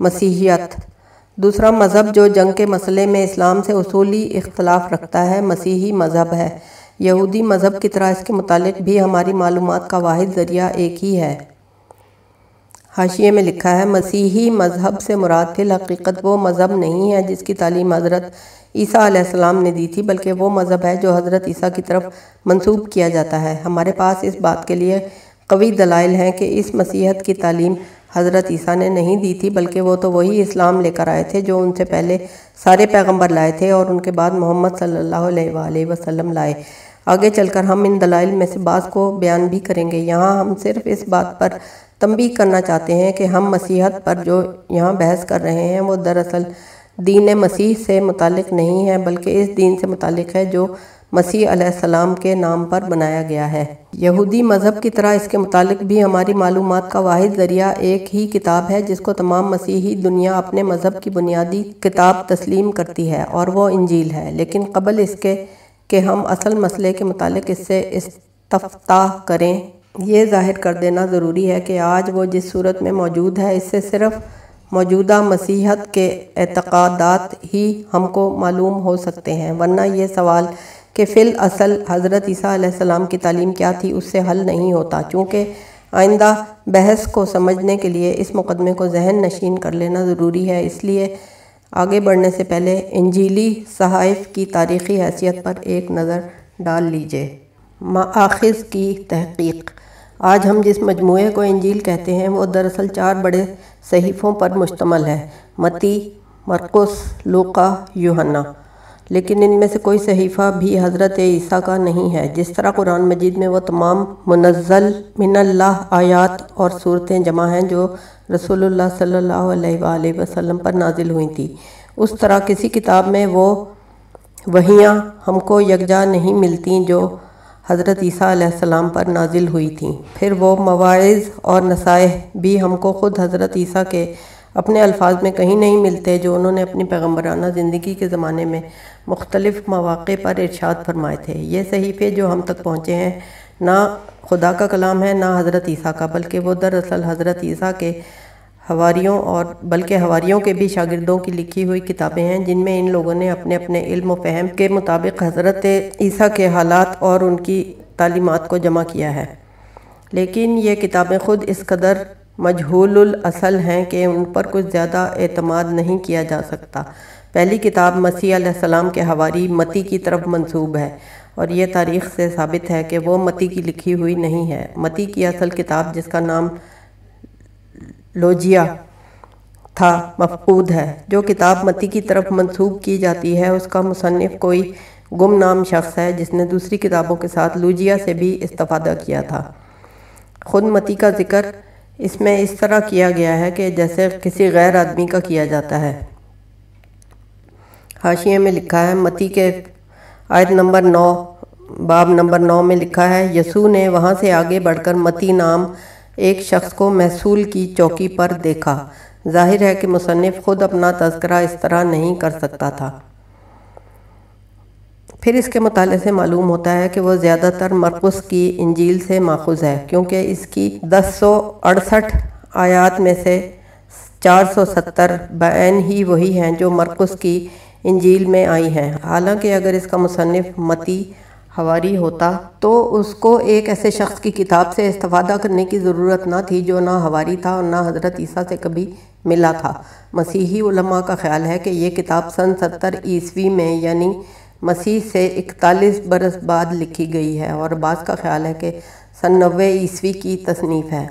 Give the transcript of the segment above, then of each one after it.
مسیحیت۔ دوسرا مذہب جو جنگ کے مسئلے میں اسلام سے اصولی اختلاف رکھتا ہے، مسیحی مذہب ہے۔ یہودی مذہب کی طرح اس کے متعلق بھی ہماری معلومات کا واحد ذریعہ ایک ہی ہے۔ حاشیے میں لکھا ہے، مسیحی مذہب سے مراد فی الحقیقت وہ مذہب نہیں ہے جس کی تعلیم حضرت عیسیٰ علیہ السلام نے دی تھی، بلکہ وہ مذہب ہے جو حضرت عیسیٰ کی طرف منسوب کیا جاتا ہے۔ ہمارے پاس اس بات کے لیے قوی دلائل ہیں کہ اس مسیحت کی تعلیم حضرت عیسیٰ نے نہیں دی تھی، بلکہ وہ تو وہی اسلام لے کر آئے تھے جو ان سے پہلے سارے پیغمبر لائے تھے اور ان کے بعد محمد صلی اللہ علیہ وآلہ وسلم لائے۔ آگے چل کر ہم ان دلائل میں سے بعض کو بیان بھی کریں گے۔ یہاں ہم صرف اس بات پر تنبیہ کرنا چاہتے ہیں کہ ہم مسیحت پر جو یہاں بحث کر رہے ہیں، وہ دراصل دین مسیح سے متعلق نہیں ہے، بلکہ اس دین سے متعلق ہے جو مسیح علیہ السلام کے نام پر بنایا گیا ہے۔ یہودی مذہب کی طرح اس کے متعلق بھی ہماری معلومات کا واحد ذریعہ ایک ہی کتاب ہے، جس کو تمام مسیحی دنیا اپنے مذہب کی بنیادی کتاب تسلیم کرتی ہے اور وہ انجیل ہے۔ لیکن قبل اس کے کہ ہم اصل مسئلے کے متعلق اس سے استفتاح کریں، یہ ظاہر کر دینا ضروری ہے کہ آج وہ جس صورت میں موجود ہے، اس سے صرف موجودہ مسیحت کے اعتقادات ہی ہم کو معلوم ہو سکتے ہیں۔ ورنہ یہ سوال کہ فی الاصل حضرت عیسیٰ علیہ السلام کی تعلیم کیا تھی، اس سے حل نہیں ہوتا۔ چونکہ آئندہ بحث کو سمجھنے کے لیے اس مقدمے کو ذہن نشین کر لینا ضروری ہے۔ اس لیے آگے بڑھنے سے پہلے انجیلی صحائف کی تاریخی حیثیت پر ایک نظر ڈال لیجیے۔ مآخذ کی تحقیق۔ آج ہم جس مجموعے کو انجیل کہتے ہیں، وہ دراصل چار بڑے صحیفوں پر مشتمل ہے۔ متی، مرقس، لوقا یوہنا لیکن ان میں سے کوئی صحیفہ بھی حضرت عیسیٰ کا نہیں ہے۔ جس طرح قرآن مجید میں وہ تمام منزل من اللہ آیات اور صورتیں جمع ہیں جو رسول اللہ صلی اللہ علیہ وآلہ وسلم پر نازل ہوئی تھی اس طرح کسی کتاب میں وہ وحیاں ہم کو یکجا نہیں ملتی جو حضرت عیسیٰ علیہ السلام پر نازل ہوئی تھیں۔ پھر وہ مواعظ اور نصائح بھی ہم کو خود حضرت عیسیٰ کے اپنے الفاظ میں کہیں نہیں ملتے جو انہوں نے اپنی پیغمبرانہ زندگی کے زمانے میں مختلف مواقع پر ارشاد فرمائے تھے۔ یہ صحیفے جو ہم تک پہنچے ہیں، نہ خدا کا کلام ہے، نہ حضرت عیسیٰ کا، بلکہ وہ دراصل حضرت عیسیٰ کے حواریوں اور بلکہ حواریوں کے بھی شاگردوں کی لکھی ہوئی کتابیں ہیں، جن میں ان لوگوں نے اپنے اپنے علم و فہم کے مطابق حضرت عیسیٰ کے حالات اور ان کی تعلیمات کو جمع کیا ہے۔ لیکن یہ کتابیں خود اس قدر مجہول الاصل ہیں کہ ان پر کچھ زیادہ اعتماد نہیں کیا جا سکتا۔ پہلی کتاب مسیح علیہ السلام کے حواری متی کی طرف منصوب ہے اور یہ تاریخ سے ثابت ہے کہ وہ متی کی لکھی ہوئی نہیں ہے۔ متی کی اصل کتاب جس کا نام لوجیا تھا مفقود ہے، جو کتاب متی کی طرف منصوب کی جاتی ہے، اس کا مصنف کوئی گم نام شخص ہے جس نے دوسری کتابوں کے ساتھ لوجیا سے بھی استفادہ کیا تھا۔ خود متی کا ذکر اس میں اس طرح کیا گیا ہے کہ جیسے کسی غیر آدمی کا کیا جاتا ہے۔ حاشیے میں لکھا ہے، متی کے آیت نمبر نو، باب نمبر نو میں لکھا ہے یسو نے وہاں سے آگے بڑھ کر متی نام ایک شخص کو محصول کی چوکی پر دیکھا۔ ظاہر ہے کہ مصنف خود اپنا تذکرہ اس طرح نہیں کر سکتا تھا۔ پھر اس کے مطالعے سے معلوم ہوتا ہے کہ وہ زیادہ تر مرقس کی انجیل سے ماخوذ ہے، کیونکہ اس کی دس سو اڑسٹھ آیات میں سے چار سو ستر بین ہی وہی ہیں جو مرقس کی انجیل میں آئی ہیں۔ حالانکہ اگر اس کا مصنف متی حواری ہوتا تو اس کو ایک ایسے شخص کی کتاب سے استفادہ کرنے کی ضرورت نہ تھی جو نہ حواری تھا اور نہ حضرت عیسیٰ سے کبھی ملا تھا۔ مسیحی علماء کا خیال ہے کہ یہ کتاب سن ستر عیسوی میں یعنی مسیح سے اکتالیس برس بعد لکھی گئی ہے اور بعض کا خیال ہے کہ سن نوے عیسوی کی تصنیف ہے۔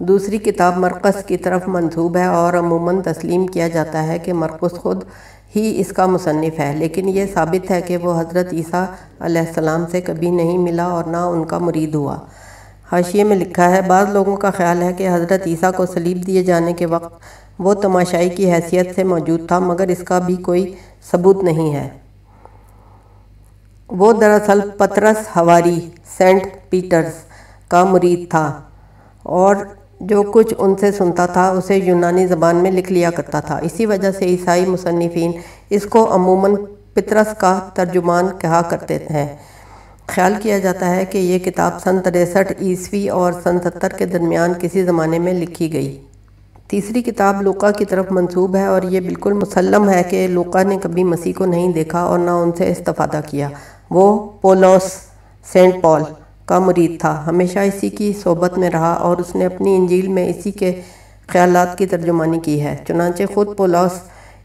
دوسری کتاب مرکز کی طرف منصوب ہے اور عموماً تسلیم کیا جاتا ہے کہ مرکز خود ہی اس کا مصنف ہے، لیکن یہ ثابت ہے کہ وہ حضرت عیسیٰ علیہ السلام سے کبھی نہیں ملا اور نہ ان کا مرید ہوا۔ حاشیے میں لکھا ہے، بعض لوگوں کا خیال ہے کہ حضرت عیسیٰ کو سلیب دیے جانے کے وقت وہ تماشائی کی حیثیت سے موجود تھا، مگر اس کا بھی کوئی ثبوت نہیں ہے۔ وہ دراصل پترس ہواری سینٹ پیٹرز کا مرید تھا اور جو کچھ ان سے سنتا تھا اسے یونانی زبان میں لکھ لیا کرتا تھا۔ اسی وجہ سے عیسائی مصنفین اس کو عموماً پترس کا ترجمان کہا کرتے ہیں۔ خیال کیا جاتا ہے کہ یہ کتاب سن تریسٹھ عیسوی اور سن ستر کے درمیان کسی زمانے میں لکھی گئی۔ تیسری کتاب لوقا کی طرف منصوب ہے اور یہ بالکل مسلم ہے کہ لوقا نے کبھی مسیح کو نہیں دیکھا اور نہ ان سے استفادہ کیا۔ وہ پولوس سینٹ پال کا مرید تھا۔ ہمیشہ اسی کی صحبت میں رہا اور اس نے اپنی انجیل میں اسی کے خیالات کی ترجمانی کی ہے۔ چنانچہ خود پولوس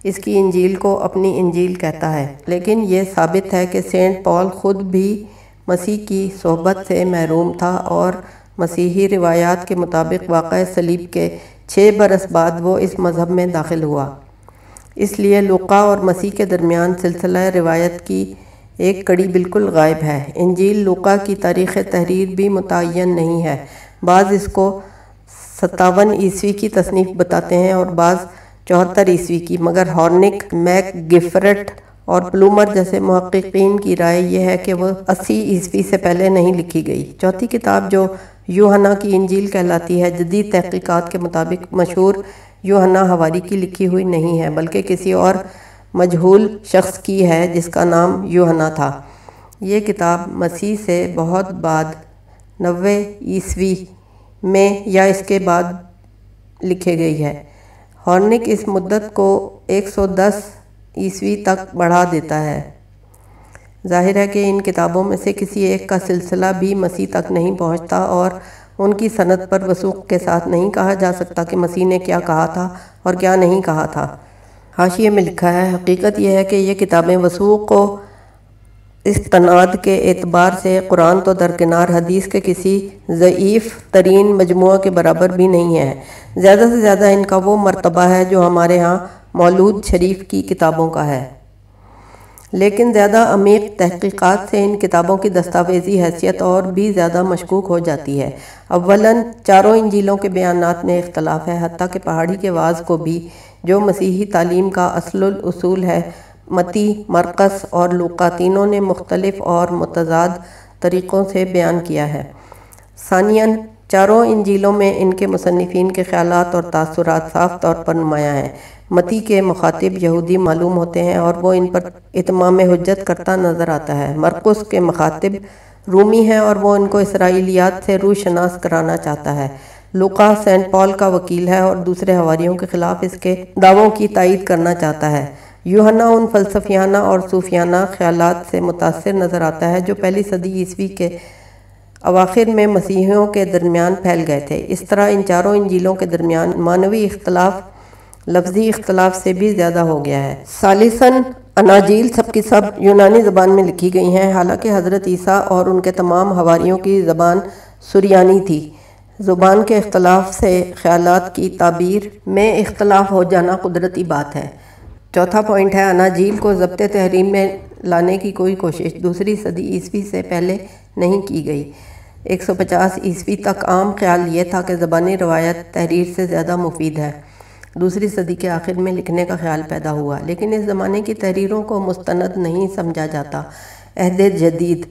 اس کی انجیل کو اپنی انجیل کہتا ہے، لیکن یہ ثابت ہے کہ سینٹ پال خود بھی مسیح کی صحبت سے محروم تھا اور مسیحی روایات کے مطابق واقع صلیب کے چھ برس بعد وہ اس مذہب میں داخل ہوا۔ اس لیے لقا اور مسیح کے درمیان سلسلہ روایت کی ایک کڑی بالکل غائب ہے۔ انجیل لقا کی تاریخ تحریر بھی متعین نہیں ہے۔ بعض اس کو ستاون عیسوی کی تصنیف بتاتے ہیں اور بعض چوہتر عیسوی کی۔ مگر ہارنک، میک گفرٹ اور پلومر جیسے محققین کی رائے یہ ہے کہ وہ اسی عیسوی سے پہلے نہیں لکھی گئی۔ چوتھی کتاب جو یوہنا کی انجیل کہلاتی ہے، جدید تحقیقات کے مطابق مشہور یوہنا ہواری کی لکھی ہوئی نہیں ہے، بلکہ کسی اور مجہول شخص کی ہے جس کا نام یوہنا تھا۔ یہ کتاب مسیح سے بہت بعد نوے عیسوی میں یا اس کے بعد لکھے گئی ہے۔ ہارنک اس مدت کو ایک سو دس عیسوی تک بڑھا دیتا ہے۔ ظاہر ہے کہ ان کتابوں میں سے کسی ایک کا سلسلہ بھی مسیح تک نہیں پہنچتا اور ان کی صنعت پر وسوق کے ساتھ نہیں کہا جا سکتا کہ مسیح نے کیا کہا تھا اور کیا نہیں کہا تھا۔ حاشیے میں لکھا ہے، حقیقت یہ ہے کہ یہ کتابیں وسوق کو استناد کے اعتبار سے قرآن تو درکنار حدیث کے کسی ضعیف ترین مجموعہ کے برابر بھی نہیں ہے۔ زیادہ سے زیادہ ان کا وہ مرتبہ ہے جو ہمارے ہاں مولود شریف کی کتابوں کا ہے۔ لیکن زیادہ عمیق تحقیقات سے ان کتابوں کی دستاویزی حیثیت اور بھی زیادہ مشکوک ہو جاتی ہے۔ اولاً چاروں انجیلوں کے بیانات میں اختلاف ہے، حتیٰ کہ پہاڑی کے واز کو بھی جو مسیحی تعلیم کا اصل الاصول ہے، متی، مرکز اور لوکاتینوں نے مختلف اور متضاد طریقوں سے بیان کیا ہے۔ ثانیاً، چاروں انجیلوں میں ان کے مصنفین کے خیالات اور تاثرات صاف طور پر نمایاں ہیں۔ متی کے مخاطب یہودی معلوم ہوتے ہیں اور وہ ان پر اتمام حجت کرتا نظر آتا ہے۔ مرکز کے مخاطب رومی ہیں اور وہ ان کو اسرائیلیات سے روح شناس کرانا چاہتا ہے۔ لوکا سینٹ پال کا وکیل ہے اور دوسرے حواریوں کے خلاف اس کے دعووں کی تائید کرنا چاہتا ہے۔ یوہنا ان فلسفیانہ اور صوفیانہ خیالات سے متاثر نظر آتا ہے جو پہلی صدی عیسوی کے اواخر میں مسیحیوں کے درمیان پھیل گئے تھے۔ اس طرح ان چاروں انجیلوں کے درمیان مانوی اختلاف لفظی اختلاف سے بھی زیادہ ہو گیا ہے۔ سالسن اناجیل سب کی سب یونانی زبان میں لکھی گئی ہیں۔ حالانکہ حضرت عیسیٰ اور ان کے تمام حواریوں کی زبان سریانی تھی۔ زبان کے اختلاف سے خیالات کی تعبیر میں اختلاف ہو جانا قدرتی بات ہے۔ چوتھا پوائنٹ ہے، اناجیل کو ضبط تحریم میں لانے کی کوئی کوشش۔ دوسری صدی عیسوی سے پہلے نہیں کی گئی۔ ایک سو پچاس عیسوی تک عام خیال یہ تھا کہ زبانی روایت تحریر سے زیادہ مفید ہے۔ دوسری صدی کے آخر میں لکھنے کا خیال پیدا ہوا، لیکن اس زمانے کی تحریروں کو مستند نہیں سمجھا جاتا۔ عہد جدید،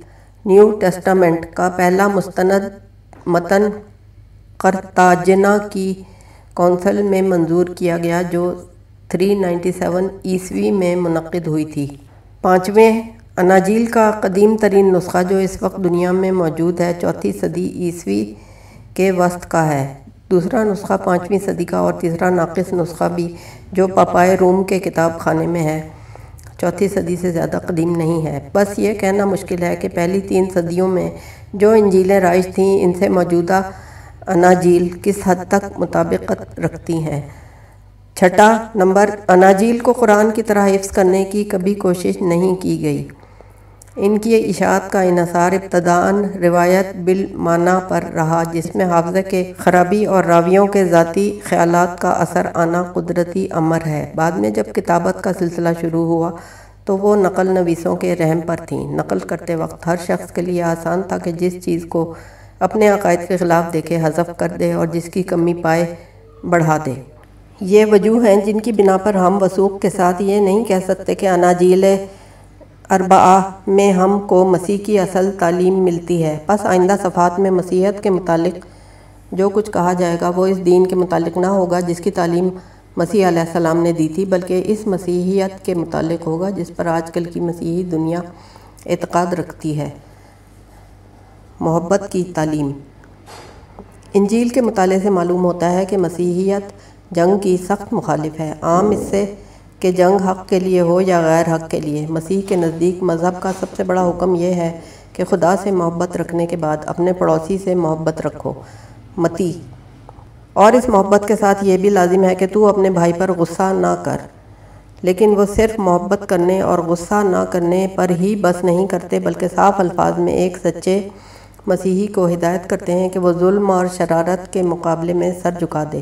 نیو ٹیسٹامنٹ کا پہلا مستند متن قرطاجنہ کی کونسل میں منظور کیا گیا، جو 397 عیسوی میں منعقد ہوئی تھی۔ پانچویں، اناجیل کا قدیم ترین نسخہ جو اس وقت دنیا میں موجود ہے، چوتھی صدی عیسوی کے وسط کا ہے۔ دوسرا نسخہ پانچویں صدی کا اور تیسرا ناقص نسخہ بھی جو پاپائے روم کے کتاب خانے میں ہے۔ چوتھی صدی سے زیادہ قدیم نہیں ہے۔ بس یہ کہنا مشکل ہے کہ پہلی تین صدیوں میں جو انجیلیں رائج تھیں، ان سے موجودہ اناجیل کس حد تک مطابقت رکھتی ہیں؟ چھٹا نمبر، اناجیل کو قرآن کی طرح حفظ کرنے کی کبھی کوشش نہیں کی گئی۔ ان کی اشاعت کا انحصار ابتدان روایت بالمعنی پر رہا، جس میں حافظہ کے خرابی اور راویوں کے ذاتی خیالات کا اثر آنا قدرتی امر ہے۔ بعد میں جب کتابت کا سلسلہ شروع ہوا تو وہ نقل نویسوں کے رحم پر تھیں۔ نقل کرتے وقت ہر شخص کے لیے آسان تھا کہ جس چیز کو اپنے عقائد کے خلاف دیکھے، حذف کر دے اور جس کی کمی پائے، بڑھا دے۔ یہ وجوہ ہیں جن کی بنا پر ہم وسوق کے ساتھ یہ نہیں کہہ سکتے کہ اناجیل اربعہ میں ہم کو مسیح کی اصل تعلیم ملتی ہے۔ پس آئندہ صفحات میں مسیحت کے متعلق جو کچھ کہا جائے گا، وہ اس دین کے متعلق نہ ہوگا جس کی تعلیم مسیح علیہ السلام نے دی تھی، بلکہ اس مسیحیت کے متعلق ہوگا جس پر آج کل کی مسیحی دنیا اعتقاد رکھتی ہے۔ محبت کی تعلیم۔ انجیل کے مطالعے سے معلوم ہوتا ہے کہ مسیحیت جنگ کی سخت مخالف ہے۔ عام اس سے کہ جنگ حق کے لیے ہو یا غیر حق کے لیے۔ مسیح کے نزدیک مذہب کا سب سے بڑا حکم یہ ہے کہ خدا سے محبت رکھنے کے بعد اپنے پڑوسی سے محبت رکھو۔ متی، اور اس محبت کے ساتھ یہ بھی لازم ہے کہ تو اپنے بھائی پر غصہ نہ کر۔ لیکن وہ صرف محبت کرنے اور غصہ نہ کرنے پر ہی بس نہیں کرتے، بلکہ صاف الفاظ میں ایک سچے مسیحی کو ہدایت کرتے ہیں کہ وہ ظلم اور شرارت کے مقابلے میں سر جھکا دے۔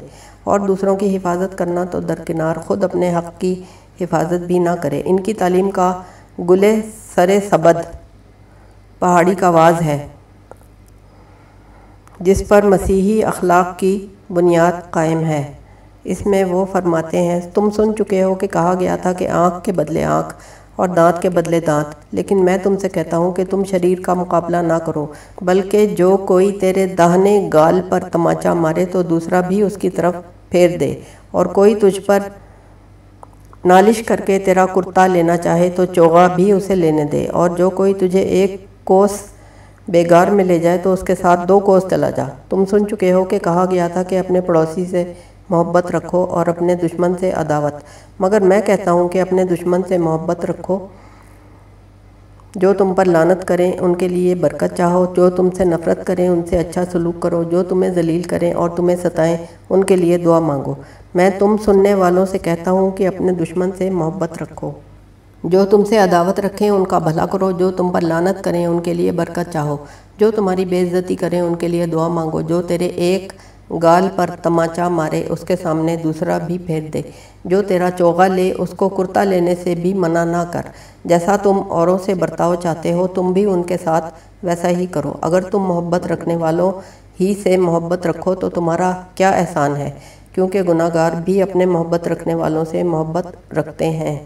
اور دوسروں کی حفاظت کرنا تو درکنار، خود اپنے حق کی حفاظت بھی نہ کرے۔ ان کی تعلیم کا گلے سر سبد، پہاڑی کا واز ہے، جس پر مسیحی اخلاق کی بنیاد قائم ہے۔ اس میں وہ فرماتے ہیں، تم سن چکے ہو کہ کہا گیا تھا کہ آنکھ کے بدلے آنکھ اور دانت کے بدلے دانت، لیکن میں تم سے کہتا ہوں کہ تم شریر کا مقابلہ نہ کرو، بلکہ جو کوئی تیرے دہنے گال پر تماچا مارے تو دوسرا بھی اس کی طرف پھیر دے اور کوئی تجھ پر نالش کر کے تیرا کرتا لینا چاہے تو چوغا بھی اسے لینے دے اور جو کوئی تجھے ایک کوس بیگار میں لے جائے تو اس کے ساتھ دو کوس چلا جا۔ تم سن چکے ہو کہ کہا گیا تھا کہ اپنے پڑوسی سے محبت رکھو اور اپنے دشمن سے عداوت۔ مگر میں کہتا ہوں کہ اپنے دشمن سے محبت رکھو۔ جو تم پر لانت کریں، ان کے لیے برکت چاہو۔ جو تم سے نفرت کریں، ان سے اچھا سلوک کرو۔ جو تمہیں ذلیل کریں اور تمہیں ستائیں، ان کے لیے دعا مانگو۔ میں تم سننے والوں سے کہتا ہوں کہ اپنے دشمن سے محبت رکھو۔ جو تم سے عداوت رکھیں، ان کا بھلا کرو۔ جو تم پر لانت کریں، ان کے لیے برکت چاہو۔ جو تمہاری بے عزتی کریں، ان کے لیے دعا مانگو۔ جو تیرے ایک گال پر تماچا مارے، اس کے سامنے دوسرا بھی پھیر دے۔ جو تیرا چوغا لے، اس کو کرتا لینے سے بھی منع نہ کر۔ جیسا تم اوروں سے برتاؤ چاہتے ہو، تم بھی ان کے ساتھ ویسا ہی کرو۔ اگر تم محبت رکھنے والوں ہی سے محبت رکھو، تو تمہارا کیا احسان ہے؟ کیونکہ گناہ گار بھی اپنے محبت رکھنے والوں سے محبت رکھتے ہیں۔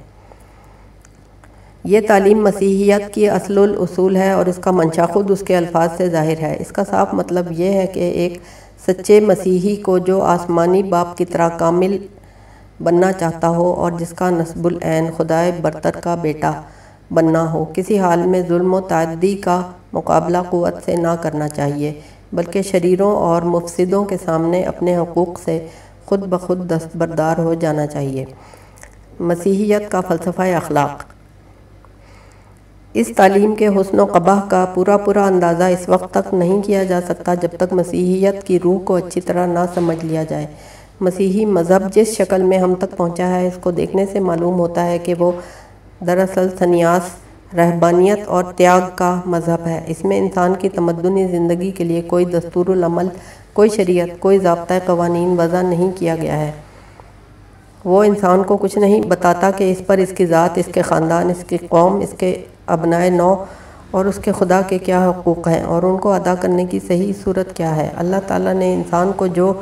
یہ تعلیم مسیحیت کی اصل الاصول ہے اور اس کا منشا خود اس کے الفاظ سے ظاہر ہے۔ اس کا صاف مطلب یہ ہے کہ ایک سچے مسیحی کو جو آسمانی باپ کی طرح کامل بننا چاہتا ہو اور جس کا نصب العین خدائے برتر کا بیٹا بننا ہو۔ کسی حال میں ظلم و تعدی کا مقابلہ قوت سے نہ کرنا چاہیے، بلکہ شریروں اور مفسدوں کے سامنے اپنے حقوق سے خود بخود دستبردار ہو جانا چاہیے۔ مسیحیت کا فلسفہ اخلاق۔ اس تعلیم کے حسن و قبح کا پورا پورا اندازہ اس وقت تک نہیں کیا جا سکتا جب تک مسیحیت کی روح کو اچھی طرح نہ سمجھ لیا جائے۔ مسیحی مذہب جس شکل میں ہم تک پہنچا ہے، اس کو دیکھنے سے معلوم ہوتا ہے کہ وہ دراصل سنیاس، رہبانیت اور تیاگ کا مذہب ہے۔ اس میں انسان کی تمدنی زندگی کے لیے کوئی دستور العمل، کوئی شریعت، کوئی ضابطۂ قوانین وضع نہیں کیا گیا ہے۔ وہ انسان کو کچھ نہیں بتاتا کہ اس پر اس کی ذات، اس کے خاندان، اس کی قوم، اس کے ابنائے نو اور اس کے خدا کے کیا حقوق ہیں اور ان کو ادا کرنے کی صحیح صورت کیا ہے؟ اللہ تعالیٰ نے انسان کو جو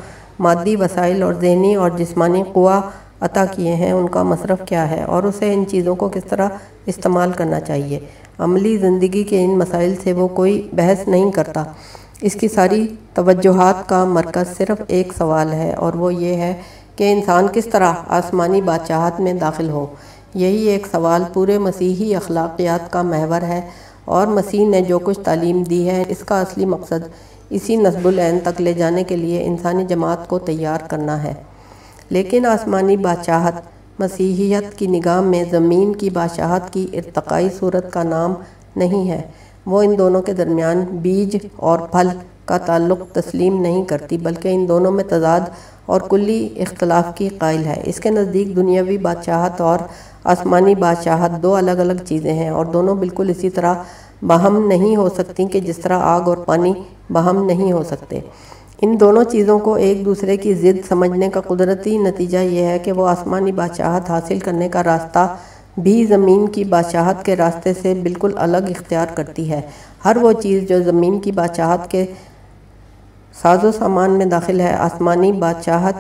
مادی وسائل اور ذہنی اور جسمانی قوا عطا کیے ہیں، ان کا مصرف کیا ہے اور اسے ان چیزوں کو کس طرح استعمال کرنا چاہیے؟ عملی زندگی کے ان مسائل سے وہ کوئی بحث نہیں کرتا۔ اس کی ساری توجہات کا مرکز صرف ایک سوال ہے اور وہ یہ ہے کہ انسان کس طرح آسمانی بادشاہت میں داخل ہو۔ یہی ایک سوال پورے مسیحی اخلاقیات کا محور ہے اور مسیح نے جو کچھ تعلیم دی ہے، اس کا اصلی مقصد اسی نصب العین تک لے جانے کے لیے انسانی جماعت کو تیار کرنا ہے۔ لیکن آسمانی بادشاہت، مسیحیت کی نگاہ میں زمین کی بادشاہت کی ارتقائی صورت کا نام نہیں ہے۔ وہ ان دونوں کے درمیان بیج اور پھل کا تعلق تسلیم نہیں کرتی، بلکہ ان دونوں میں تضاد اور کلی اختلاف کی قائل ہے۔ اس کے نزدیک دنیاوی بادشاہت اور آسمانی بادشاہت دو الگ الگ چیزیں ہیں اور دونوں بالکل اسی طرح باہم نہیں ہو سکتی کہ جس طرح آگ اور پانی باہم نہیں ہو سکتے۔ ان دونوں چیزوں کو ایک دوسرے کی ضد سمجھنے کا قدرتی نتیجہ یہ ہے کہ وہ آسمانی بادشاہت حاصل کرنے کا راستہ بھی زمین کی بادشاہت کے راستے سے بالکل الگ اختیار کرتی ہے۔ ہر وہ چیز جو زمین کی بادشاہت کے ساز و سامان میں داخل ہے، آسمانی بادشاہت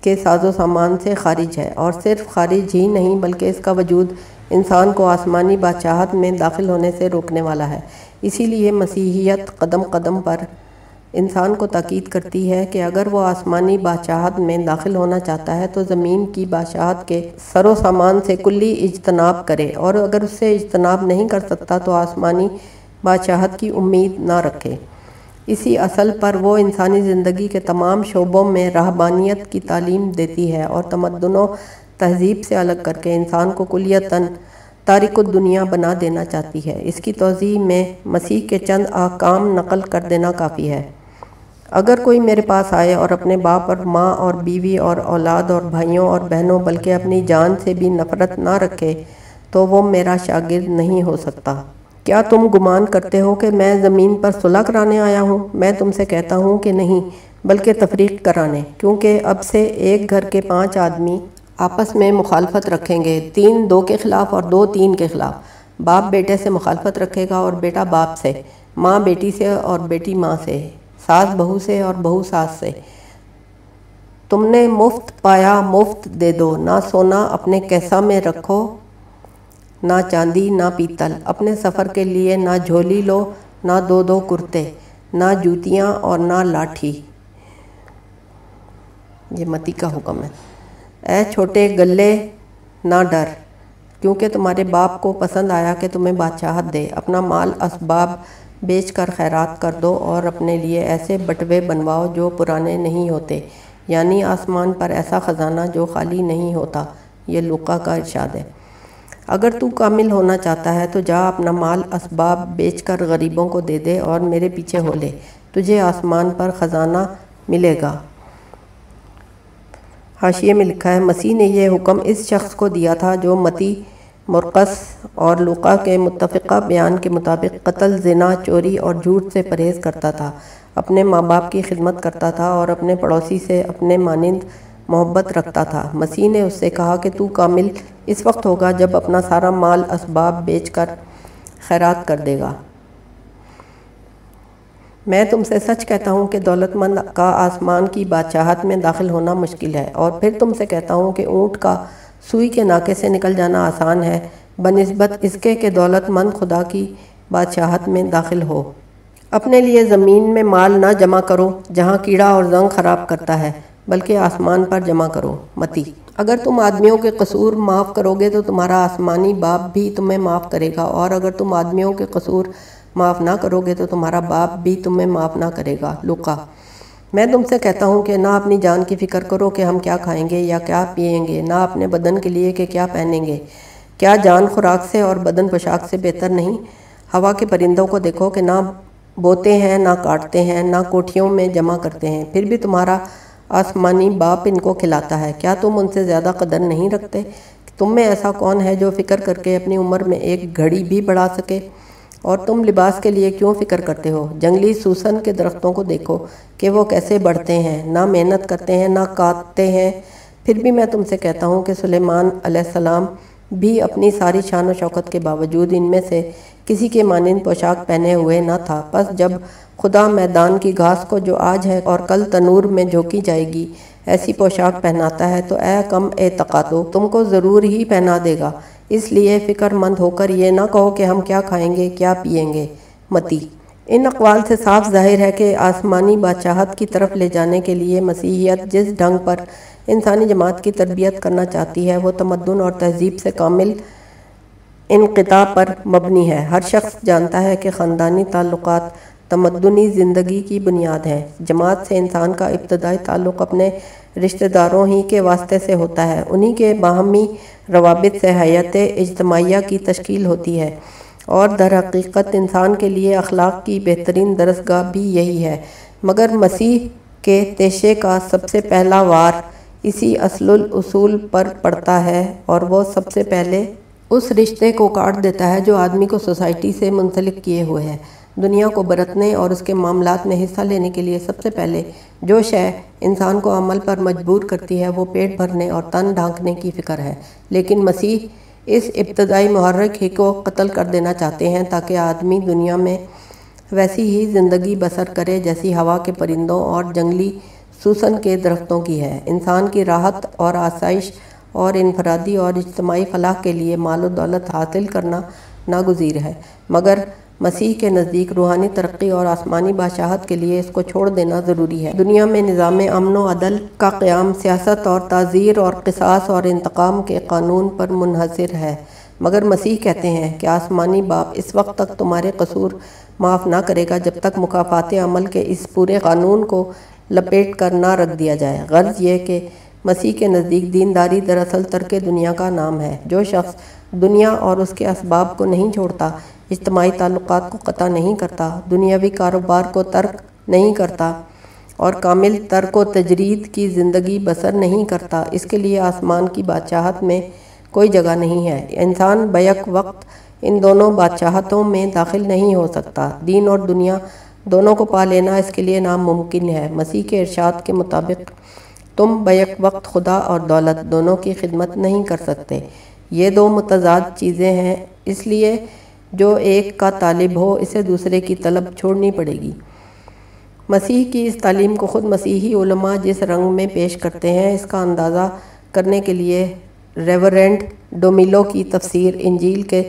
کے ساز و سامان سے خارج ہے اور صرف خارج ہی نہیں بلکہ اس کا وجود انسان کو آسمانی بادشاہت میں داخل ہونے سے روکنے والا ہے۔ اسی لیے مسیحیت قدم قدم پر انسان کو تاکید کرتی ہے کہ اگر وہ آسمانی بادشاہت میں داخل ہونا چاہتا ہے تو زمین کی بادشاہت کے سر و سامان سے کلی اجتناب کرے اور اگر اس سے اجتناب نہیں کر سکتا تو آسمانی بادشاہت کی امید نہ رکھے۔ اسی اصل پر وہ انسانی زندگی کے تمام شعبوں میں رہبانیت کی تعلیم دیتی ہے اور تمدن و تہذیب سے الگ کر کے انسان کو کلیتاً تاریک الدنیا بنا دینا چاہتی ہے۔ اس کی توضیح میں مسیح کے چند احکام نقل کر دینا کافی ہے۔ اگر کوئی میرے پاس آئے اور اپنے باپ اور ماں اور بیوی اور اولاد اور بھائیوں اور بہنوں بلکہ اپنی جان سے بھی نفرت نہ رکھے تو وہ میرا شاگرد نہیں ہو سکتا۔ کیا تم گمان کرتے ہو کہ میں زمین پر صلح کرانے آیا ہوں؟ میں تم سے کہتا ہوں کہ نہیں، بلکہ تفریق کرانے، کیونکہ اب سے ایک گھر کے پانچ آدمی آپس میں مخالفت رکھیں گے، تین دو کے خلاف اور دو تین کے خلاف۔ باپ بیٹے سے مخالفت رکھے گا اور بیٹا باپ سے، ماں بیٹی سے اور بیٹی ماں سے، ساس بہو سے اور بہو ساس سے۔ تم نے مفت پایا، مفت دے دو، نہ سونا اپنے کیسا میں رکھو۔ نہ چاندی، نہ پیتل۔ اپنے سفر کے لیے نہ جھولی لو، نہ دو دو کرتے، نہ جوتیاں اور نہ لاٹھی۔ یہ متی کا حکم ہے۔ اے چھوٹے گلے، نہ ڈر، کیونکہ تمہارے باپ کو پسند آیا کہ تمہیں بادشاہت دے۔ اپنا مال اسباب بیچ کر خیرات کر دو اور اپنے لیے ایسے بٹوے بنواؤ جو پرانے نہیں ہوتے۔ یعنی آسمان پر ایسا خزانہ جو خالی نہیں ہوتا۔ یہ لقا کا ارشاد ہے۔ اگر تو کامل ہونا چاہتا ہے تو جا اپنا مال اسباب بیچ کر غریبوں کو دے دے اور میرے پیچھے ہو لے۔ تجھے آسمان پر خزانہ ملے گا۔ حاشیے میں لکھا ہے، مسیح نے یہ حکم اس شخص کو دیا تھا جو متی مرقص اور لقا کے متفقہ بیان کے مطابق قتل، زنا، چوری اور جھوٹ سے پرہیز کرتا تھا۔ اپنے ماں باپ کی خدمت کرتا تھا اور اپنے پڑوسی سے اپنے مانند محبت رکھتا تھا۔ مسیح نے اس سے کہا کہ تو کامل اس وقت ہوگا جب اپنا سارا مال اسباب بیچ کر خیرات کر دے گا۔ میں تم سے سچ کہتا ہوں کہ دولت مند کا آسمان کی بادشاہت میں داخل ہونا مشکل ہے اور پھر تم سے کہتا ہوں کہ اونٹ کا سوئی کے ناکے سے نکل جانا آسان ہے، بنسبت اس کے کہ دولت مند خدا کی بادشاہت میں داخل ہو۔ اپنے لیے زمین میں مال نہ جمع کرو، جہاں کیڑا اور زنگ خراب کرتا ہے۔ بلکہ آسمان پر جمع کرو، متی۔ اگر تم آدمیوں کے قصور معاف کرو گے تو تمہارا آسمانی باپ بھی تمہیں معاف کرے گا، اور اگر تم آدمیوں کے قصور معاف نہ کرو گے تو تمہارا باپ بھی تمہیں معاف نہ کرے گا۔ لکا میں تم سے کہتا ہوں کہ نہ اپنی جان کی فکر کرو کہ ہم کیا کھائیں گے یا کیا پئیں گے، نہ اپنے بدن کے لیے کہ کیا پہنیں گے۔ کیا جان خوراک سے اور بدن پوشاک سے بہتر نہیں؟ ہوا کے پرندوں کو دیکھو کہ نہ بوتے ہیں، نہ کاٹتے ہیں، نہ کوٹھیوں میں جمع کرتے ہیں، پھر بھی تمہارا آسمانی باپ ان کو کھلاتا ہے۔ کیا تم ان سے زیادہ قدر نہیں رکھتے؟ تم میں ایسا کون ہے جو فکر کر کے اپنی عمر میں ایک گھڑی بھی بڑھا سکے؟ اور تم لباس کے لیے کیوں فکر کرتے ہو؟ جنگلی سوسن کے درختوں کو دیکھو کہ وہ کیسے بڑھتے ہیں۔ نہ محنت کرتے ہیں، نہ کاٹتے ہیں۔ پھر بھی میں تم سے کہتا ہوں کہ سلیمان علیہ السلام بھی اپنی ساری شان و شوقت کے باوجود ان میں سے کسی کے مانند پوشاک پہنے ہوئے نہ تھا۔ پس جب خدا میدان کی گھاس کو جو آج ہے اور کل تنور میں جھوکی جائے گی، ایسی پوشاک پہناتا ہے تو اے کم اعتقادو تم کو ضرور ہی پہنا دے گا۔ اس لیے فکر مند ہو کر یہ نہ کہو کہ ہم کیا کھائیں گے، کیا پئیں گے۔ متی ان اقوال سے صاف ظاہر ہے کہ آسمانی بادشاہت کی طرف لے جانے کے لیے مسیحیت جس ڈھنگ پر انسانی جماعت کی تربیت کرنا چاہتی ہے، وہ تمدن اور تہذیب سے کامل انقطاع پر مبنی ہے۔ ہر شخص جانتا ہے کہ خاندانی تعلقات تمدنی زندگی کی بنیاد ہیں۔ جماعت سے انسان کا ابتدائی تعلق اپنے رشتہ داروں ہی کے واسطے سے ہوتا ہے۔ انہی کے باہمی روابط سے حیات اجتماعیہ کی تشکیل ہوتی ہے۔ اور در حقیقت انسان کے لیے اخلاق کی بہترین درسگاہ بھی یہی ہے۔ مگر مسیح کے تیشے کا سب سے پہلا وار اسی اصل الاصول پر پڑتا ہے اور وہ سب سے پہلے اس رشتے کو کاٹ دیتا ہے جو آدمی کو سوسائٹی سے منسلک کیے ہوئے ہے دنیا کو برتنے اور اس کے معاملات میں حصہ لینے کے لیے سب سے پہلے جو شے انسان کو عمل پر مجبور کرتی ہے وہ پیٹ بھرنے اور تن ڈھانکنے کی فکر ہے۔ لیکن مسیح اس ابتدائی محرک ہی کو قتل کر دینا چاہتے ہیں تاکہ آدمی دنیا میں ویسی ہی زندگی بسر کرے جیسی ہوا کے پرندوں اور جنگلی سوسن کے درختوں کی ہے۔ انسان کی راحت اور آسائش اور انفرادی اور اجتماعی فلاح کے لیے مال و دولت حاصل کرنا ناگزیر ہے۔ مگر مسیح کے نزدیک روحانی ترقی اور آسمانی بادشاہت کے لیے اس کو چھوڑ دینا ضروری ہے۔ دنیا میں نظام امن و عدل کا قیام سیاست اور تعزیر اور قصاص اور انتقام کے قانون پر منحصر ہے۔ مگر مسیح کہتے ہیں کہ آسمانی باپ اس وقت تک تمہارے قصور معاف نہ کرے گا جب تک مقافات عمل کے اس پورے قانون کو لپیٹ کر نہ رکھ دیا جائے۔ غرض یہ کہ مسیح کے نزدیک دینداری دراصل ترک دنیا کا نام ہے۔ جو شخص دنیا اور اس کے اسباب کو نہیں چھوڑتا اجتماعی تعلقات کو قطع نہیں کرتا، دنیاوی کاروبار کو ترک نہیں کرتا اور کامل ترک و تجرید کی زندگی بسر نہیں کرتا۔ اس کے لیے آسمان کی بادشاہت میں کوئی جگہ نہیں ہے۔ انسان بیک وقت ان دونوں بادشاہتوں میں داخل نہیں ہو سکتا۔ دین اور دنیا دونوں کو پا لینا اس کے لیے ناممکن ہے۔ مسیح کے ارشاد کے مطابق، تم بیک وقت خدا اور دولت دونوں کی خدمت نہیں کر سکتے۔ یہ دو متضاد چیزیں ہیں۔ اس لیے جو ایک کا طالب ہو، اسے دوسرے کی طلب چھوڑنی پڑے گی۔ مسیح کی اس تعلیم کو خود مسیحی علماء جس رنگ میں پیش کرتے ہیں، اس کا اندازہ کرنے کے لیے ریورنڈ ڈومیلو کی تفسیر انجیل کے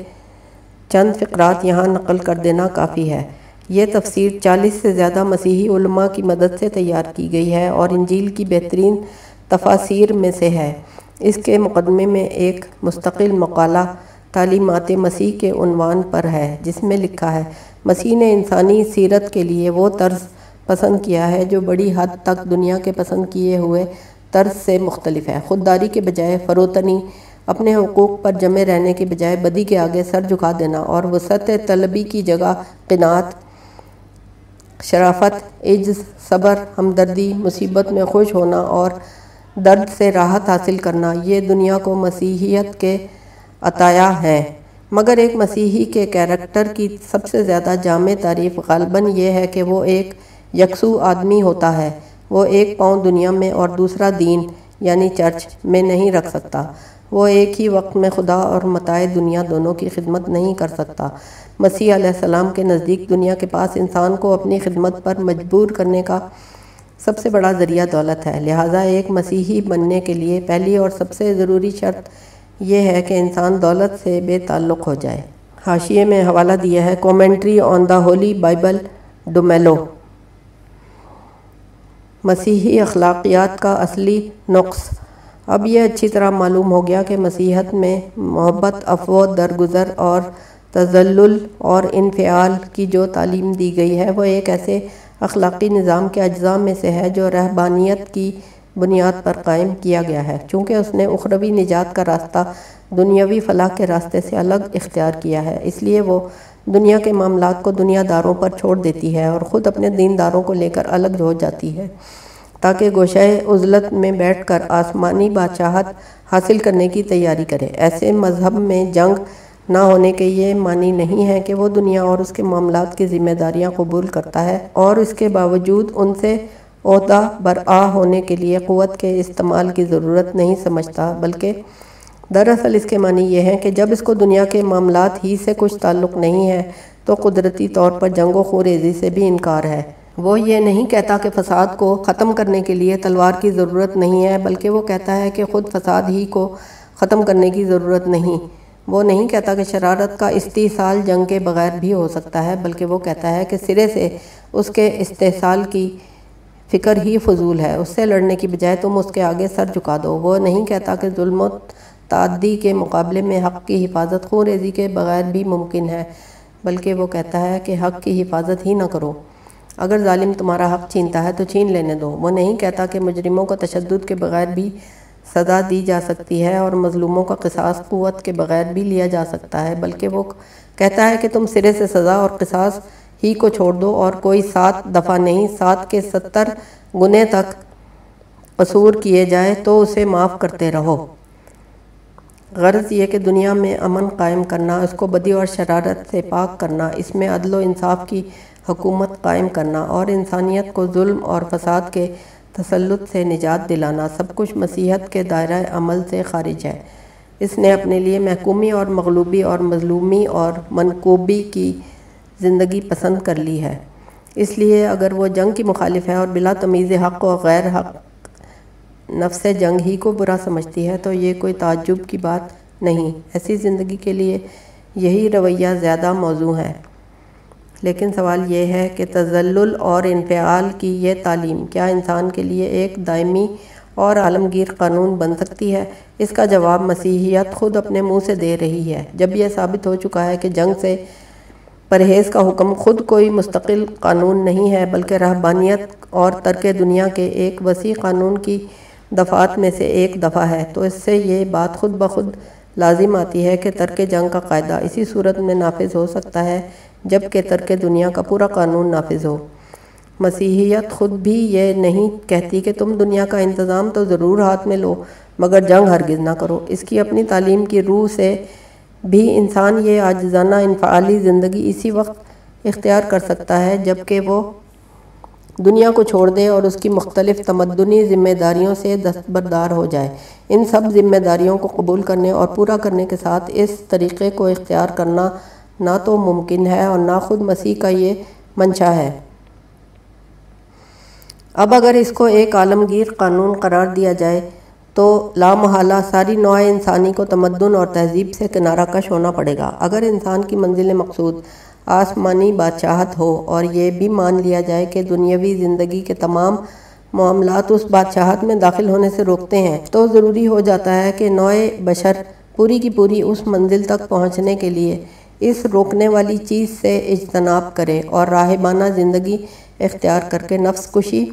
چند فقرات یہاں نقل کر دینا کافی ہے۔ یہ تفسیر چالیس سے زیادہ مسیحی علماء کی مدد سے تیار کی گئی ہے اور انجیل کی بہترین تفاسیر میں سے ہے۔ اس کے مقدمے میں ایک مستقل مقالہ تعلیمات مسیح کے عنوان پر ہے، جس میں لکھا ہے، مسیح نے انسانی سیرت کے لیے وہ طرز پسند کیا ہے جو بڑی حد تک دنیا کے پسند کیے ہوئے طرز سے مختلف ہے۔ خودداری کے بجائے فروتنی، اپنے حقوق پر جمع رہنے کے بجائے بدی کے آگے سر جھکا دینا اور وسط طلبی کی جگہ قناعت، شرافت، عجز، صبر، ہمدردی، مصیبت میں خوش ہونا اور درد سے راحت حاصل کرنا، یہ دنیا کو مسیحیت کے عطایا ہیں مگر ایک مسیحی کے کیریکٹر کی سب سے زیادہ جامع تعریف غالباً یہ ہے کہ وہ ایک یکسو آدمی ہوتا ہے۔ وہ ایک پاؤں دنیا میں اور دوسرا دین یعنی چرچ، میں نہیں رکھ سکتا۔ وہ ایک ہی وقت میں خدا اور متاع دنیا دونوں کی خدمت نہیں کر سکتا۔ مسیح علیہ السلام کے نزدیک دنیا کے پاس انسان کو اپنی خدمت پر مجبور کرنے کا سب سے بڑا ذریعہ دولت ہے۔ لہٰذا ایک مسیحی بننے کے لیے پہلی اور سب سے ضروری شرط یہ ہے کہ انسان دولت سے بے تعلق ہو جائے۔ حاشیے میں حوالہ دیا ہے commentary on the holy Bible Dummelow. مسیحی اخلاقیات کا اصلی نقص۔ اب یہ اچھی طرح معلوم ہو گیا کہ مسیحت میں محبت افو درگزر اور تزلل اور انفعال کی جو تعلیم دی گئی ہے، وہ ایک ایسے اخلاقی نظام کے اجزاء میں سے ہے جو رہبانیت کی بنیاد پر قائم کیا گیا ہے۔ چونکہ اس نے اخروی نجات کا راستہ دنیاوی فلاح کے راستے سے الگ اختیار کیا ہے، اس لیے وہ دنیا کے معاملات کو دنیا داروں پر چھوڑ دیتی ہے اور خود اپنے دینداروں کو لے کر الگ ہو جاتی ہے۔ تاکہ گوشہ عزلت میں بیٹھ کر آسمانی بادشاہت حاصل کرنے کی تیاری کرے۔ ایسے مذہب میں جنگ نہ ہونے کے یہ معنی نہیں ہے کہ وہ دنیا اور اس کے معاملات کی ذمہ داریاں قبول کرتا ہے اور اس کے باوجود ان سے عہدہ برآ ہونے کے لیے قوت کے استعمال کی ضرورت نہیں سمجھتا، بلکہ دراصل اس کے معنی یہ ہے کہ جب اس کو دنیا کے معاملات ہی سے کچھ تعلق نہیں ہے تو قدرتی طور پر جنگ و خوریزی سے بھی انکار ہے۔ وہ یہ نہیں کہتا کہ فساد کو ختم کرنے کے لیے تلوار کی ضرورت نہیں ہے، بلکہ وہ کہتا ہے کہ خود فساد ہی کو ختم کرنے کی ضرورت نہیں۔ وہ نہیں کہتا کہ شرارت کا استحصال جنگ کے بغیر بھی ہو سکتا ہے، بلکہ وہ کہتا ہے کہ سرے سے اس کے استحصال کی فکر ہی فضول ہے۔ اس سے لڑنے کی بجائے تم اس کے آگے سر جھکا دو۔ وہ نہیں کہتا کہ ظلم و تعدی کے مقابلے میں حق کی حفاظت خون ریزی کے بغیر بھی ممکن ہے، بلکہ وہ کہتا ہے کہ حق کی حفاظت ہی نہ کرو۔ اگر ظالم تمہارا حق چھینتا ہے تو چھین لینے دو۔ وہ نہیں کہتا کہ مجرموں کو تشدد کے بغیر بھی سزا دی جا سکتی ہے اور مظلوموں کا قصاص قوت کے بغیر بھی لیا جا سکتا ہے، بلکہ وہ کہتا ہے کہ تم سرے سے سزا اور قصاص ہی کو چھوڑ دو اور کوئی سات دفعہ نہیں، سات کے ستر گنے تک قصور کیے جائے تو اسے معاف کرتے رہو۔ غرض یہ کہ دنیا میں امن قائم کرنا، اس کو بدی اور شرارت سے پاک کرنا، اس میں عدل و انصاف کی حکومت قائم کرنا اور انسانیت کو ظلم اور فساد کے تسلط سے نجات دلانا، سب کچھ مسیحت کے دائرہ عمل سے خارج ہے۔ اس نے اپنے لیے محکومی اور مغلوبی اور مظلومی اور منقوبی کی زندگی پسند کر لی ہے۔ اس لیے اگر وہ جنگ کی مخالف ہے اور بلا تمیز حق و غیر حق نفس جنگ ہی کو برا سمجھتی ہے، تو یہ کوئی تعجب کی بات نہیں۔ ایسی زندگی کے لیے یہی رویہ زیادہ موضوع ہے۔ لیکن سوال یہ ہے کہ تزلل اور انفعال کی یہ تعلیم کیا انسان کے لیے ایک دائمی اور عالمگیر قانون بن سکتی ہے؟ اس کا جواب مسیحیت خود اپنے منہ سے دے رہی ہے۔ جب یہ ثابت ہو چکا ہے کہ جنگ سے پرہیز کا حکم خود کوئی مستقل قانون نہیں ہے، بلکہ رہبانیت اور ترک دنیا کے ایک وسیع قانون کی دفعات میں سے ایک دفعہ ہے۔ تو اس سے یہ بات خود بخود لازم آتی ہے کہ ترک جنگ کا قاعدہ اسی صورت میں نافذ ہو سکتا ہے، جبکہ ترک دنیا کا پورا قانون نافذ ہو۔ مسیحیت خود بھی یہ نہیں کہتی کہ تم دنیا کا انتظام تو ضرور ہاتھ میں لو، مگر جنگ ہرگز نہ کرو۔ اس کی اپنی تعلیم کی روح سے بھی انسان یہ آجزانہ انفعالی زندگی اسی وقت اختیار کر سکتا ہے جبکہ وہ دنیا کو چھوڑ دے اور اس کی مختلف تمدنی ذمہ داریوں سے دستبردار ہو جائے۔ ان سب ذمہ داریوں کو قبول کرنے اور پورا کرنے کے ساتھ اس طریقے کو اختیار کرنا نہ تو ممکن ہے اور نہ خود مسیح کا یہ منشا ہے۔ اب اگر اس کو ایک عالمگیر قانون قرار دیا جائے تو لامحالہ ساری نوع انسانی کو تمدن اور تہذیب سے کنارہ کش ہونا پڑے گا۔ اگر انسان کی منزل مقصود آسمانی بادشاہت ہو اور یہ بھی مان لیا جائے کہ دنیاوی زندگی کے تمام معاملات اس بادشاہت میں داخل ہونے سے روکتے ہیں، تو ضروری ہو جاتا ہے کہ نوع بشر پوری کی پوری اس منزل تک پہنچنے کے لیے اس روکنے والی چیز سے اجتناب کرے اور راہبانہ زندگی اختیار کر کے نفس کشی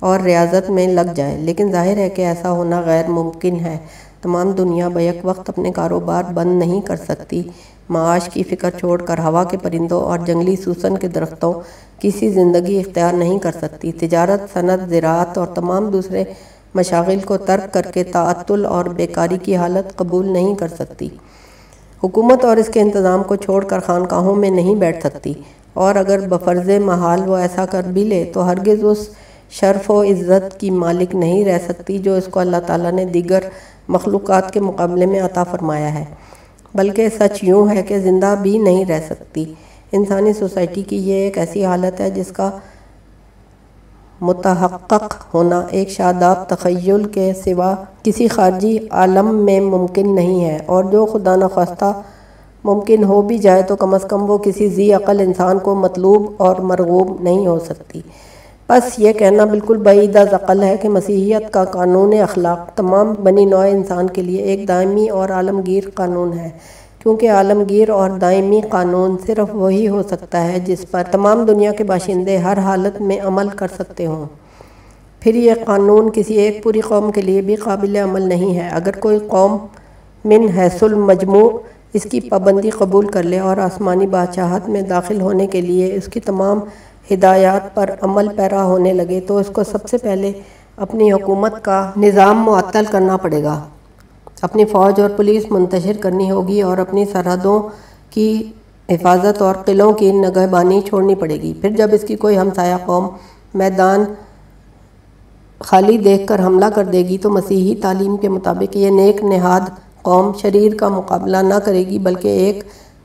اور ریاضت میں لگ جائے لیکن ظاہر ہے کہ ایسا ہونا غیر ممکن ہے۔ تمام دنیا بیک وقت اپنے کاروبار بند نہیں کر سکتی۔ معاش کی فکر چھوڑ کر ہوا کے پرندوں اور جنگلی سوسن کے درختوں کسی زندگی اختیار نہیں کر سکتی۔ تجارت، صنعت، زراعت اور تمام دوسرے مشاغل کو ترک کر کے تعطل اور بیکاری کی حالت قبول نہیں کر سکتی۔ حکومت اور اس کے انتظام کو چھوڑ کر خانقاہوں میں نہیں بیٹھ سکتی۔ اور اگر بفرض محال وہ ایسا کر بھی لے تو ہرگز اس شرف و عزت کی مالک نہیں رہ سکتی جو اس کو اللہ تعالیٰ نے دیگر مخلوقات کے مقابلے میں عطا فرمایا ہے۔ بلکہ سچ یوں ہے کہ زندہ بھی نہیں رہ سکتی۔ انسانی سوسائٹی کی یہ ایک ایسی حالت ہے جس کا متحقق ہونا ایک شاداب تخیل کے سوا کسی خارجی عالم میں ممکن نہیں ہے۔ اور جو خدا نخواستہ ممکن ہو بھی جائے تو کم از کم وہ کسی ذی عقل انسان کو مطلوب اور مرغوب نہیں ہو سکتی۔ بس یہ کہنا بالکل بعید از ہے کہ مسیحیت کا قانون اخلاق تمام بنی نوع انسان کے لیے ایک دائمی اور عالمگیر قانون ہے، کیونکہ عالمگیر اور دائمی قانون صرف وہی ہو سکتا ہے جس پر تمام دنیا کے باشندے ہر حالت میں عمل کر سکتے ہوں۔ پھر یہ قانون کسی ایک پوری قوم کے لیے بھی قابل عمل نہیں ہے۔ اگر کوئی قوم من حیث المجموع اس کی پابندی قبول کر لے اور آسمانی بادشاہت میں داخل ہونے کے لیے اس کی تمام ہدایات پر عمل پیرا ہونے لگے تو اس کو سب سے پہلے اپنی حکومت کا نظام معطل کرنا پڑے گا۔ اپنی فوج اور پولیس منتشر کرنی ہوگی اور اپنی سرحدوں کی حفاظت اور قلعوں کی نگہبانی چھوڑنی پڑے گی۔ پھر جب اس کی کوئی ہمسایہ قوم میدان خالی دیکھ کر حملہ کر دے گی تو مسیحی تعلیم کے مطابق یہ نیک نہاد قوم شریر کا مقابلہ نہ کرے گی، بلکہ ایک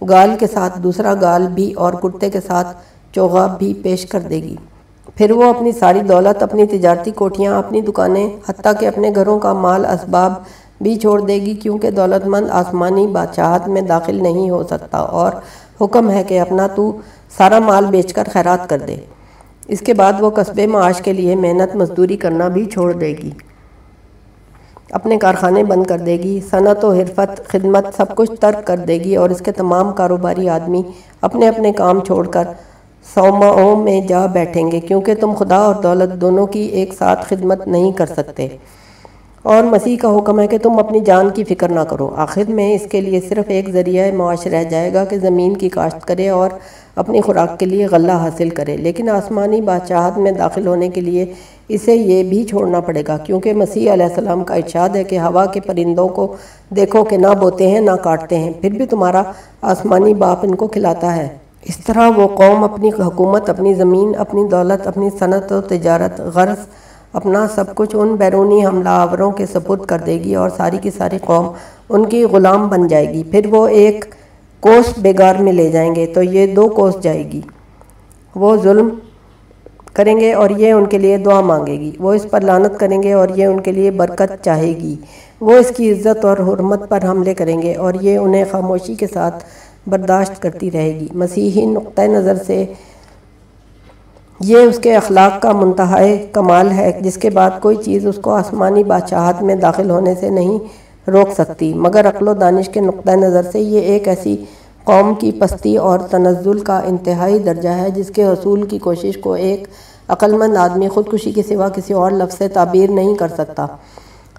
گال کے ساتھ، دوسرا گال بھی اور کرتے کے ساتھ چوغاب بھی پیش کر دے گی۔ پھر وہ اپنی ساری دولت، اپنی تجارتی کوٹیاں، اپنی دکانیں، حتیٰ کہ اپنے گھروں کا مال، اسباب بھی چھوڑ دے گی، کیونکہ دولت مند آسمانی بادشاہت میں داخل نہیں ہو سکتا اور حکم ہے کہ اپنا تو سارا مال بیچ کر خیرات کر دے۔ اس کے بعد وہ قصبے معاش کے لیے محنت مزدوری کرنا بھی چھوڑ دے گی۔ اپنے کارخانے بند کر دے گی، صنعت و حرفت، خدمت سب کچھ ترک کر دے گی اور اس کے تمام کاروباری آدمی اپنے اپنے کام چھوڑ کر سوماؤں میں جا بیٹھیں گے، کیونکہ تم خدا اور دولت دونوں کی ایک ساتھ خدمت نہیں کر سکتے۔ اور مسیح کا حکم ہے کہ تم اپنی جان کی فکر نہ کرو۔ آخر میں اس کے لیے صرف ایک ذریعہ معاش رہ جائے گا کہ زمین کی کاشت کرے اور اپنی خوراک کے لیے غلہ حاصل کرے۔ لیکن آسمانی بادشاہت میں داخل ہونے کے لیے اسے یہ بھی چھوڑنا پڑے گا، کیونکہ مسیح علیہ السلام کا ارشاد ہے کہ ہوا کے پرندوں کو دیکھو کہ نہ بوتے ہیں نہ کاٹتے ہیں، پھر بھی تمہارا آسمانی باپ ان کو کھلاتا ہے۔ اس طرح وہ قوم اپنی حکومت، اپنی زمین، اپنی دولت، اپنی صنعت و تجارت، غرض، اپنا سب کچھ ان بیرونی حملہ آوروں کے سپرد کر دے گی اور ساری کی ساری قوم ان کی غلام بن جائے گی۔ پھر وہ ایک کوس بیگار میں لے جائیں گے تو یہ دو کوس جائے گی۔ وہ ظلم کریں گے اور یہ ان کے لیے دعا مانگے گی۔ وہ اس پر لانت کریں گے اور یہ ان کے لیے برکت چاہے گی۔ وہ اس کی عزت اور حرمت پر حملے کریں گے اور یہ انہیں خاموشی کے ساتھ برداشت کرتی رہے گی۔ مسیحی نقطۂ نظر سے یہ اس کے اخلاق کا منتہائے کمال ہے، جس کے بعد کوئی چیز اس کو آسمانی بادشاہت میں داخل ہونے سے نہیں روک سکتی۔ مگر عقل و دانش کے نقطۂ نظر سے یہ ایک ایسی قوم کی پستی اور تنزل کا انتہائی درجہ ہے، جس کے حصول کی کوشش کو ایک عقلمند آدمی خودکشی کے سوا کسی اور لفظ سے تعبیر نہیں کر سکتا۔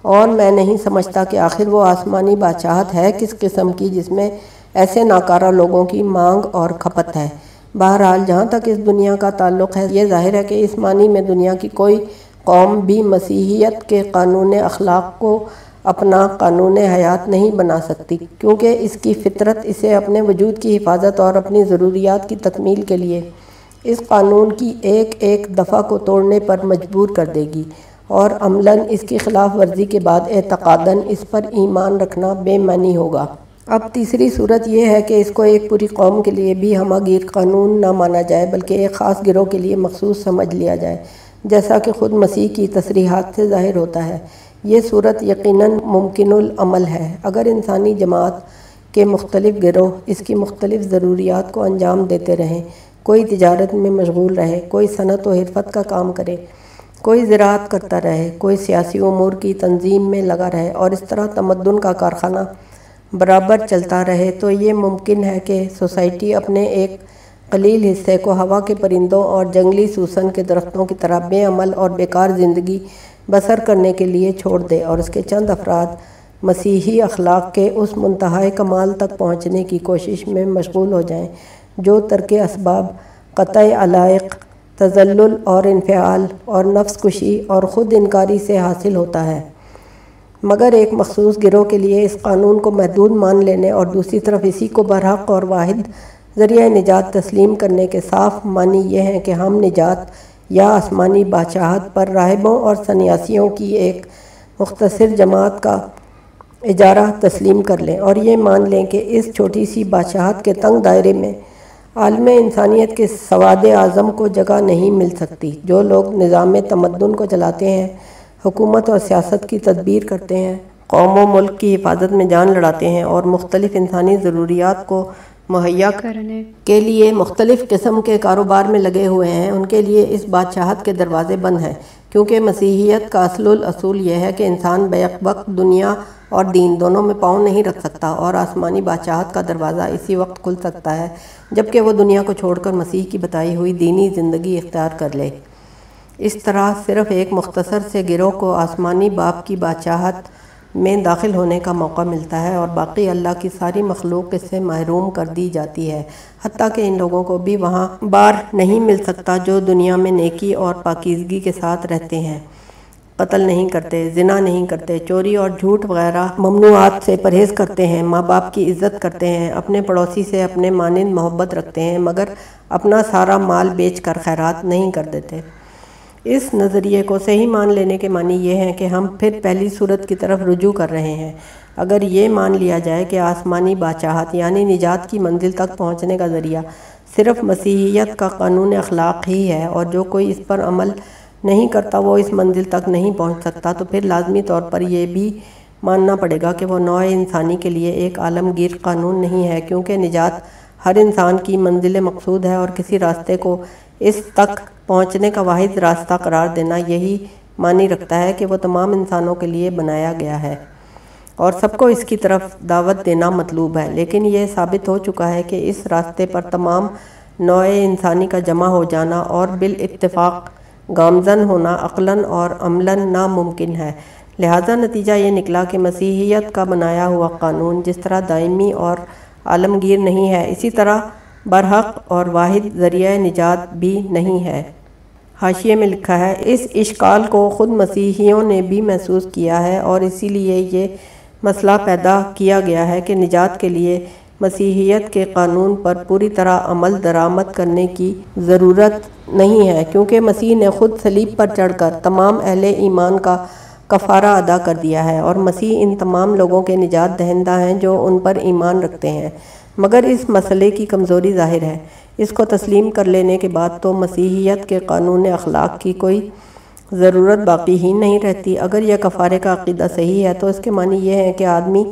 اور میں نہیں سمجھتا کہ آخر وہ آسمانی بادشاہت ہے کس قسم کی، جس میں ایسے ناکارہ لوگوں کی مانگ اور کھپت ہے۔ بہرحال، جہاں تک اس دنیا کا تعلق ہے، یہ ظاہر ہے کہ اس معنی میں دنیا کی کوئی قوم بھی مسیحیت کے قانون اخلاق کو اپنا قانون حیات نہیں بنا سکتی، کیونکہ اس کی فطرت اسے اپنے وجود کی حفاظت اور اپنی ضروریات کی تکمیل کے لیے، اس قانون کی ایک ایک دفعہ کو توڑنے پر مجبور کر دے گی۔ اور عملاً اس کی خلاف ورزی کے بعد اعتقاداً اس پر ایمان رکھنا بے معنی ہوگا۔ اب تیسری صورت یہ ہے کہ اس کو ایک پوری قوم کے لیے بھی ہمہ گیر قانون نہ مانا جائے، بلکہ ایک خاص گروہ کے لیے مخصوص سمجھ لیا جائے، جیسا کہ خود مسیح کی تصریحات سے ظاہر ہوتا ہے۔ یہ صورت یقیناً ممکن العمل ہے۔ اگر انسانی جماعت کے مختلف گروہ اس کی مختلف ضروریات کو انجام دیتے رہیں، کوئی تجارت میں مشغول رہے، کوئی صنعت و حرفت کا کام کرے، کوئی زراعت کرتا رہے، کوئی سیاسی امور کی تنظیم میں لگا رہے اور اس طرح تمدن کا کارخانہ برابر چلتا رہے تو یہ ممکن ہے کہ سوسائٹی اپنے ایک قلیل حصے کو ہوا کے پرندوں اور جنگلی سوسن کے درختوں کی طرح بے عمل اور بیکار زندگی بسر کرنے کے لیے چھوڑ دے اور اس کے چند افراد مسیحی اخلاق کے اس منتہائے کمال تک پہنچنے کی کوشش میں مشغول ہو جائیں، جو ترک اسباب، قطع علائق، تزلل اور انفعال اور نفس کشی اور خود انکاری سے حاصل ہوتا ہے۔ مگر ایک مخصوص گروہ کے لیے اس قانون کو محدود مان لینے اور دوسری طرف اسی کو برحق اور واحد ذریعہ نجات تسلیم کرنے کے صاف معنی یہ ہیں کہ ہم نجات یا آسمانی بادشاہت پر راہبوں اور سنیاسیوں کی ایک مختصر جماعت کا اجارہ تسلیم کر لیں اور یہ مان لیں کہ اس چھوٹی سی بادشاہت کے تنگ دائرے میں عالم انسانیت کے سواد اعظم کو جگہ نہیں مل سکتی جو لوگ نظام تمدن کو چلاتے ہیں حکومت اور سیاست کی تدبیر کرتے ہیں۔ قوم و ملک کی حفاظت میں جان لڑاتے ہیں اور مختلف انسانی ضروریات کو مہیا کرنے؟ کے لیے مختلف قسم کے کاروبار میں لگے ہوئے ہیں۔ ان کے لیے اس بادشاہت کے دروازے بند ہیں۔ کیونکہ مسیحیت کا اصل الاصول یہ ہے کہ انسان بیک وقت دنیا اور دین دونوں میں پاؤں نہیں رکھ سکتا اور آسمانی بادشاہت کا دروازہ اسی وقت کھل سکتا ہے جبکہ وہ دنیا کو چھوڑ کر مسیح کی بتائی ہوئی دینی زندگی اختیار کر لے۔ اس طرح صرف ایک مختصر سے گروہ کو آسمانی باپ کی بادشاہت میں داخل ہونے کا موقع ملتا ہے اور باقی اللہ کی ساری مخلوق اس سے محروم کر دی جاتی ہے۔ حتیٰ کہ ان لوگوں کو بھی وہاں بار نہیں مل سکتا جو دنیا میں نیکی اور پاکیزگی کے ساتھ رہتے ہیں۔ قتل نہیں کرتے، زنا نہیں کرتے، چوری اور جھوٹ وغیرہ ممنوعات سے پرہیز کرتے ہیں، ماں باپ کی عزت کرتے ہیں، اپنے پڑوسی سے اپنے مانند محبت رکھتے ہیں، مگر اپنا سارا مال بیچ کر خیرات نہیں کر دیتے۔ اس نظریے کو صحیح مان لینے کے معنی یہ ہیں کہ ہم پھر پہلی صورت کی طرف رجوع کر رہے ہیں۔ اگر یہ مان لیا جائے کہ آسمانی بادشاہت یعنی نجات کی منزل تک پہنچنے کا ذریعہ صرف مسیحیت کا قانون اخلاق ہی ہے اور جو کوئی اس پر عمل نہیں کرتا وہ اس منزل تک نہیں پہنچ سکتا، تو پھر لازمی طور پر یہ بھی ماننا پڑے گا کہ وہ نوع انسانی کے لیے ایک عالمگیر قانون نہیں ہے، کیونکہ نجات ہر انسان کی منزل مقصود ہے اور کسی راستے کو اس تک پہنچنے کا واحد راستہ قرار دینا یہی معنی رکھتا ہے کہ وہ تمام انسانوں کے لیے بنایا گیا ہے۔ اور سب کو اس کی طرف دعوت دینا مطلوب ہے۔ لیکن یہ ثابت ہو چکا ہے کہ اس راستے پر تمام نوع انسانی کا جمع ہو جانا اور بالاتفاق گامزن ہونا عقلاً اور عملاً ناممکن ہے۔ لہذا نتیجہ یہ نکلا کہ مسیحیت کا بنایا ہوا قانون جس طرح دائمی اور عالمگیر نہیں ہے۔ اسی طرح برحق اور واحد ذریعہ نجات بھی نہیں ہے۔ حاشیے میں لکھا ہے، اس اشکال کو خود مسیحیوں نے بھی محسوس کیا ہے اور اسی لیے یہ مسئلہ پیدا کیا گیا ہے کہ نجات کے لیے مسیحیت کے قانون پر پوری طرح عمل درآمد کرنے کی ضرورت نہیں ہے۔ کیونکہ مسیح نے خود سلیب پر چڑھ کر تمام اہل ایمان کا کفارہ ادا کر دیا ہے اور مسیح ان تمام لوگوں کے نجات دہندہ ہیں جو ان پر ایمان رکھتے ہیں۔ مگر اس مسئلے کی کمزوری ظاہر ہے۔ اس کو تسلیم کر لینے کے بعد تو مسیحیت کے قانون اخلاق کی کوئی ضرورت باقی ہی نہیں رہتی۔ اگر یہ کفارے کا عقیدہ صحیح ہے تو اس کے معنی یہ ہے کہ آدمی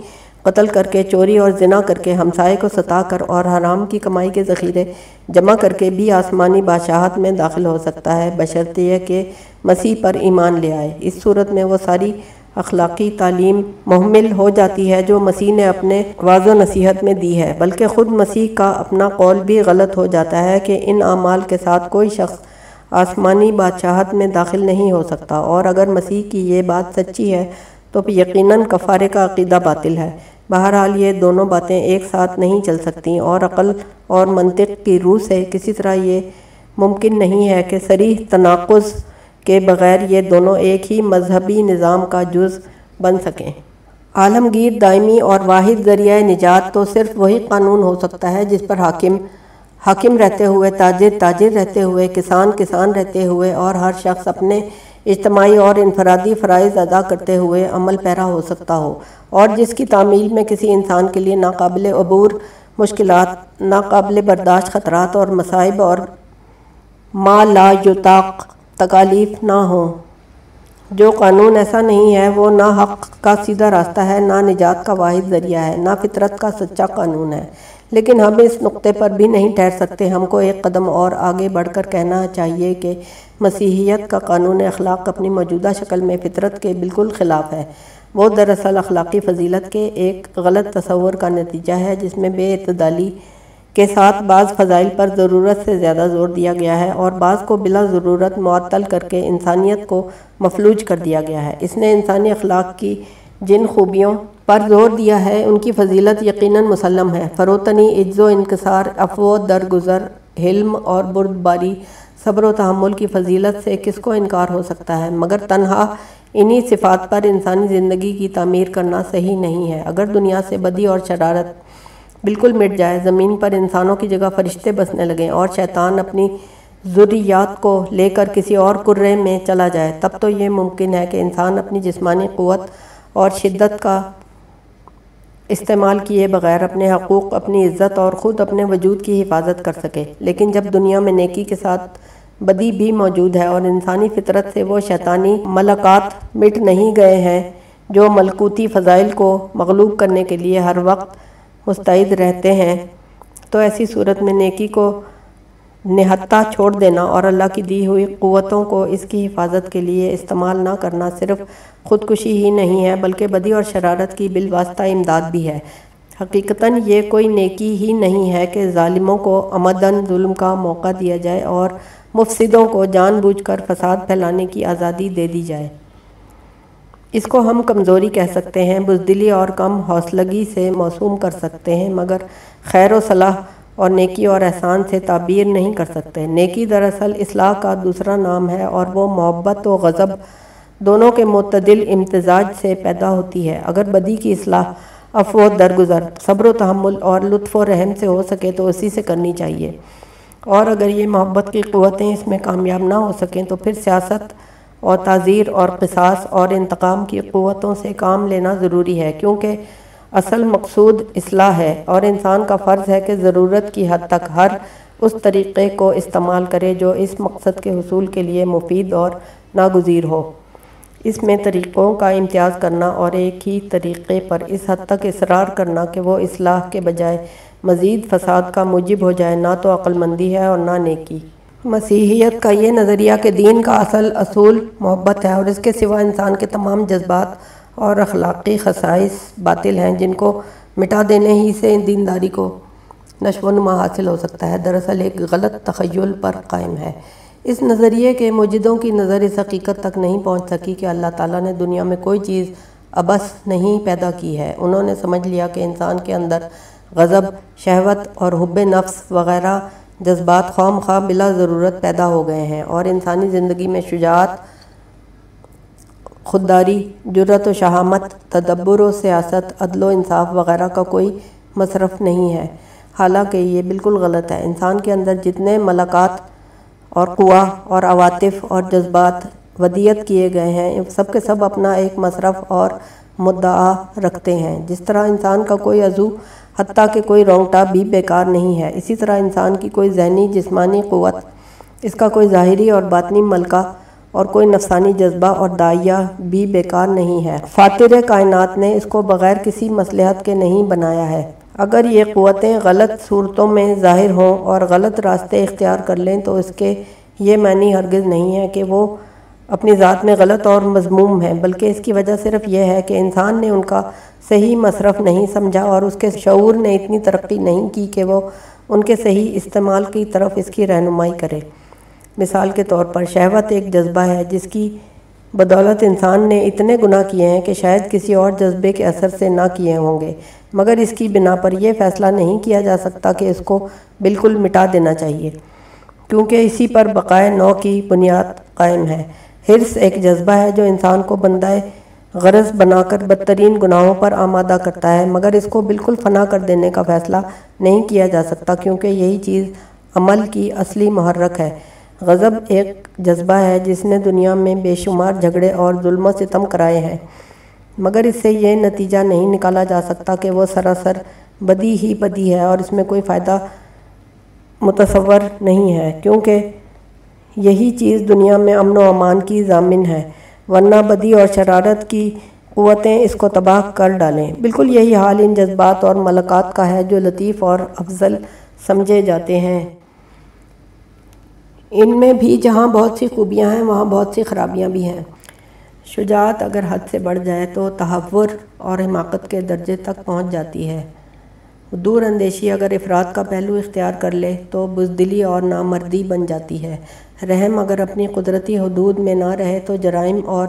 قتل کر کے، چوری اور زنا کر کے، ہمسائے کو ستا کر اور حرام کی کمائی کے ذخیرے جمع کر کے بھی آسمانی بادشاہت میں داخل ہو سکتا ہے۔ یہ کہ مسیح پر ایمان لے آئے۔ اس صورت میں وہ ساری اخلاقی تعلیم محمل ہو جاتی ہے جو مسیح نے اپنے واض و نصیحت میں دی ہے، بلکہ خود مسیح کا اپنا قول بھی غلط ہو جاتا ہے کہ ان اعمال کے ساتھ کوئی شخص آسمانی بادشاہت میں داخل نہیں ہو سکتا۔ اور اگر مسیح کی یہ بات سچی ہے تو یقیناً کفارے کا عقیدہ باطل ہے۔ بہرحال یہ دونوں باتیں ایک ساتھ نہیں چل سکتیں اور عقل اور منطق کی روح سے کسی طرح یہ ممکن نہیں ہے کہ سریح تناقض کے بغیر یہ دونوں ایک ہی مذہبی نظام کا جز بن سکیں۔ عالمگیر دائمی اور واحد ذریعہ نجات تو صرف وہی قانون ہو سکتا ہے جس پر حاکم حاکم رہتے ہوئے، تاجر تاجر رہتے ہوئے، کسان کسان رہتے ہوئے اور ہر شخص اپنے اجتماعی اور انفرادی فرائض ادا کرتے ہوئے عمل پیرا ہو سکتا ہو اور جس کی تعمیل میں کسی انسان کے لیے ناقابل عبور، مشکلات، ناقابل برداشت خطرات اور مصائب اور ما لا یطاق تکالیف نہ ہوں۔ جو قانون ایسا نہیں ہے، وہ نہ حق کا سیدھا راستہ ہے، نہ نجات کا واحد ذریعہ ہے، نہ فطرت کا سچا قانون ہے۔ لیکن ہم اس نقطے پر بھی نہیں ٹھہر سکتے۔ ہم کو ایک قدم اور آگے بڑھ کر کہنا چاہیے کہ مسیحیت کا قانون اخلاق اپنی موجودہ شکل میں فطرت کے بالکل خلاف ہے۔ وہ دراصل اخلاقی فضیلت کے ایک غلط تصور کا نتیجہ ہے، جس میں بے اعتدالی کے ساتھ بعض فضائل پر ضرورت سے زیادہ زور دیا گیا ہے اور بعض کو بلا ضرورت معطل کر کے انسانیت کو مفلوج کر دیا گیا ہے۔ اس نے انسانی اخلاق کی جن خوبیوں پر زور دیا ہے، ان کی فضیلت یقیناً مسلم ہے۔ فروتنی، عجز و انکسار افو درگزر، حلم اور بردباری، صبر و تحمل کی فضیلت سے کس کو انکار ہو سکتا ہے؟ مگر تنہا انہی صفات پر انسانی زندگی کی تعمیر کرنا صحیح نہیں ہے۔ اگر دنیا سے بدی اور شرارت بالکل مٹ جائے، زمین پر انسانوں کی جگہ فرشتے بسنے لگیں اور شیطان اپنی ضروریات کو لے کر کسی اور قرے میں چلا جائے، تب تو یہ ممکن ہے کہ انسان اپنی جسمانی قوت اور شدت کا استعمال کیے بغیر اپنے حقوق، اپنی عزت اور خود اپنے وجود کی حفاظت کر سکے۔ لیکن جب دنیا میں نیکی کے ساتھ بدی بھی موجود ہے اور انسانی فطرت سے وہ شیطانی ملکات مٹ نہیں گئے ہیں، جو ملکوتی فضائل کو مغلوب کرنے کے لیے ہر وقت مستعد رہتے ہیں، تو ایسی صورت میں نیکی کو نہتہ چھوڑ دینا اور اللہ کی دی ہوئی قوتوں کو اس کی حفاظت کے لیے استعمال نہ کرنا صرف خودکشی ہی نہیں ہے، بلکہ بدی اور شرارت کی بالواسطہ امداد بھی ہے۔ حقیقتاً یہ کوئی نیکی ہی نہیں ہے کہ ظالموں کو عمدن ظلم کا موقع دیا جائے اور مفسدوں کو جان بوجھ کر فساد پھیلانے کی آزادی دے دی جائے۔ اس کو ہم کمزوری کہہ سکتے ہیں، بزدلی اور کم حوصلگی سے موسوم کر سکتے ہیں، مگر خیر و صلاح اور نیکی اور احسان سے تعبیر نہیں کر سکتے۔ نیکی دراصل اصلاح کا دوسرا نام ہے اور وہ محبت و غضب دونوں کے معتدل امتزاج سے پیدا ہوتی ہے۔ اگر بدی کی اصلاح افو درگزر، صبر و تحمل اور لطف و رحم سے ہو سکے تو اسی سے کرنی چاہیے۔ اور اگر یہ محبت کی قوتیں اس میں کامیاب نہ ہو سکیں تو پھر سیاست اور تعزیر اور قصاص اور انتقام کی قوتوں سے کام لینا ضروری ہے۔ کیونکہ اصل مقصود اصلاح ہے اور انسان کا فرض ہے کہ ضرورت کی حد تک ہر اس طریقے کو استعمال کرے جو اس مقصد کے حصول کے لیے مفید اور ناگزیر ہو۔ اس میں طریقوں کا امتیاز کرنا اور ایک ہی طریقے پر اس حد تک اصرار کرنا کہ وہ اصلاح کے بجائے مزید فساد کا موجب ہو جائے، نہ تو عقل مندی ہے اور نہ نیکی۔ مسیحیت کا یہ نظریہ کہ دین کا اصل اصول محبت ہے اور اس کے سوا انسان کے تمام جذبات اور اخلاقی خصائص باطل ہیں جن کو مٹا دینے ہی سے دینداری کو نشو و نما حاصل ہو سکتا ہے۔ دراصل ایک غلط تخیل پر قائم ہے۔ اس نظریے کے موجودوں کی نظر اس حقیقت تک نہیں پہنچ سکی کہ اللہ تعالیٰ نے دنیا میں کوئی چیز ابس نہیں پیدا کی ہے۔ انہوں نے سمجھ لیا کہ انسان کے اندر غضب، شہوت اور حب نفس وغیرہ جذبات خوام خواہ بلا ضرورت پیدا ہو گئے ہیں اور انسانی زندگی میں شجاعت خودداری جرت و شہامت، تدبر و سیاست، عدل و انصاف وغیرہ کا کوئی مصرف نہیں ہے۔ حالانکہ یہ بالکل غلط ہے۔ انسان کے اندر جتنے ملکات اور قوا اور عواطف اور جذبات ودیت کیے گئے ہیں سب کے سب اپنا ایک مصرف اور مدعا رکھتے ہیں۔ جس طرح انسان کا کوئی عضو، حتیٰ کہ کوئی رونگٹا بھی بیکار نہیں ہے، اسی طرح انسان کی کوئی ذہنی، جسمانی قوت، اس کا کوئی ظاہری اور باطنی ملکہ اور کوئی نفسانی جذبہ اور دائیہ بھی بیکار نہیں ہے۔ فاتر کائنات نے اس کو بغیر کسی مصلحت کے نہیں بنایا ہے۔ اگر یہ قوتیں غلط صورتوں میں ظاہر ہوں اور غلط راستے اختیار کر لیں تو اس کے یہ معنی ہرگز نہیں ہے کہ وہ اپنی ذات میں غلط اور مضموم ہیں، بلکہ اس کی وجہ صرف یہ ہے کہ انسان نے ان کا صحیح مصرف نہیں سمجھا اور اس کے شعور نے اتنی ترقی نہیں کی کہ وہ ان کے صحیح استعمال کی طرف اس کی رہنمائی کرے۔ مثال کے طور پر شہوت ایک جذبہ ہے جس کی بدولت انسان نے اتنے گناہ کیے ہیں کہ شاید کسی اور جذبے کے اثر سے نہ کیے ہوں گے۔ مگر اس کی بنا پر یہ فیصلہ نہیں کیا جا سکتا کہ اس کو بالکل مٹا دینا چاہیے، کیونکہ اسی پر بقائے نو کی بنیاد قائم ہے۔ حرص ایک جذبہ ہے جو انسان کو بندہ غرض بنا کر بدترین گناہوں پر آمادہ کرتا ہے، مگر اس کو بالکل فنا کر دینے کا فیصلہ نہیں کیا جا سکتا، کیونکہ یہی چیز عمل کی اصلی محرک ہے۔ غضب ایک جذبہ ہے جس نے دنیا میں بے شمار جھگڑے اور ظلم و ستم کرائے ہیں۔ مگر اس سے یہ نتیجہ نہیں نکالا جا سکتا کہ وہ سراسر بدی ہی بدی ہے اور اس میں کوئی فائدہ متصور نہیں ہے، کیونکہ یہی چیز دنیا میں امن و امان کی ضامن ہے۔ ورنہ بدی اور شرارت کی قوتیں اس کو تباہ کر ڈالیں۔ بالکل یہی حال ان جذبات اور ملکات کا ہے جو لطیف اور افضل سمجھے جاتے ہیں۔ ان میں بھی جہاں بہت سی خوبیاں ہیں، وہاں بہت سی خرابیاں بھی ہیں۔ شجاعت اگر حد سے بڑھ جائے تو تحور اور حماقت کے درجے تک پہنچ جاتی ہے۔ دور اندیشی اگر افراد کا پہلو اختیار کر لے تو بزدلی اور نامردی بن جاتی ہے۔ رحم اگر اپنی قدرتی حدود میں نہ رہے تو جرائم اور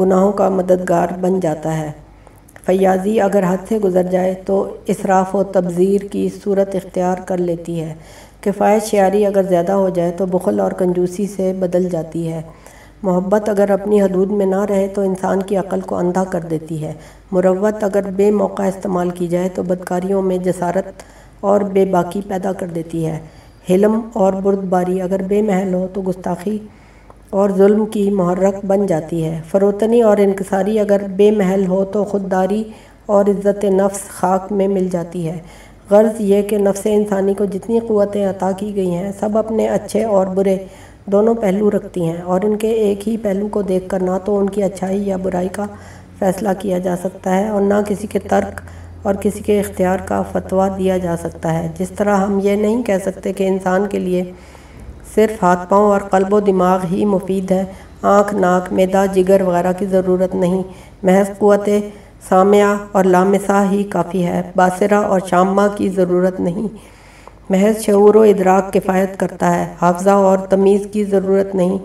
گناہوں کا مددگار بن جاتا ہے۔ فیاضی اگر حد سے گزر جائے تو اسراف و تبذیر کی صورت اختیار کر لیتی ہے۔ کفایت شیاری اگر زیادہ ہو جائے تو بخل اور کنجوسی سے بدل جاتی ہے۔ محبت اگر اپنی حدود میں نہ رہے تو انسان کی عقل کو اندھا کر دیتی ہے۔ مروت اگر بے موقع استعمال کی جائے تو بدکاریوں میں جسارت اور بے باکی پیدا کر دیتی ہے۔ حلم اور بردباری اگر بے محل ہو تو گستاخی اور ظلم کی محرک بن جاتی ہے۔ فروتنی اور انکساری اگر بے محل ہو تو خودداری اور عزت نفس خاک میں مل جاتی ہے۔ غرض یہ کہ نفس انسانی کو جتنی قوتیں عطا کی گئی ہیں، سب اپنے اچھے اور برے دونوں پہلو رکھتی ہیں اور ان کے ایک ہی پہلو کو دیکھ کر نہ تو ان کی اچھائی یا برائی کا فیصلہ کیا جا سکتا ہے اور نہ کسی کے ترک اور کسی کے اختیار کا فتویٰ دیا جا سکتا ہے۔ جس طرح ہم یہ نہیں کہہ سکتے کہ انسان کے لیے صرف ہاتھ پاؤں اور قلب و دماغ ہی مفید ہے، آنکھ، ناک میدا جگر وغیرہ کی ضرورت نہیں۔ محض قوت سامعہ اور لامسہ ہی کافی ہے۔ باصرہ اور شامہ کی ضرورت نہیں۔ محض شعور و ادراک کفایت کرتا ہے۔ حافظہ اور تمیز کی ضرورت نہیں۔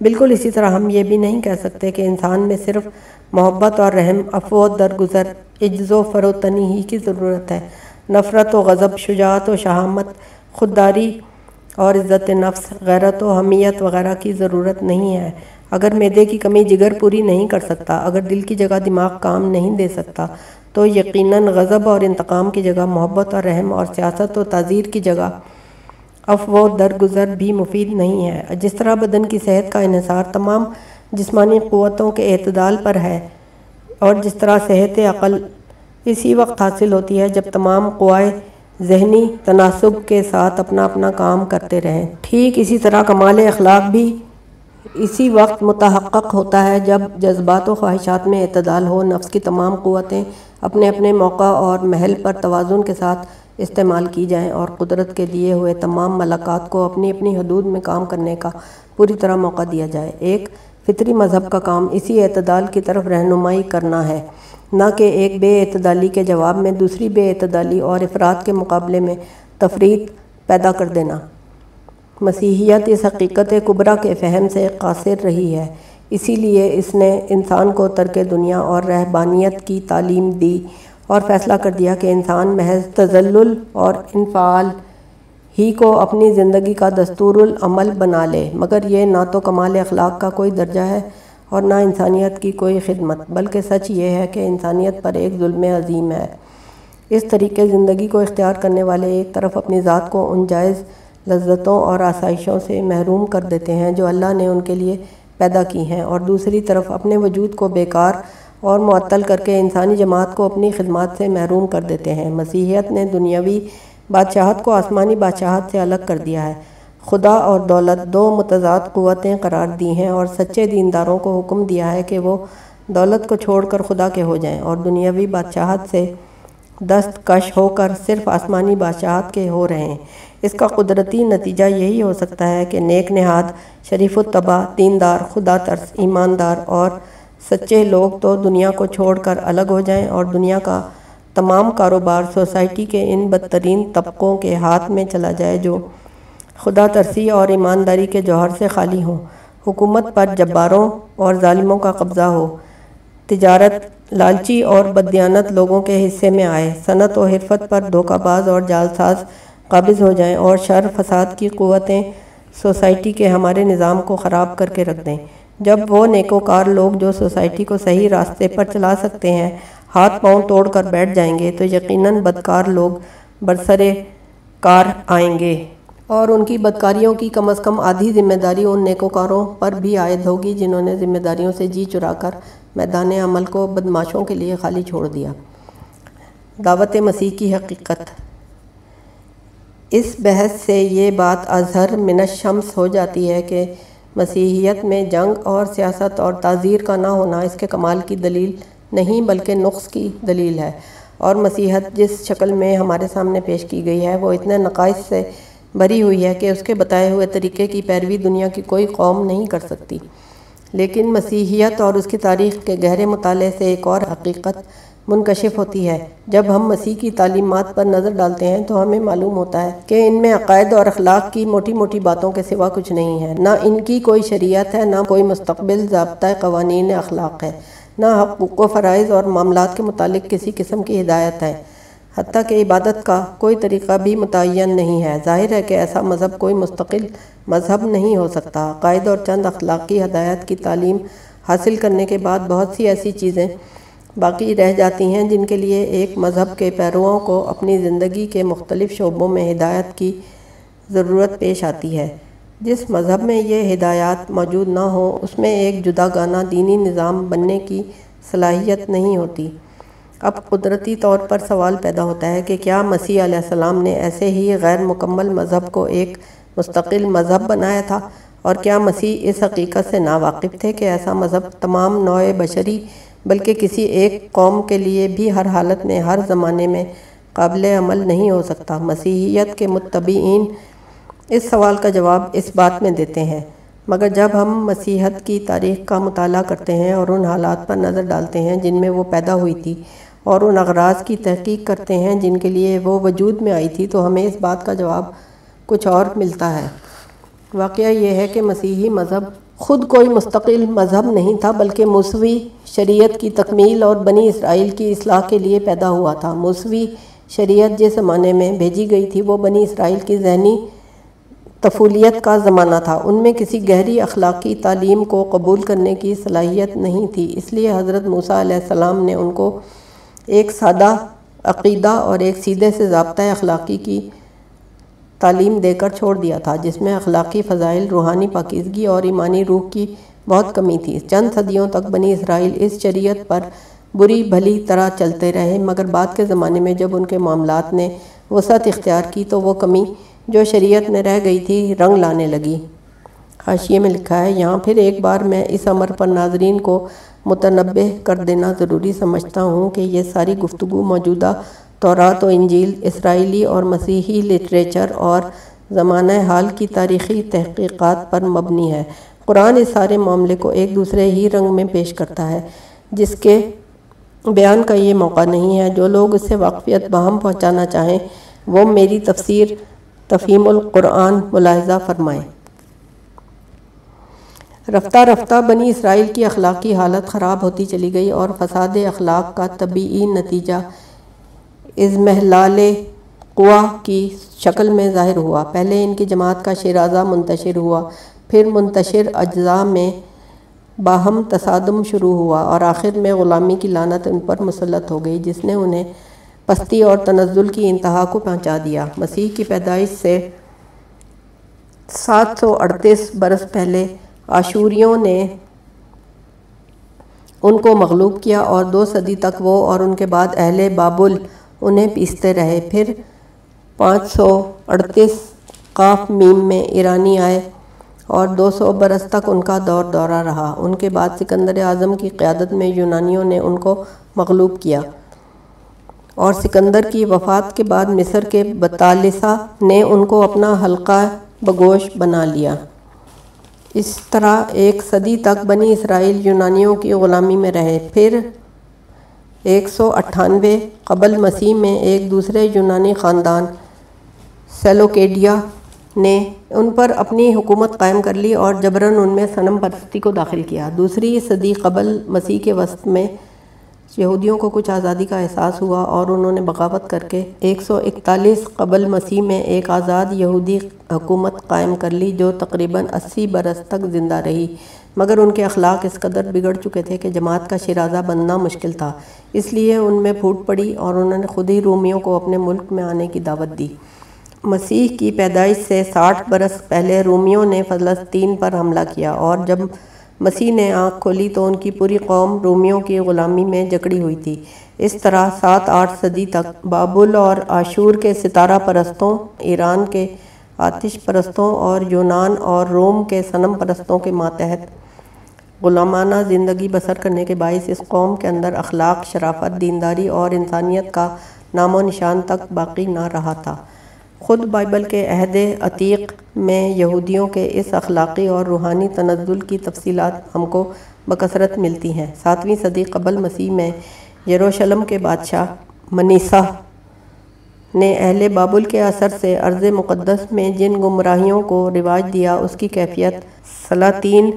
بالکل اسی طرح ہم یہ بھی نہیں کہہ سکتے کہ انسان میں صرف محبت اور رحم افو درگزر، عجز و فروتنی ہی کی ضرورت ہے۔ نفرت و غضب، شجاعت و شہامت، خودداری اور عزت نفس، غیرت و حمیت وغیرہ کی ضرورت نہیں ہے۔ اگر میدے کی کمی جگر پوری نہیں کر سکتا، اگر دل کی جگہ دماغ کام نہیں دے سکتا، تو یقیناً غضب اور انتقام کی جگہ محبت اور رحم اور سیاست و تعزیر کی جگہ افو درگزر بھی مفید نہیں ہے۔ جس طرح بدن کی صحت کا انحصار تمام جسمانی قوتوں کے اعتدال پر ہے اور جس طرح صحت عقل اسی وقت حاصل ہوتی ہے جب تمام قوائے ذہنی تناسب کے ساتھ اپنا اپنا کام کرتے رہیں۔ ٹھیک اسی طرح کمال اخلاق بھی اسی وقت متحقق ہوتا ہے جب جذبات و خواہشات میں اعتدال ہو، نفس کی تمام قوتیں اپنے اپنے موقع اور محل پر توازن کے ساتھ استعمال کی جائیں اور قدرت کے دیے ہوئے تمام ملاقات کو اپنی اپنی حدود میں کام کرنے کا پوری طرح موقع دیا جائے۔ ایک فطری مذہب کا کام اسی اعتدال کی طرف رہنمائی کرنا ہے۔ نہ کہ ایک بے اعتدالی کے جواب میں دوسری بے اعتدالی اور افراد کے مقابلے میں تفریق پیدا کر دینا۔ مسیحیت اس حقیقت قبرہ کے فہم سے قاصر رہی ہے۔ اسی لیے اس نے انسان کو ترک دنیا اور رہبانیت کی تعلیم دی اور فیصلہ کر دیا کہ انسان محض تزلل اور انفعال ہی کو اپنی زندگی کا دستور العمل بنا لے۔ مگر یہ نہ تو کمال اخلاق کا کوئی درجہ ہے اور نہ انسانیت کی کوئی خدمت، بلکہ سچ یہ ہے کہ انسانیت پر ایک ظلم عظیم ہے۔ اس طریقے زندگی کو اختیار کرنے والے ایک طرف اپنی ذات کو ان جائز لذتوں اور آسائشوں سے محروم کر دیتے ہیں جو اللہ نے ان کے لیے پیدا کی ہیں، اور دوسری طرف اپنے وجود کو بیکار اور معطل کر کے انسانی جماعت کو اپنی خدمات سے محروم کر دیتے ہیں۔ مسیحیت نے دنیاوی بادشاہت کو آسمانی بادشاہت سے الگ کر دیا ہے۔ خدا اور دولت دو متضاد قوتیں قرار دی ہیں اور سچے دینداروں کو حکم دیا ہے کہ وہ دولت کو چھوڑ کر خدا کے ہو جائیں اور دنیاوی بادشاہت سے دست کش ہو کر صرف آسمانی بادشاہت کے ہو رہے ہیں۔ اس کا قدرتی نتیجہ یہی ہو سکتا ہے کہ نیک نہاد، شریف الطبع دیندار، خدا ترس، ایماندار اور سچے لوگ تو دنیا کو چھوڑ کر الگ ہو جائیں اور دنیا کا تمام کاروبار سوسائٹی کے ان بدترین طبقوں کے ہاتھ میں چلا جائے جو خدا ترسی اور ایمانداری کے جوہر سے خالی ہوں۔ حکومت پر جباروں اور ظالموں کا قبضہ ہو۔ تجارت، لالچی اور بدیانت لوگوں کے حصے میں آئے۔ صنعت و حرفت پر دھوکہ باز اور جالساز قابض ہو جائیں اور شر فساد کی قوتیں سوسائٹی کے ہمارے نظام کو خراب کر کے رکھ دیں۔ جب وہ نیکوکار لوگ جو سوسائٹی کو صحیح راستے پر چلا سکتے ہیں، ہاتھ پاؤں توڑ کر بیٹھ جائیں گے، تو یقیناً بدکار لوگ برسرے کار آئیں گے۔ اور ان کی بدکاریوں کی کم از کم آدھی ذمہ داری ان نیکوکاروں پر بھی عائد ہوگی جنہوں نے ذمہ داریوں سے جی چرا کر میدان عمل کو بدماشوں کے لیے خالی چھوڑ دیا۔ دعوت مسیح کی حقیقت۔ اس بحث سے یہ بات اظہر من الشمس ہو جاتی ہے کہ مسیحیت میں جنگ اور سیاست اور تعزیر کا نہ ہونا اس کے کمال کی دلیل نہیں بلکہ نقص کی دلیل ہے۔ اور مسیحت جس شکل میں ہمارے سامنے پیش کی گئی ہے وہ اتنے نقائص سے بری ہوئی ہے کہ اس کے بتائے ہوئے طریقے کی پیروی دنیا کی کوئی قوم نہیں کر سکتی۔ لیکن مسیحیت اور اس کی تاریخ کے گہرے مطالعے سے ایک اور حقیقت منکشف ہوتی ہے۔ جب ہم مسیح کی تعلیمات پر نظر ڈالتے ہیں تو ہمیں معلوم ہوتا ہے کہ ان میں عقائد اور اخلاق کی موٹی موٹی باتوں کے سوا کچھ نہیں ہے۔ نہ ان کی کوئی شریعت ہے، نہ کوئی مستقبل، ضابطۂ قوانین اخلاق ہے۔ نہ حقوق و فرائض اور معاملات کے متعلق کسی قسم کی ہدایت ہے۔ حتیٰ کہ عبادت کا کوئی طریقہ بھی متعین نہیں ہے۔ ظاہر ہے کہ ایسا مذہب کوئی مستقل مذہب نہیں ہو سکتا۔ قائد اور چند اخلاقی ہدایت کی تعلیم حاصل کرنے کے بعد بہت سی ایسی چیزیں باقی رہ جاتی ہیں جن کے لیے ایک مذہب کے پیروؤں کو اپنی زندگی کے مختلف شعبوں میں ہدایت کی ضرورت پیش آتی ہے۔ جس مذہب میں یہ ہدایات موجود نہ ہوں، اس میں ایک جدا گانا دینی نظام بننے کی صلاحیت نہیں ہوتی۔ اب قدرتی طور پر سوال پیدا ہوتا ہے کہ کیا مسیح علیہ السلام نے ایسے ہی غیر مکمل مذہب کو ایک مستقل مذہب بنایا تھا؟ اور کیا مسیح اس حقیقت سے ناواقف تھے کہ ایسا مذہب تمام نوع بشری بلکہ کسی ایک قوم کے لیے بھی ہر حالت میں، ہر زمانے میں قابل عمل نہیں ہو سکتا؟ مسیحیت کے متبعین اس سوال کا جواب اس بات میں دیتے ہیں۔ مگر جب ہم مسیحت کی تاریخ کا مطالعہ کرتے ہیں اور ان حالات پر نظر ڈالتے ہیں جن میں وہ پیدا ہوئی تھی اور ان اغراض کی تحقیق کرتے ہیں جن کے لیے وہ وجود میں آئی تھی، تو ہمیں اس بات کا جواب کچھ اور ملتا ہے۔ واقعہ یہ ہے کہ مسیحی مذہب خود کوئی مستقل مذہب نہیں تھا، بلکہ موسوی شریعت کی تکمیل اور بنی اسرائیل کی اصلاح کے لیے پیدا ہوا تھا۔ موسوی شریعت جس زمانے میں بھیجی گئی تھی، وہ بنی اسرائیل کی ذہنی تفولیت کا زمانہ تھا۔ ان میں کسی گہری اخلاقی تعلیم کو قبول کرنے کی صلاحیت نہیں تھی، اس لیے حضرت موسیٰ علیہ السلام نے ان کو ایک سادہ عقیدہ اور ایک سیدھے سے ضابطۂ اخلاقی کی تعلیم دے کر چھوڑ دیا تھا، جس میں اخلاقی فضائل، روحانی پاکیزگی اور ایمانی روح کی بہت کمی تھی۔ چند صدیوں تک بنی اسرائیل اس شریعت پر بری بھلی طرح چلتے رہے، مگر بعد کے زمانے میں جب ان کے معاملات نے وسعت اختیار کی تو وہ کمی جو شریعت میں رہ گئی تھی رنگ لانے لگی۔ حاشیے میں لکھا ہے، یہاں پھر ایک بار میں اس عمر پر ناظرین کو متنبع کر دینا ضروری سمجھتا ہوں کہ یہ ساری گفتگو موجودہ تورات و انجیل، اسرائیلی اور مسیحی لٹریچر اور زمانہ حال کی تاریخی تحقیقات پر مبنی ہے۔ قرآن اس سارے معاملے کو ایک دوسرے ہی رنگ میں پیش کرتا ہے، جس کے بیان کا یہ موقع نہیں ہے۔ جو لوگ اس سے واقفیت بہم پہنچانا چاہیں، وہ میری تفسیر تفہیم القرآن ملاحظہ فرمائیں۔ رفتہ رفتہ بنی اسرائیل کی اخلاقی حالت خراب ہوتی چلی گئی اور فساد اخلاق کا طبعی نتیجہ ازمحلال قوا کی شکل میں ظاہر ہوا۔ پہلے ان کی جماعت کا شیرازہ منتشر ہوا، پھر منتشر اجزاء میں باہم تصادم شروع ہوا اور آخر میں غلامی کی لانت ان پر مسلط ہو گئی، جس نے انہیں پستی اور تنزل کی انتہا کو پہنچا دیا۔ مسیح کی پیدائش سے سات سو اڑتیس برس پہلے آشوریوں نے ان کو مغلوب کیا اور دو صدی تک وہ اور ان کے بعد اہل بابل انہیں پیستے رہے۔ پھر پانچ سو اڑتیس قاف میم میں ایرانی آئے اور دو سو برس تک ان کا دور دورہ رہا۔ ان کے بعد سکندر اعظم کی قیادت میں یونانیوں نے ان کو مغلوب کیا اور سکندر کی وفات کے بعد مصر کے بطالسہ نے ان کو اپنا حلقہ بگوش بنا لیا۔ اس طرح ایک صدی تک بنی اسرائیل یونانیوں کی غلامی میں رہے۔ پھر ایک سو اٹھانوے قبل مسیح میں ایک دوسرے یونانی خاندان سیلوکیڈیا نے ان پر اپنی حکومت قائم کر لی اور جبرن ان میں صنم پرستی کو داخل کیا۔ دوسری صدی قبل مسیح کے وسط میں یہودیوں کو کچھ آزادی کا احساس ہوا اور انہوں نے بغاوت کر کے ایک سو اکتالیس قبل مسیح میں ایک آزاد یہودی حکومت قائم کر لی جو تقریباً اسی برس تک زندہ رہی۔ مگر ان کے اخلاق اس قدر بگڑ چکے تھے کہ جماعت کا شرازہ بننا مشکل تھا۔ اس لیے ان میں پھوٹ پڑی اور انہوں نے خود ہی رومیوں کو اپنے ملک میں آنے کی دعوت دی۔ مسیح کی پیدائش سے ساٹھ برس پہلے رومیوں نے فلسطین پر حملہ کیا اور جب مسیح نے آنکھ کھولی تو ان کی پوری قوم رومیوں کی غلامی میں جکڑی ہوئی تھی۔ اس طرح سات آٹھ صدی تک بابل اور آشور کے ستارہ پرستوں، ایران کے آتش پرستوں اور یونان اور روم کے صنم پرستوں کے ماتحت، غلامانہ زندگی بسر کرنے کے باعث اس قوم کے اندر اخلاق، شرافت، دینداری اور انسانیت کا نام و نشان تک باقی نہ رہا تھا۔ خود بائبل کے عہد عتیق میں یہودیوں کے اس اخلاقی اور روحانی تنزل کی تفصیلات ہم کو بکثرت ملتی ہیں۔ ساتویں صدی قبل مسیح میں یروشلم کے بادشاہ منیسا نے اہل بابل کے اثر سے عرض مقدس میں جن گمراہیوں کو رواج دیا، اس کی کیفیت سلاطین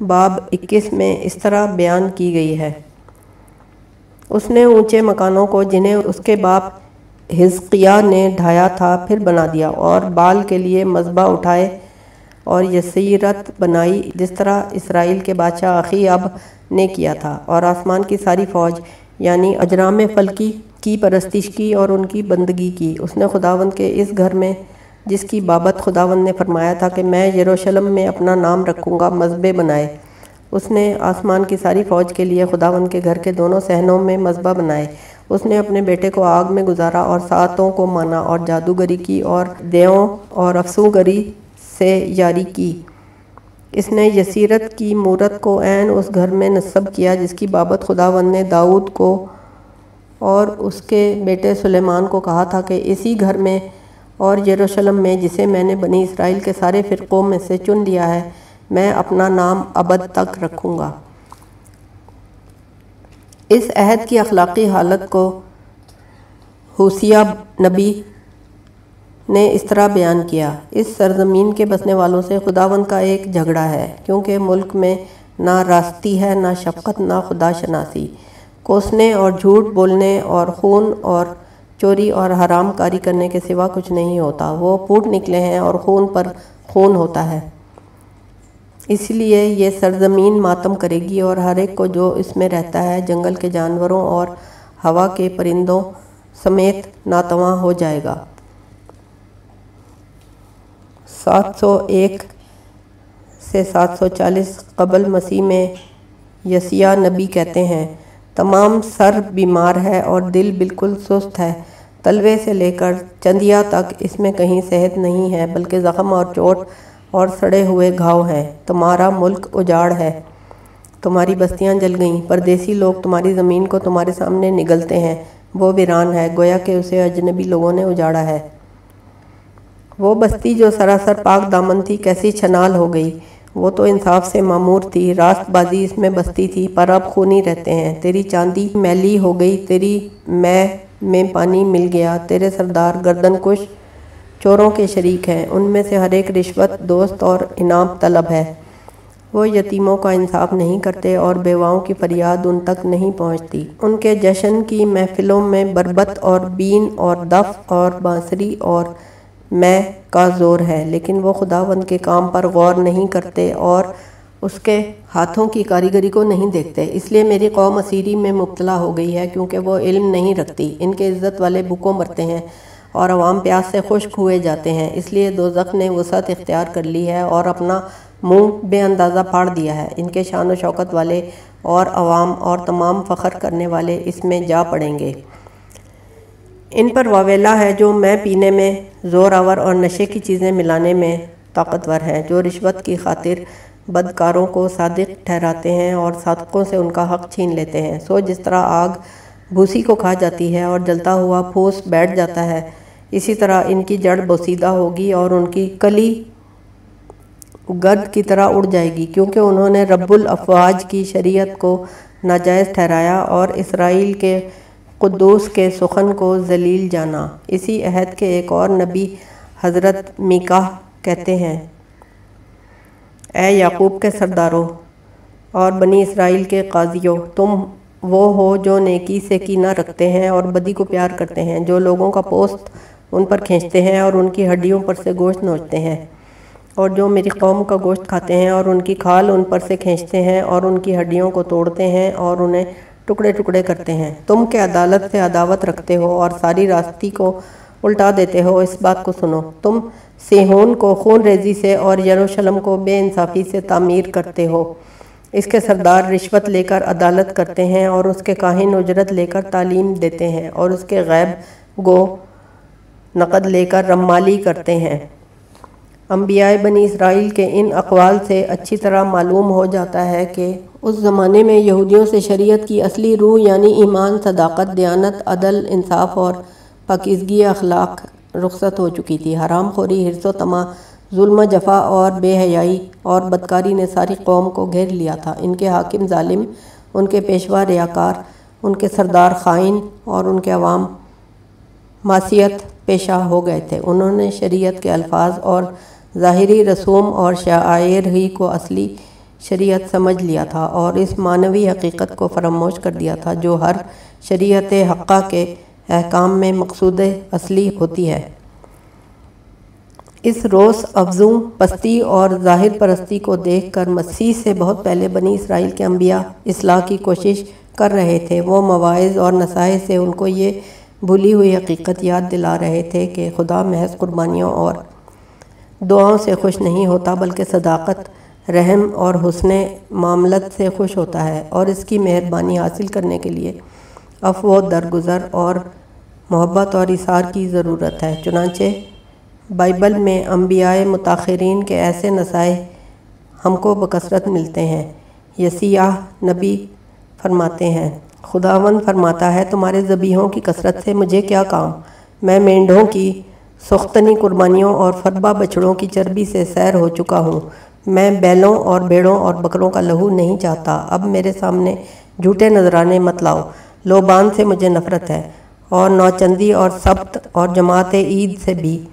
باب اکیس میں اس طرح بیان کی گئی ہے۔ اس نے اونچے مکانوں کو، جنہیں اس کے باپ حزقیہ نے ڈھایا تھا، پھر بنا دیا اور بال کے لیے مذبح اٹھائے اور یسیرت بنائی، جس طرح اسرائیل کے بادشاہ عقی اب نے کیا تھا۔ اور آسمان کی ساری فوج یعنی اجرام فلکی، کی پرستش کی اور ان کی بندگی کی۔ اس نے خداوند کے اس گھر میں، جس کی بابت خداوند نے فرمایا تھا کہ میں یروشلم میں اپنا نام رکھوں گا مذبے بنائے۔ اس نے آسمان کی ساری فوج کے لیے خداوند کے گھر کے دونوں سہنوں میں مذبح بنائے۔ اس نے اپنے بیٹے کو آگ میں گزارا اور ساتوں کو مانا اور جادوگری کی اور دیوں اور افسوگری سے یاری کی۔ اس نے یسیرت کی مورت کو عین اس گھر میں نصب کیا جس کی بابت خداوند نے داؤد کو اور اس کے بیٹے سلیمان کو کہا تھا کہ اسی گھر میں اور یروشلم میں جسے میں نے بنی اسرائیل کے سارے فرقوں میں سے چن لیا ہے، میں اپنا نام ابد تک رکھوں گا۔ اس عہد کی اخلاقی حالت کو حوثیہ نبی نے اس طرح بیان کیا۔ اس سرزمین کے بسنے والوں سے خداوند کا ایک جھگڑا ہے، کیونکہ ملک میں نہ راستی ہے، نہ شفقت، نہ خدا شناسی۔ کوسنے اور جھوٹ بولنے اور خون اور چوری اور حرام کاری کرنے کے سوا کچھ نہیں ہوتا۔ وہ پھوٹ نکلے ہیں اور خون پر خون ہوتا ہے۔ اس لیے یہ سرزمین ماتم کرے گی اور ہر ایک کو جو اس میں رہتا ہے، جنگل کے جانوروں اور ہوا کے پرندوں سمیت ناتواں ہو جائے گا۔ سات سو ایک سے سات سو چالیس قبل مسیح میں یسیہ نبی کہتے ہیں، تمام سر بیمار ہے اور دل بالکل سست ہے۔ تلوے سے لے کر چندیا تک اس میں کہیں صحت نہیں ہے، بلکہ زخم اور چوٹ اور سڑے ہوئے گھاؤ ہیں۔ تمہارا ملک اجاڑ ہے۔ تمہاری بستیاں جل گئیں۔ پردیسی لوگ تمہاری زمین کو تمہارے سامنے نگلتے ہیں۔ وہ ویران ہے۔ گویا کہ اسے اجنبی لوگوں نے اجاڑا ہے۔ وہ بستی جو سراسر پاک دامن تھی، کیسی چھنال ہو گئی۔ وہ تو انصاف سے معمور تھی۔ راست بازی اس میں بستی تھی، پر اب خونی رہتے ہیں۔ تیری چاندی میلی ہو گئی، تیری میں میں پانی مل گیا۔ تیرے سردار گردن کش چوروں کے شریک ہیں۔ ان میں سے ہر ایک رشوت، دوست اور انعام طلب ہے۔ وہ یتیموں کا انصاف نہیں کرتے اور بیواؤں کی فریاد ان تک نہیں پہنچتی۔ ان کے جشن کی محفلوں میں بربت اور بین اور دف اور بانسری اور میں کا زور ہے، لیکن وہ خداوند کے کام پر غور نہیں کرتے اور اس کے ہاتھوں کی کاریگری کو نہیں دیکھتے۔ اس لیے میری قوم اسیری میں مبتلا ہو گئی ہے کیونکہ وہ علم نہیں رکھتی۔ ان کے عزت والے بکوں مرتے ہیں۔ اور عوام پیاس سے خشک ہوئے جاتے ہیں۔ اس لیے دوزخ نے وسعت اختیار کر لی ہے اور اپنا منہ بے اندازہ پھاڑ دیا ہے۔ ان کے شان و شوکت والے اور عوام اور تمام فخر کرنے والے اس میں جا پڑیں گے۔ ان پر واویلا ہے جو میں پینے میں زور آور اور نشے کی چیزیں ملانے میں طاقتور ہیں، جو رشوت کی خاطر بدکاروں کو صادق ٹھہراتے ہیں اور صادقوں سے ان کا حق چھین لیتے ہیں۔ سو جس طرح آگ، بھوسی کو کھا جاتی ہے اور جلتا ہوا پھوس بیٹھ جاتا ہے اسی طرح ان کی جڑ بوسیدہ ہوگی اور ان کی کلی گرد کی طرح اڑ جائے گی، کیونکہ انہوں نے رب الافواج کی شریعت کو ناجائز ٹھہرایا اور اسرائیل کے قدوس کے سخن کو ذلیل جانا۔ اسی عہد کے ایک اور نبی حضرت میکاہ کہتے ہیں، اے یعقوب کے سرداروں اور بنی اسرائیل کے قاضیوں تم وہ ہو جو نیکی سے کینہ رکھتے ہیں اور بدی کو پیار کرتے ہیں، جو لوگوں کا پوست ان پر کھینچتے ہیں اور ان کی ہڈیوں پر سے گوشت نوچتے ہیں۔ اور جو میری قوم کا گوشت کھاتے ہیں اور ان کی کھال ان پر سے کھینچتے ہیں اور ان کی ہڈیوں کو توڑتے ہیں اور انہیں ٹکڑے ٹکڑے کرتے ہیں۔ تم کے عدالت سے عداوت رکھتے ہو اور ساری راستی کو الٹا دیتے ہو؟ اس بات کو سنو۔ تم سیہون کو خون ریزی سے اور یروشلم کو بے انصافی سے تعمیر کرتے ہو۔ اس کے سردار رشوت لے کر عدالت کرتے ہیں اور اس کے کاہن اجرت لے کر تعلیم دیتے ہیں اور اس کے غیب گو نقد لے کر رمالی کرتے ہیں۔ انبیاء بنی اسرائیل کے ان اقوال سے اچھی طرح معلوم ہو جاتا ہے کہ اس زمانے میں یہودیوں سے شریعت کی اصلی روح یعنی ایمان، صداقت، دیانت، عدل، انصاف اور پاکیزگی اخلاق رخصت ہو چکی تھی۔ حرام خوری، حرص و تما ظلم، جفا اور بے حیائی اور بدکاری نے ساری قوم کو گھیر لیا تھا۔ ان کے حاکم ظالم، ان کے پیشوا ریاکار، ان کے سردار خائن اور ان کے عوام، معصیت پیشہ ہو گئے تھے۔ انہوں نے شریعت کے الفاظ اور ظاہری رسوم اور شاعر ہی کو اصلی شریعت سمجھ لیا تھا اور اس معنوی حقیقت کو فراموش کر دیا تھا جو ہر شریعت حقہ کے احکام میں مقصود اصلی ہوتی ہے۔ اس روز افزوں، پستی اور ظاہر پرستی کو دیکھ کر مسیح سے بہت پہلے بنی اسرائیل کے انبیاء اصلاح کی کوشش کر رہے تھے۔ وہ مواعظ اور نسائے سے ان کو یہ بھولی ہوئی حقیقت یاد دلا رہے تھے کہ خدا محض قربانیوں اور دعاؤں سے خوش نہیں ہوتا، بلکہ صداقت، رحم اور حسن معاملت سے خوش ہوتا ہے اور اس کی مہربانی حاصل کرنے کے لیے افو درگزر اور محبت اور اثار کی ضرورت ہے۔ چنانچہ، بائبل میں انبیاء متاخرین کے ایسے نسائے ہم کو بکثرت ملتے ہیں۔ یسیح نبی فرماتے ہیں خداون فرماتا ہے، تمہارے ذبیحوں کی کثرت سے مجھے کیا کام؟ میں مینڈوں کی سختنی قربانیوں اور فربا بچڑوں کی چربی سے سیر ہو چکا ہوں۔ میں بیلوں اور بیڑوں اور بکروں کا لہو نہیں چاہتا۔ اب میرے سامنے جھوٹے نظرانے مت لاؤ۔ لوبان سے مجھے نفرت ہے۔ اور نوچندی اور سبت اور جماعت عید سے بھی،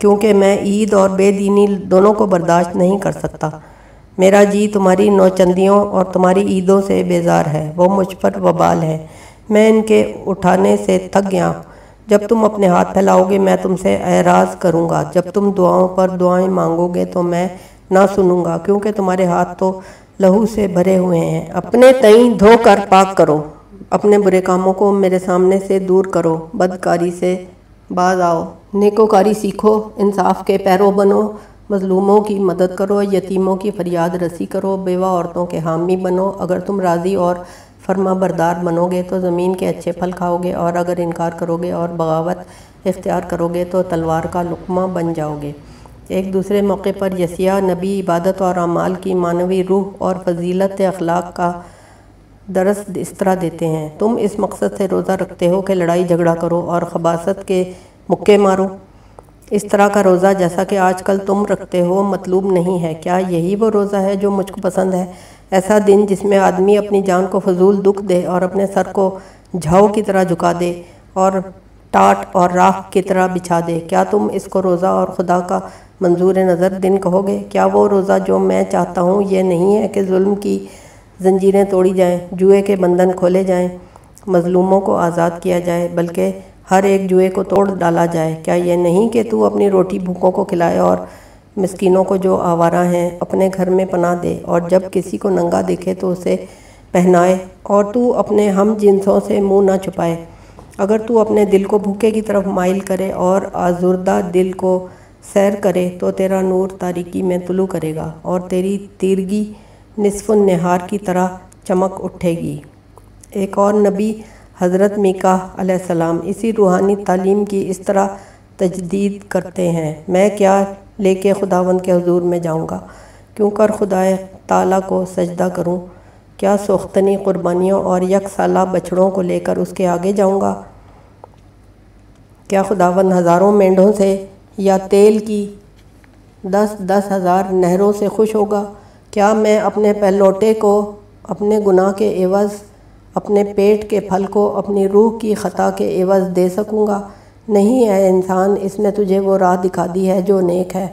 کیونکہ میں عید اور بے دینی دونوں کو برداشت نہیں کر سکتا۔ میرا جی تمہاری نوچندیوں اور تمہاری عیدوں سے بیزار ہے، وہ مجھ پر وبال ہے۔ میں ان کے اٹھانے سے تھک گیا۔ جب تم اپنے ہاتھ پھیلاؤ گے میں تم سے اعراض کروں گا۔ جب تم دعاؤں پر دعائیں مانگو گے تو میں نہ سنوں گا، کیونکہ تمہارے ہاتھ تو لہو سے بھرے ہوئے ہیں۔ اپنے تئیں دھو کر پاک کرو۔ اپنے برے کاموں کو میرے سامنے سے دور کرو۔ بدکاری سے باز آؤ۔ نیکوکاری سیکھو۔ انصاف کے پیرو بنو۔ مظلوموں کی مدد کرو، یتیموں کی فریاد رسی کرو، بیوہ عورتوں کے حامی بنو۔ اگر تم راضی اور فرما بردار بنو گے تو زمین کے اچھے پھل کھاؤ گے اور اگر انکار کرو گے اور بغاوت اختیار کرو گے تو تلوار کا لقمہ بن جاؤ گے ایک دوسرے موقع پر یسیہ نبی عبادت اور اعمال کی معنوی روح اور فضیلت اخلاق کا درس اس طرح دیتے ہیں۔ تم اس مقصد سے روزہ رکھتے ہو کہ لڑائی جھگڑا کرو اور خباصت کے مکے مارو۔ اس طرح کا روزہ جیسا کہ آج کل تم رکھتے ہو مطلوب نہیں ہے۔ کیا یہی وہ روزہ ہے جو مجھ کو پسند ہے؟ ایسا دن جس میں آدمی اپنی جان کو فضول دکھ دے اور اپنے سر کو جھاؤ کی طرح جھکا دے اور ٹاٹ اور راکھ کی طرح بچھا دے۔ کیا تم اس کو روزہ اور خدا کا منظور نظر دن کہو گے؟ کیا وہ روزہ جو میں چاہتا ہوں یہ نہیں ہے کہ ظلم کی زنجیریں توڑی جائیں، جوئے کے بندن کھولے جائیں، مظلوموں کو آزاد کیا جائے، بلکہ ہر ایک جوئے کو توڑ ڈالا جائے۔ کیا یہ نہیں کہ تو اپنی روٹی بھوکوں کو کھلائے اور مسکینوں کو جو آوارہ ہیں اپنے گھر میں پناہ دے اور جب کسی کو ننگا دیکھے تو اسے پہنائے اور تو اپنے ہم جنسوں سے منہ نہ چھپائے۔ اگر تو اپنے دل کو بھوکے کی طرف مائل کرے اور آزردہ دل کو سیر کرے تو تیرا نور تاریکی میں طلوع کرے گا اور تیری تیرگی نصف النہار کی طرح چمک اٹھے گی۔ ایک اور نبی حضرت میکا علیہ السلام اسی روحانی تعلیم کی اس طرح تجدید کرتے ہیں۔ میں کیا لے کے خداوند کے حضور میں جاؤں گا؟ کیوں کر خدا تعالیٰ کو سجدہ کروں؟ کیا سوختنی قربانیوں اور یک سالہ بچڑوں کو لے کر اس کے آگے جاؤں گا؟ کیا خداوند ہزاروں مینڈوں سے یا تیل کی دس دس ہزار نہروں سے خوش ہوگا؟ کیا میں اپنے پہلوٹے کو اپنے گناہ کے عوض اپنے پیٹ کے پھل کو اپنی روح کی خطا کے عوض دے سکوں گا؟ نہیں ہے انسان، اس نے تجھے وہ راہ دکھا دی ہے جو نیک ہے۔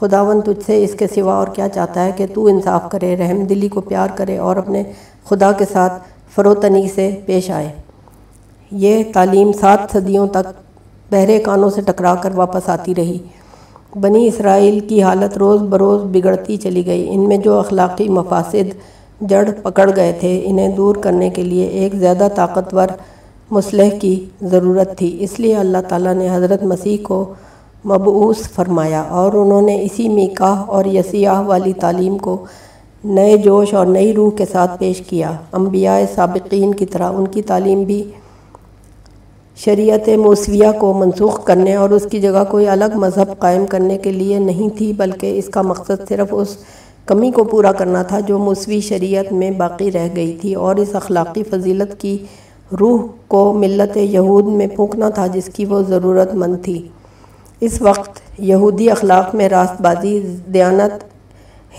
خداون تجھ سے اس کے سوا اور کیا چاہتا ہے کہ تو انصاف کرے، رحم دلی کو پیار کرے اور اپنے خدا کے ساتھ فروتنی سے پیش آئے۔ یہ تعلیم سات صدیوں تک بہرے کانوں سے ٹکرا کر واپس آتی رہی۔ بنی اسرائیل کی حالت روز بروز بگڑتی چلی گئی۔ ان میں جو اخلاقی مفاسد جڑ پکڑ گئے تھے۔ انہیں دور کرنے کے لیے ایک زیادہ طاقتور مسلح کی ضرورت تھی۔ اس لیے اللہ تعالیٰ نے حضرت مسیح کو مبعوث فرمایا اور انہوں نے اسی میکاہ اور یسیاہ والی تعلیم کو نئے جوش اور نئی روح کے ساتھ پیش کیا۔ انبیاء سابقین کی طرح ان کی تعلیم بھی شریعت موسویہ کو منسوخ کرنے اور اس کی جگہ کوئی الگ مذہب قائم کرنے کے لیے نہیں تھی، بلکہ اس کا مقصد صرف اس کمی کو پورا کرنا تھا جو موسوی شریعت میں باقی رہ گئی تھی اور اس اخلاقی فضیلت کی روح کو ملت یہود میں پھونکنا تھا جس کی وہ ضرورت مند تھی۔ اس وقت یہودی اخلاق میں راست بازی دیانت،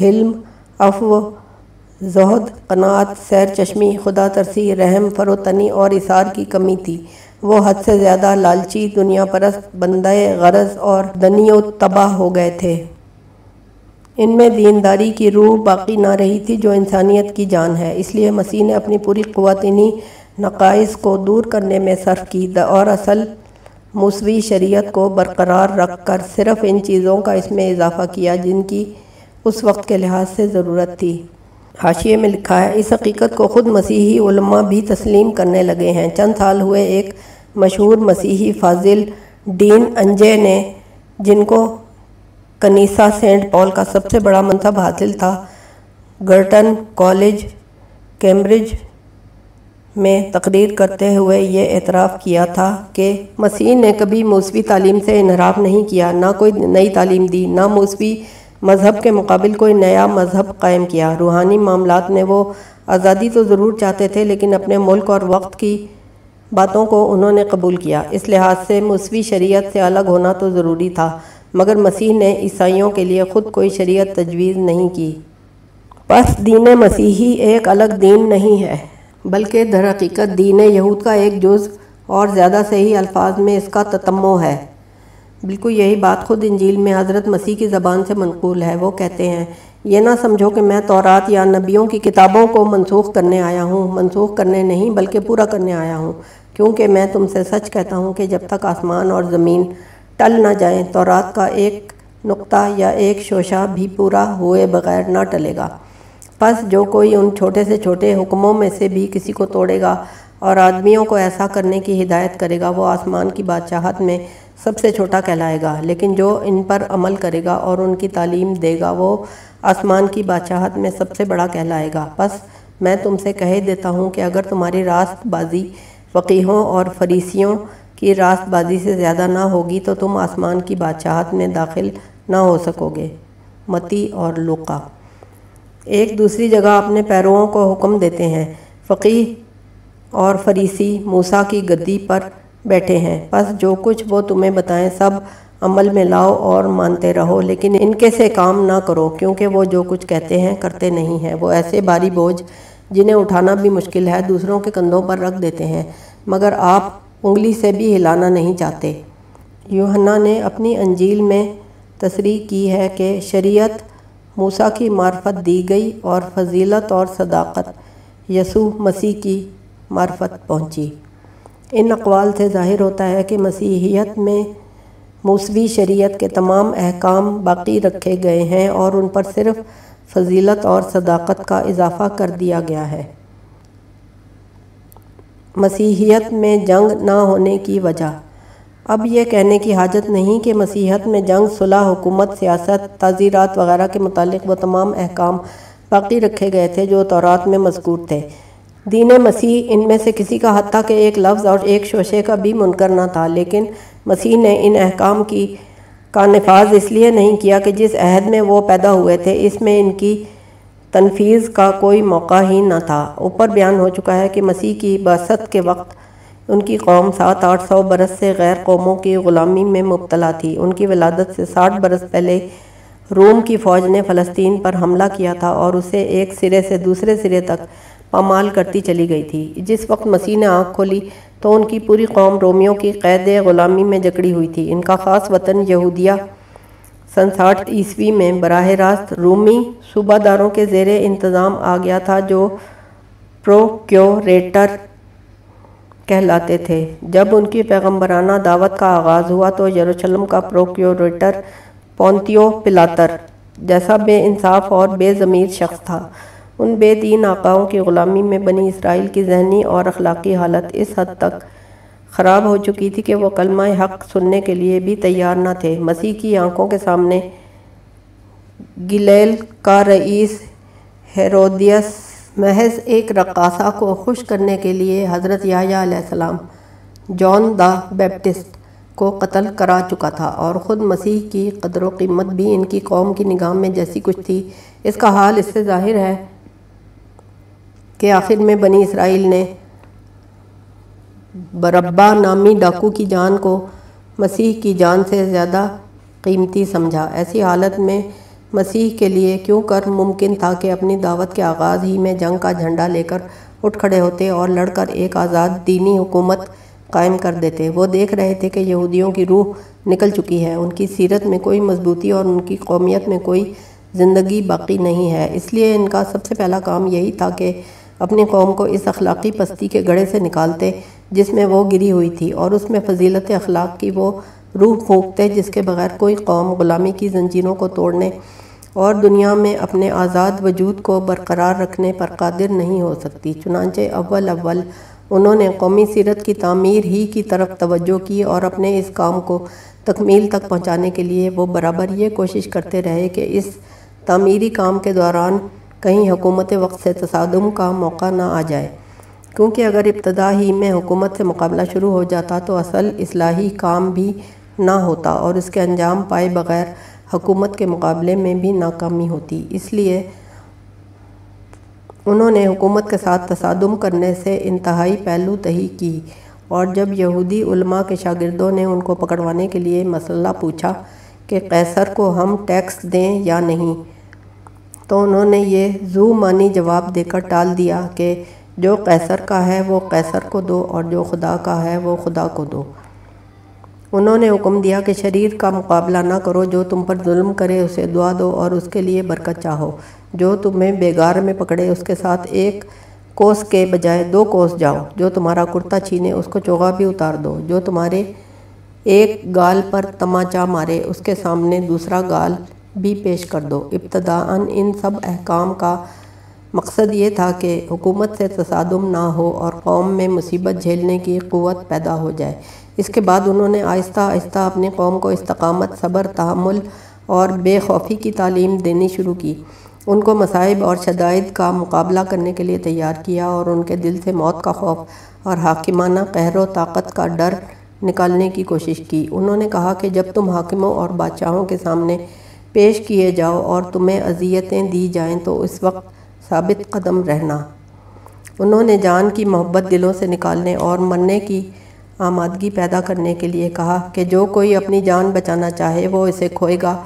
حلم افو زہد، قناعت، سیر چشمی خدا ترسی، رحم، فروتنی اور اثار کی کمی تھی۔ وہ حد سے زیادہ لالچی، دنیا پرست بندہ غرض اور دنی و تباہ ہو گئے تھے۔ ان میں دینداری کی روح باقی نہ رہی تھی جو انسانیت کی جان ہے۔ اس لیے مسیح نے اپنی پوری قوتینی نقائص کو دور کرنے میں صرف کی۔ اور اصل موسوی شریعت کو برقرار رکھ کر صرف ان چیزوں کا اس میں اضافہ کیا جن کی اس وقت کے لحاظ سے ضرورت تھی۔ حاشیے میں لکھا ہے، اس حقیقت کو خود مسیحی علماء بھی تسلیم کرنے لگے ہیں۔ چند سال ہوئے ایک مشہور مسیحی فاضل، ڈین انجے نے، جن کو کنیسا سینٹ پال کا سب سے بڑا منصب حاصل تھا۔ گرٹن کالج، کیمبرج میں تقریر کرتے ہوئے یہ اعتراف کیا تھا کہ مسیح نے کبھی موسوی تعلیم سے انحراف نہیں کیا، نہ کوئی نئی تعلیم دی، نہ موسوی مذہب کے مقابل کوئی نیا مذہب قائم کیا۔ روحانی معاملات میں وہ آزادی تو ضرور چاہتے تھے، لیکن اپنے ملک اور وقت کی باتوں کو انہوں نے قبول کیا۔ اس لحاظ سے موسوی شریعت سے الگ ہونا تو ضروری تھا۔ مگر مسیح نے عیسائیوں کے لیے خود کوئی شریعت تجویز نہیں کی۔ پس دین مسیحی ایک الگ دین نہیں ہے، بلکہ در حقیقت دین یہود کا ایک جز اور زیادہ صحیح الفاظ میں اس کا تتمو ہے۔ بالکل یہی بات خود انجیل میں حضرت مسیح کی زبان سے منقول ہے۔ وہ کہتے ہیں، یہ نہ سمجھو کہ میں تورات یا نبیوں کی کتابوں کو منسوخ کرنے آیا ہوں۔ منسوخ کرنے نہیں، بلکہ پورا کرنے آیا ہوں۔ کیونکہ میں تم سے سچ کہتا ہوں کہ جب تک آسمان اور زمین ٹل نہ جائیں تورات کا ایک نقطہ یا ایک شوشہ بھی پورا ہوئے بغیر نہ ٹلے گا۔ پس جو کوئی ان چھوٹے سے چھوٹے حکموں میں سے بھی کسی کو توڑے گا اور آدمیوں کو ایسا کرنے کی ہدایت کرے گا، وہ آسمان کی بادشاہت میں سب سے چھوٹا کہلائے گا۔ لیکن جو ان پر عمل کرے گا اور ان کی تعلیم دے گا، وہ آسمان کی بادشاہت میں سب سے بڑا کہلائے گا۔ پس میں تم سے کہہ دیتا ہوں کہ اگر تمہاری راست بازی فقیحوں اور فریسیوں کی راست بازی سے زیادہ نہ ہوگی تو تم آسمان کی بادشاہت میں داخل نہ ہو سکو گے متی اور لوکا ایک دوسری جگہ اپنے پیرووں کو حکم دیتے ہیں۔ فقیح اور فریسی موسیٰ کی گدی پر بیٹھے ہیں۔ پس جو کچھ وہ تمہیں بتائیں سب عمل میں لاؤ اور مانتے رہو، لیکن ان کے سے کام نہ کرو، کیونکہ وہ جو کچھ کہتے ہیں کرتے نہیں ہیں۔ وہ ایسے باری بوجھ جنہیں اٹھانا بھی مشکل ہے، دوسروں کے کندھوں پر رکھ دیتے ہیں۔ مگر آپ انگلی سے بھی ہلانا نہیں چاہتے۔ یوہنا نے اپنی انجیل میں تصریح کی ہے کہ شریعت موسیٰ کی معرفت دی گئی اور فضیلت اور صداقت یسوع مسیح کی معرفت پہنچی۔ ان اقوال سے ظاہر ہوتا ہے کہ مسیحیت میں موسوی شریعت کے تمام احکام باقی رکھے گئے ہیں اور ان پر صرف فضیلت اور صداقت کا اضافہ کر دیا گیا ہے۔ مسیحیت میں جنگ نہ ہونے کی وجہ۔ اب یہ کہنے کی حاجت نہیں کہ مسیحت میں جنگ، صلح، حکومت، سیاست، تعزیرات وغیرہ کے متعلق وہ تمام احکام باقی رکھے گئے تھے جو تورات میں مذکور تھے۔ دین مسیح ان میں سے کسی کا، حتیٰ کہ ایک لفظ اور ایک شوشے کا بھی منکر نہ تھا، لیکن مسیح نے ان احکام کی کا نفاذ اس لیے نہیں کیا کہ جس عہد میں وہ پیدا ہوئے تھے، اس میں ان کی تنفیذ کا کوئی موقع ہی نہ تھا۔ اوپر بیان ہو چکا ہے کہ مسیح کی بست کے وقت ان کی قوم سات آٹھ سو برس سے غیر قوموں کی غلامی میں مبتلا تھی۔ ان کی ولادت سے ساٹھ برس پہلے روم کی فوج نے فلسطین پر حملہ کیا تھا اور اسے ایک سرے سے دوسرے سرے تک پامال کرتی چلی گئی تھی۔ جس وقت مسیح نے آنکھ کھولی تو ان کی پوری قوم رومیوں کی قید غلامی میں جکڑی ہوئی تھی۔ ان کا خاص وطن یہودیہ سن ساٹھ عیسوی میں براہ راست رومی صوبہ داروں کے زیر انتظام آ گیا تھا جو پروکیوریٹر کہلاتے تھے۔ جب ان کی پیغمبرانہ دعوت کا آغاز ہوا تو یروشلم کا پروکیوریٹر پونتیو پلاتر جیسا بے انصاف اور بے ضمیر شخص تھا۔ ان بے دین آقاؤں کی غلامی میں بنی اسرائیل کی ذہنی اور اخلاقی حالت اس حد تک خراب ہو چکی تھی کہ وہ کلمہ حق سننے کے لیے بھی تیار نہ تھے۔ مسیح کی آنکھوں کے سامنے گلیل کا رئیس ہیرودیس محض ایک رقاصہ کو خوش کرنے کے لیے حضرت یحییٰ علیہ السلام جون دا بیپٹسٹ کو قتل کرا چکا تھا اور خود مسیح کی قدر و قیمت بھی ان کی قوم کی نگاہ میں جیسی کچھ تھی۔ اس کا حال اس سے ظاہر ہے کہ آخر میں بنی اسرائیل نے بربا نامی ڈاکو کی جان کو مسیح کی جان سے زیادہ قیمتی سمجھا۔ ایسی حالت میں مسیح کے لیے کیوں کر ممکن تھا کہ اپنی دعوت کے آغاز ہی میں جنگ کا جھنڈا لے کر اٹھ کھڑے ہوتے اور لڑ کر ایک آزاد دینی حکومت قائم کر دیتے؟ وہ دیکھ رہے تھے کہ یہودیوں کی روح نکل چکی ہے۔ ان کی سیرت میں کوئی مضبوطی اور ان کی قومیت میں کوئی زندگی باقی نہیں ہے۔ اس لیے ان کا سب سے پہلا کام یہی تھا کہ اپنی قوم کو اس اخلاقی پستی کے گڑے سے نکالتے جس میں وہ گری ہوئی تھی اور اس میں فضیلت اخلاق کی وہ روح پھونکتے جس کے بغیر کوئی قوم غلامی کی زنجیروں کو توڑنے اور دنیا میں اپنے آزاد وجود کو برقرار رکھنے پر قادر نہیں ہو سکتی۔ چنانچہ اول اول انہوں نے قومی سیرت کی تعمیر ہی کی طرف توجہ کی اور اپنے اس کام کو تکمیل تک پہنچانے کے لیے وہ برابر یہ کوشش کرتے رہے کہ اس تعمیری کام کے دوران کہیں حکومت وقت سے تصادم کا موقع نہ آ جائے۔ کیونکہ اگر ابتدا ہی میں حکومت سے مقابلہ شروع ہو جاتا تو اصل اصلاحی کام بھی نہ ہوتا اور اس کے انجام پائے بغیر حکومت کے مقابلے میں بھی ناکامی ہوتی۔ اس لیے انہوں نے حکومت کے ساتھ تصادم کرنے سے انتہائی پہلو تہی کی اور جب یہودی علماء کے شاگردوں نے ان کو پکڑوانے کے لیے مسئلہ پوچھا کہ قیصر کو ہم ٹیکس دیں یا نہیں تو انہوں نے یہ زو مانی جواب دے کر ٹال دیا کہ جو قیصر کا ہے، وہ قیصر کو دو اور جو خدا کا ہے، وہ خدا کو دو۔ انہوں نے حکم دیا کہ شریر کا مقابلہ نہ کرو، جو تم پر ظلم کرے اسے دعا دو اور اس کے لیے برکت چاہو۔ جو تمہیں بیگار میں پکڑے، اس کے ساتھ ایک کوس کے بجائے دو کوس جاؤ۔ جو تمہارا کرتا چھینے، اس کو چوغا بھی اتار دو۔ جو تمہارے ایک گال پر تماچا مارے، اس کے سامنے دوسرا گال بھی پیش کر دو۔ ابتداً ان سب احکام کا مقصد یہ تھا کہ حکومت سے تصادم نہ ہو اور قوم میں مصیبت جھیلنے کی قوت پیدا ہو جائے۔ اس کے بعد انہوں نے آہستہ آہستہ اپنی قوم کو استقامت، صبر، تحمل اور بے خوفی کی تعلیم دینی شروع کی۔ ان کو مصائب اور شدائد کا مقابلہ کرنے کے لیے تیار کیا اور ان کے دل سے موت کا خوف اور حاکمانہ قہر و طاقت کا ڈر نکالنے کی کوشش کی۔ انہوں نے کہا کہ جب تم حاکموں اور بادشاہوں کے سامنے پیش کیے جاؤ اور تمہیں اذیتیں دی جائیں تو اس وقت ثابت قدم رہنا۔ انہوں نے جان کی محبت دلوں سے نکالنے اور مرنے کی آمادگی پیدا کرنے کے لیے کہا کہ جو کوئی اپنی جان بچانا چاہے وہ اسے کھوئے گا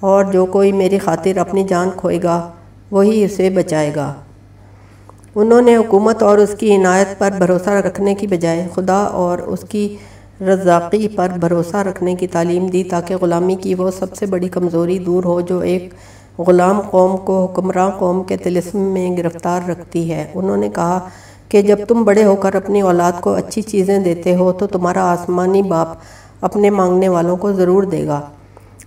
اور جو کوئی میری خاطر اپنی جان کھوئے گا وہی اسے بچائے گا۔ انہوں نے حکومت اور اس کی عنایت پر بھروسہ رکھنے کی بجائے خدا اور اس کی رزاقی پر بھروسہ رکھنے کی تعلیم دی تاکہ غلامی کی وہ سب سے بڑی کمزوری دور ہو جو ایک غلام قوم کو حکمراں قوم کے تلسم میں گرفتار رکھتی ہے۔ انہوں نے کہا کہ جب تم بڑے ہو کر اپنی اولاد کو اچھی چیزیں دیتے ہو تو تمہارا آسمانی باپ اپنے مانگنے والوں کو ضرور دے گا۔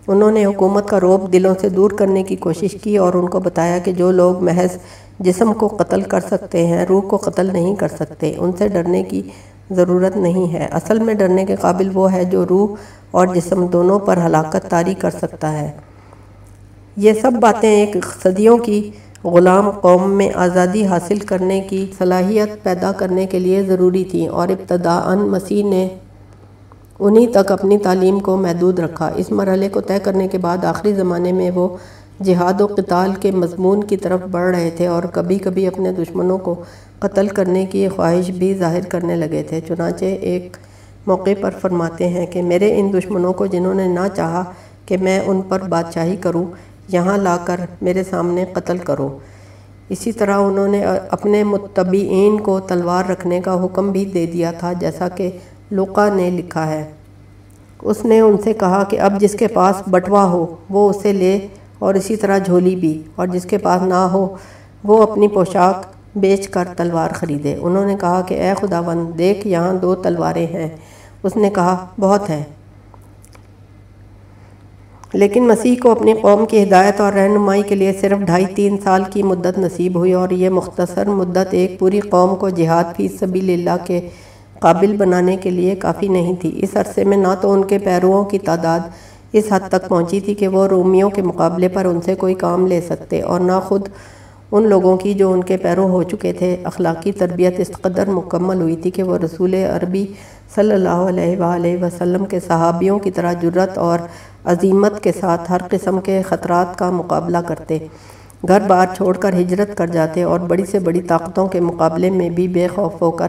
انہوں نے حکومت کا روب دلوں سے دور کرنے کی کوشش کی اور ان کو بتایا کہ جو لوگ محض جسم کو قتل کر سکتے ہیں، روح کو قتل نہیں کر سکتے، ان سے ڈرنے کی ضرورت نہیں ہے۔ اصل میں ڈرنے کے قابل وہ ہے جو روح اور جسم دونوں پر ہلاکت تاری کر سکتا ہے۔ یہ سب باتیں ایک صدیوں کی غلام قوم میں آزادی حاصل کرنے کی صلاحیت پیدا کرنے کے لیے ضروری تھی اور ابتداءً مسیح نے انہی تک اپنی تعلیم کو محدود رکھا۔ اس مرحلے کو طے کرنے کے بعد آخری زمانے میں وہ جہاد و قتال کے مضمون کی طرف بڑھ رہے تھے اور کبھی کبھی اپنے دشمنوں کو قتل کرنے کی خواہش بھی ظاہر کرنے لگے تھے۔ چنانچہ ایک موقع پر فرماتے ہیں کہ میرے ان دشمنوں کو جنہوں نے نہ چاہا کہ میں ان پر بادشاہی کروں یہاں لا کر میرے سامنے قتل کرو۔ اسی طرح انہوں نے اپنے متبعین کو تلوار رکھنے کا حکم بھی دے دیا تھا، جیسا کہ لوقا نے لکھا ہے۔ اس نے ان سے کہا کہ اب جس کے پاس بٹوا ہو، وہ اسے لے اور اسی طرح جھولی بھی، اور جس کے پاس نہ ہو، وہ اپنی پوشاک بیچ کر تلوار خریدے۔ انہوں نے کہا کہ اے خداوند، دیکھ یہاں دو تلواریں ہیں۔ اس نے کہا، بہت ہے لیکن مسیح کو اپنی قوم کی ہدایت اور رہنمائی کے لیے صرف ڈھائی تین سال کی مدت نصیب ہوئی اور یہ مختصر مدت ایک پوری قوم کو جہاد فی سبیل اللہ کے قابل بنانے کے لیے کافی نہیں تھی۔ اس عرصے میں نہ تو ان کے پیروؤں کی تعداد اس حد تک پہنچی تھی کہ وہ رومیوں کے مقابلے پر ان سے کوئی کام لے سکتے اور نہ خود ان لوگوں کی جو ان کے پیروں ہو چکے تھے۔ اخلاقی تربیت اس قدر مکمل ہوئی تھی کہ وہ رسول عربی صلی اللہ علیہ وآلہ وسلم کے صحابیوں کی طرح جرت اور عظیمت کے ساتھ ہر قسم کے خطرات کا مقابلہ کرتے۔ گھر بار چھوڑ کر ہجرت کر جاتے اور بڑی سے بڑی طاقتوں کے مقابلے میں بھی بے خوف ہو کر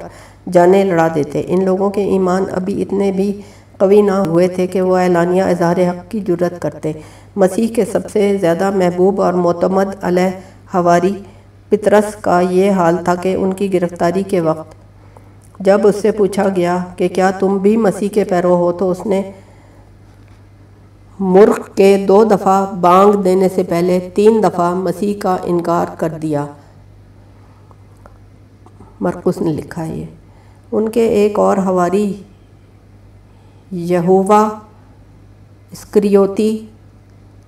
جانے لڑا دیتے۔ ان لوگوں کے ایمان ابھی اتنے بھی قوی نہ ہوئے تھے کہ وہ اعلانیہ اظہار حق کی جرت کرتے۔ مسیح کے سب سے زیادہ محبوب اور معتمد علیہ ہواری پترس کا یہ حال تھا کہ ان کی گرفتاری کے وقت جب اس سے پوچھا گیا کہ کیا تم بھی مسیح کے پیرو ہو تو اس نے مرغ کے دو دفعہ بانگ دینے سے پہلے تین دفعہ مسیح کا انکار کر دیا۔ مرکز نے لکھا یہ ان کے ایک اور ہواری، یہووا اسکریوتی،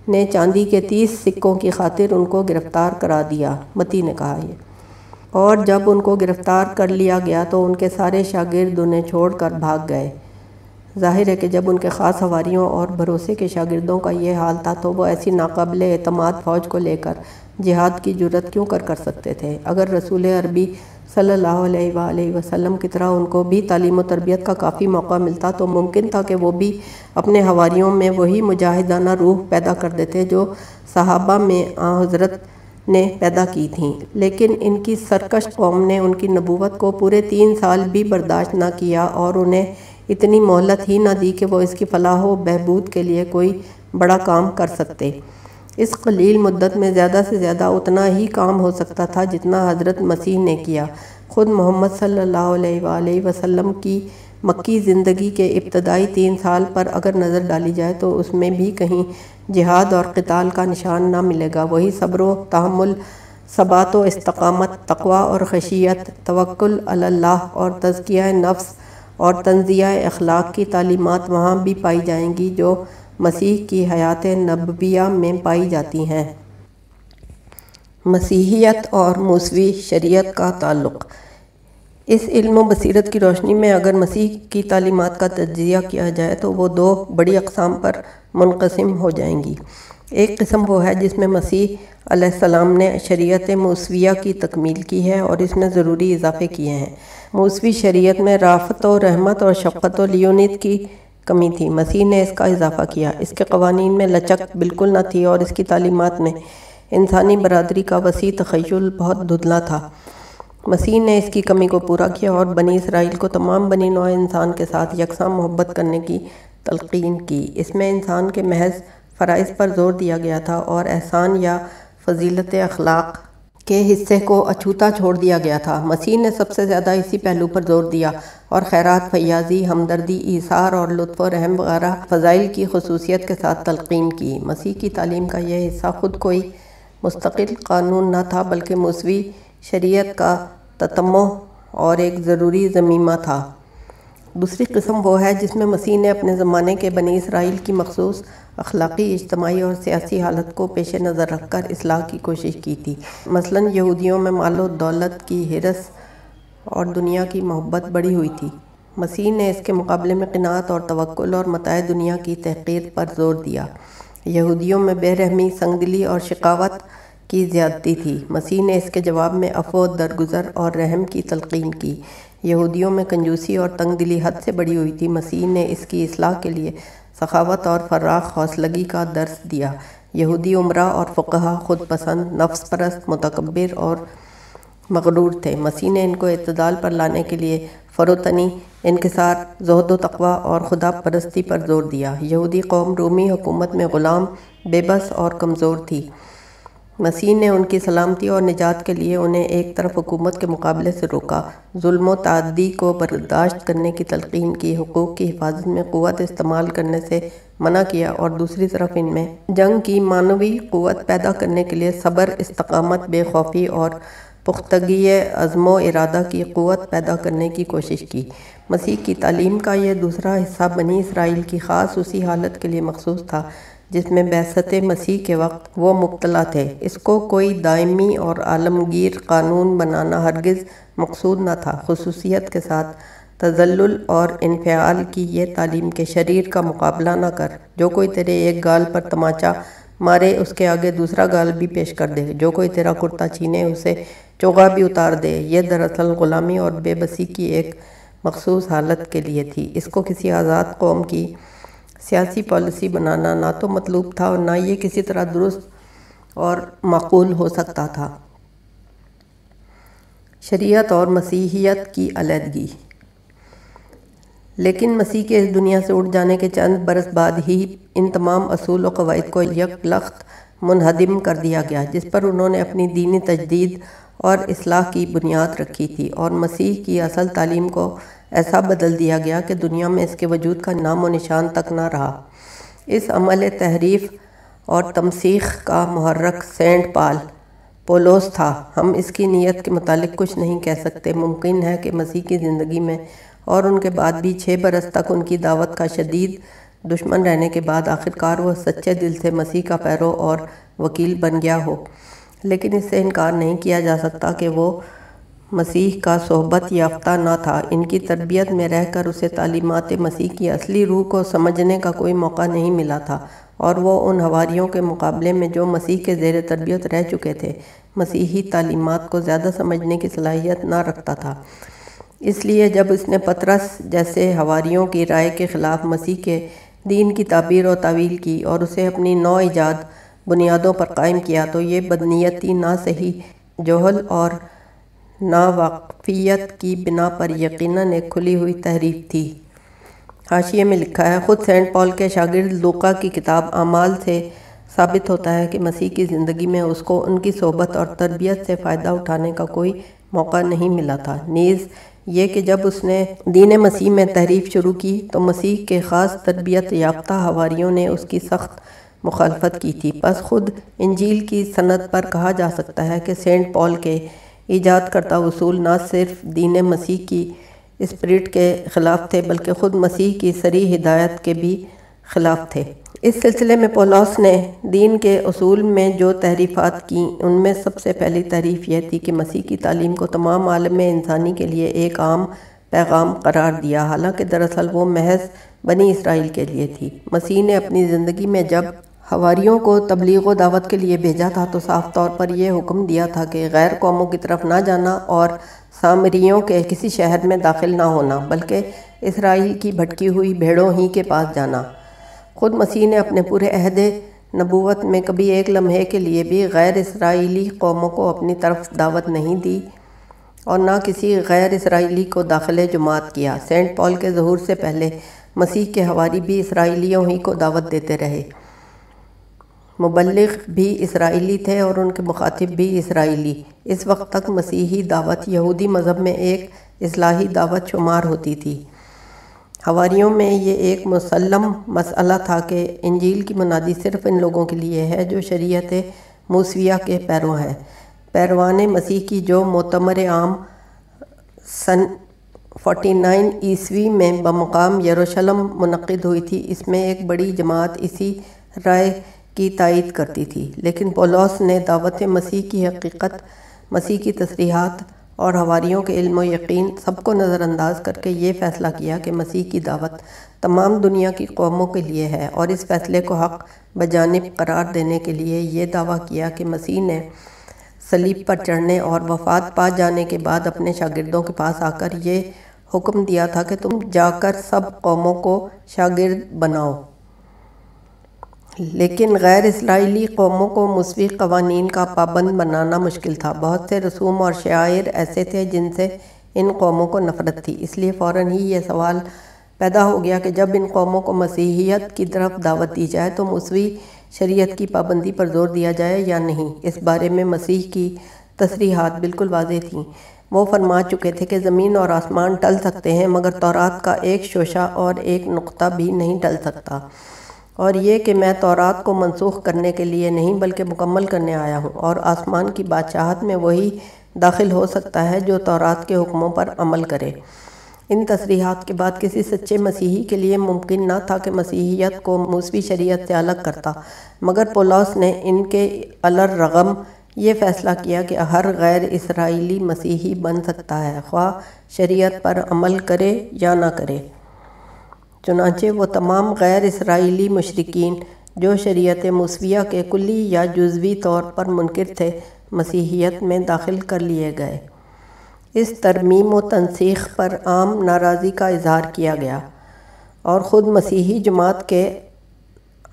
نے چاندی کے تیس سکوں کی خاطر ان کو گرفتار کرا دیا۔ متی نے کہا یہ اور جب ان کو گرفتار کر لیا گیا تو ان کے سارے شاگرد انہیں چھوڑ کر بھاگ گئے۔ ظاہر ہے کہ جب ان کے خاص سواریوں اور بھروسے کے شاگردوں کا یہ حال تھا تو وہ ایسی ناقابل اعتماد فوج کو لے کر جہاد کی جرت کیوں کر کر سکتے تھے؟ اگر رسول عربی صلی اللہ علیہ وآلہ وسلم کی طرح ان کو بھی تعلیم و تربیت کا کافی موقع ملتا تو ممکن تھا کہ وہ بھی اپنے حواریوں میں وہی مجاہدانہ روح پیدا کر دیتے جو صحابہ میں آن حضرت نے پیدا کی تھیں۔ لیکن ان کی سرکش قوم نے ان کی نبوت کو پورے تین سال بھی برداشت نہ کیا اور انہیں اتنی مہلت ہی نہ دی کہ وہ اس کی فلاح و بہبود کے لیے کوئی بڑا کام کر سکتے۔ اس قلیل مدت میں زیادہ سے زیادہ اتنا ہی کام ہو سکتا تھا جتنا حضرت مسیح نے کیا۔ خود محمد صلی اللہ علیہ وآلہ وسلم کی مکی زندگی کے ابتدائی تین سال پر اگر نظر ڈالی جائے تو اس میں بھی کہیں جہاد اور قتال کا نشان نہ ملے گا۔ وہی صبر و تحمل، ثبات و استقامت، تقوی اور خشیت، توکل اللہ اور تزکیہ نفس اور تنزیہ اخلاق کی تعلیمات وہاں بھی پائی جائیں گی جو مسیح کی حیات نبویہ میں پائی جاتی ہیں۔ مسیحیت اور موسوی شریعت کا تعلق۔ اس علم و بصیرت کی روشنی میں اگر مسیح کی تعلیمات کا تجزیہ کیا جائے تو وہ دو بڑی اقسام پر منقسم ہو جائیں گی۔ ایک قسم وہ ہے جس میں مسیح علیہ السلام نے شریعت موسویہ کی تکمیل کی ہے اور اس میں ضروری اضافے کیے ہیں۔ موسوی شریعت میں رافت و رحمت اور شفقت و لیونت کی کمی تھی۔ مسیح نے اس کا اضافہ کیا۔ اس کے قوانین میں لچک بالکل نہ تھی اور اس کی تعلیمات میں انسانی برادری کا وسیع تخیل بہت دھدلا تھا۔ مسیح نے اس کی کمی کو پورا کیا اور بنی اسرائیل کو تمام بنی نوع انسان کے ساتھ یکساں محبت کرنے کی تلقین کی۔ اس میں انسان کے محض فرائض پر زور دیا گیا تھا اور احسان یا فضیلت اخلاق کے حصے کو اچھوتا چھوڑ دیا گیا تھا۔ مسیح نے سب سے زیادہ اسی پہلو پر زور دیا اور خیرات، فیاضی، ہمدردی ایثار اور لطف و رحم وغیرہ فضائل کی خصوصیت کے ساتھ تلقین کی۔ مسیح کی تعلیم کا یہ حصہ خود کوئی مستقل قانون نہ تھا، بلکہ موسوی شریعت کا تتمہ اور ایک ضروری ضمیمہ تھا۔ دوسری قسم وہ ہے جس میں مسیح نے اپنے زمانے کے بنی اسرائیل کی مخصوص اخلاقی، اجتماعی اور سیاسی حالت کو پیش نظر رکھ کر اصلاح کی کوشش کی تھی۔ مثلا یہودیوں میں مال و دولت کی حرس اور دنیا کی محبت بڑی ہوئی تھی۔ مسیح نے اس کے مقابلے میں قناعت اور توکل اور متاع دنیا کی تحقیر پر زور دیا۔ یہودیوں میں بے رحمی سنگ دلی اور شقاوت کی زیادتی تھی۔ مسیح نے اس کے جواب میں عفو درگزر اور رحم کی تلقین کی۔ یہودیوں میں کنجوسی اور تنگ دلی حد سے بڑی ہوئی تھی۔ مسیح نے اس کی اصلاح کے لیے سخاوت اور فراخ حوصلگی کا درس دیا۔ یہودی عمرہ اور فقہ خود پسند نفس پرست، متکبر اور مغرور تھے۔ مسیح نے ان کو اعتدال پر لانے کے لیے فروتنی، انکسار، زہد و تقوی اور خدا پرستی پر زور دیا۔ یہودی قوم رومی حکومت میں غلام، بے بس اور کمزور تھی۔ مسیح نے ان کی سلامتی اور نجات کے لیے انہیں ایک طرف حکومت کے مقابلے سے روکا۔ ظلم و تعدی کو برداشت کرنے کی تلقین کی، حقوق کی حفاظت میں قوت استعمال کرنے سے منع کیا اور دوسری طرف ان میں جنگ کی معنوی قوت پیدا کرنے کے لیے صبر، استقامت، بے خوفی اور پختگی عزم و ارادہ کی قوت پیدا کرنے کی کوشش کی۔ مسیح کی تعلیم کا یہ دوسرا حصہ بنی اسرائیل کی خاص اسی حالت کے لیے مخصوص تھا۔ جس میں بیست مسیح کے وقت وہ مبتلا تھے۔ اس کو کوئی دائمی اور عالمگیر قانون بنانا ہرگز مقصود نہ تھا۔ خصوصیت کے ساتھ تزلل اور انفعال کی یہ تعلیم کے شریر کا مقابلہ نہ کر۔ جو کوئی تیرے ایک گال پر تماچا مارے، اس کے آگے دوسرا گال بھی پیش کر دے۔ جو کوئی تیرا کرتا چھینے، اسے چوغا بھی اتار دے۔ یہ دراصل غلامی اور بے بسی کی ایک مخصوص حالت کے لیے تھی۔ اس کو کسی آزاد قوم کی سیاسی پالیسی بنانا نہ تو مطلوب تھا اور نہ یہ کسی طرح درست اور معقول ہو سکتا تھا۔ شریعت اور مسیحیت کی علیحدگی۔ لیکن مسیح کے اس دنیا سے اٹھ جانے کے چند برس بعد ہی ان تمام اصول و قواعد کو یک لخت منہدم کر دیا گیا، جس پر انہوں نے اپنی دینی تجدید اور اصلاح کی بنیاد رکھی تھی اور مسیح کی اصل تعلیم کو ایسا بدل دیا گیا کہ دنیا میں اس کے وجود کا نام و نشان تک نہ رہا۔ اس عمل تحریف اور تمسیخ کا محرک سینٹ پال پولوس تھا۔ ہم اس کی نیت کے متعلق کچھ نہیں کہہ سکتے۔ ممکن ہے کہ مسیح کی زندگی میں اور ان کے بعد بھی چھ برس تک ان کی دعوت کا شدید دشمن رہنے کے بعد آخرکار وہ سچے دل سے مسیح کا پیرو اور وکیل بن گیا ہو۔ لیکن اس سے انکار نہیں کیا جا سکتا کہ وہ مسیح کا صحبت یافتہ نہ تھا۔ ان کی تربیت میں رہ کر اسے تعلیمات مسیح کی اصلی روح کو سمجھنے کا کوئی موقع نہیں ملا تھا اور وہ ان ہواریوں کے مقابلے میں جو مسیح کے زیر تربیت رہ چکے تھے، مسیحی تعلیمات کو زیادہ سمجھنے کی صلاحیت نہ رکھتا تھا۔ اس لیے جب اس نے پترس جیسے ہواریوں کی رائے کے خلاف مسیح کے دین کی تعبیر و تعویل کی اور اسے اپنی نو ایجاد بنیادوں پر قائم کیا تو یہ بدنیتی نہ صحیح جوہل اور ناواقفیت کی بنا پر یقیناً ایک کھلی ہوئی تحریف تھی۔ حاشیے میں لکھا ہے، خود سینٹ پال کے شاگرد لوکا کی کتاب اعمال سے ثابت ہوتا ہے کہ مسیح کی زندگی میں اس کو ان کی صحبت اور تربیت سے فائدہ اٹھانے کا کوئی موقع نہیں ملا تھا۔ نیز یہ کہ جب اس نے دین مسیح میں تحریف شروع کی تو مسیح کے خاص تربیت یافتہ ہواریوں نے اس کی سخت مخالفت کی تھی۔ پس خود انجیل کی صنعت پر کہا جا سکتا ہے کہ سینٹ پال کے ایجاد کرتا اصول نہ صرف دین مسیح کی اسپرٹ کے خلاف تھے، بلکہ خود مسیح کی سری ہدایت کے بھی خلاف تھے۔ اس سلسلے میں پولوس نے دین کے اصول میں جو تحریفات کیں ان میں سب سے پہلی تحریف یہ تھی کہ مسیح کی تعلیم کو تمام عالم انسانی کے لیے ایک عام پیغام قرار دیا۔ حالانکہ دراصل وہ محض بنی اسرائیل کے لیے تھی۔ مسیح نے اپنی زندگی میں جب ہواریوں کو تبلیغ و دعوت کے لیے بھیجا تھا تو صاف طور پر یہ حکم دیا تھا کہ غیر قوموں کی طرف نہ جانا اور سامریوں کے کسی شہر میں داخل نہ ہونا، بلکہ اسرائیل کی بھٹکی ہوئی بھیڑوں ہی کے پاس جانا۔ خود مسیح نے اپنے پورے عہد نبوت میں کبھی ایک لمحے کے لیے بھی غیر اسرائیلی قوموں کو اپنی طرف دعوت نہیں دی اور نہ کسی غیر اسرائیلی کو داخل جماعت کیا۔ سینٹ پال کے ظہور سے پہلے مسیح کے ہواری بھی اسرائیلیوں ہی کو دعوت دیتے رہے۔ مبلغ بھی اسرائیلی تھے اور ان کے مخاطب بھی اسرائیلی۔ اس وقت تک مسیحی دعوت یہودی مذہب میں ایک اصلاحی دعوت شمار ہوتی تھی۔ ہواریوں میں یہ ایک مسلم مسئلہ تھا کہ انجیل کی منادی صرف ان لوگوں کے لیے ہے جو شریعت موسویہ کے پیرو ہیں۔ پیروان مسیح کی جو معتمر عام سن فورٹی نائن عیسوی میں بمقام یروشلم منعقد ہوئی تھی، اس میں ایک بڑی جماعت اسی رائے کی تائید کرتی تھی، لیکن پولوس نے دعوت مسیح کی حقیقت، مسیح کی تصریحات اور ہواریوں کے علم و یقین سب کو نظر انداز کر کے یہ فیصلہ کیا کہ مسیح کی دعوت تمام دنیا کی قوموں کے لیے ہے اور اس فیصلے کو حق بجانب قرار دینے کے لیے یہ دعویٰ کیا کہ مسیح نے صلیب پر چڑھنے اور وفات پا جانے کے بعد اپنے شاگردوں کے پاس آ کر یہ حکم دیا تھا کہ تم جا کر سب قوموں کو شاگرد بناؤ۔ لیکن غیر اسرائیلی قوموں کو مسوی قوانین کا پابند بنانا مشکل تھا۔ بہت سے رسوم اور شاعر ایسے تھے جن سے ان قوموں کو نفرت تھی۔ اس لیے فوراً ہی یہ سوال پیدا ہو گیا کہ جب ان قوموں کو مسیحیت کی طرف دعوت دی جائے تو مسوی شریعت کی پابندی پر زور دیا جائے یا نہیں؟ اس بارے میں مسیح کی تصریحات بالکل واضح تھیں۔ وہ فرما چکے تھے کہ زمین اور آسمان ٹل سکتے ہیں، مگر تورات کا ایک شوشہ اور ایک نقطہ بھی نہیں ٹل سکتا۔ اور یہ کہ میں تورات کو منسوخ کرنے کے لیے نہیں بلکہ مکمل کرنے آیا ہوں اور آسمان کی بادشاہت میں وہی داخل ہو سکتا ہے جو تورات کے حکموں پر عمل کرے۔ ان تصریحات کے بعد کسی سچے مسیحی کے لیے ممکن نہ تھا کہ مسیحیت کو موسوی شریعت سے الگ کرتا، مگر پولوس نے ان کے الرغم یہ فیصلہ کیا کہ ہر غیر اسرائیلی مسیحی بن سکتا ہے، خواہ شریعت پر عمل کرے یا نہ کرے۔ چنانچہ وہ تمام غیر اسرائیلی مشرقین جو شریعت موسویہ کے کلی یا جزوی طور پر منکر تھے، مسیحیت میں داخل کر لیے گئے۔ اس ترمیم و تنسیخ پر عام ناراضی کا اظہار کیا گیا اور خود مسیحی جماعت کے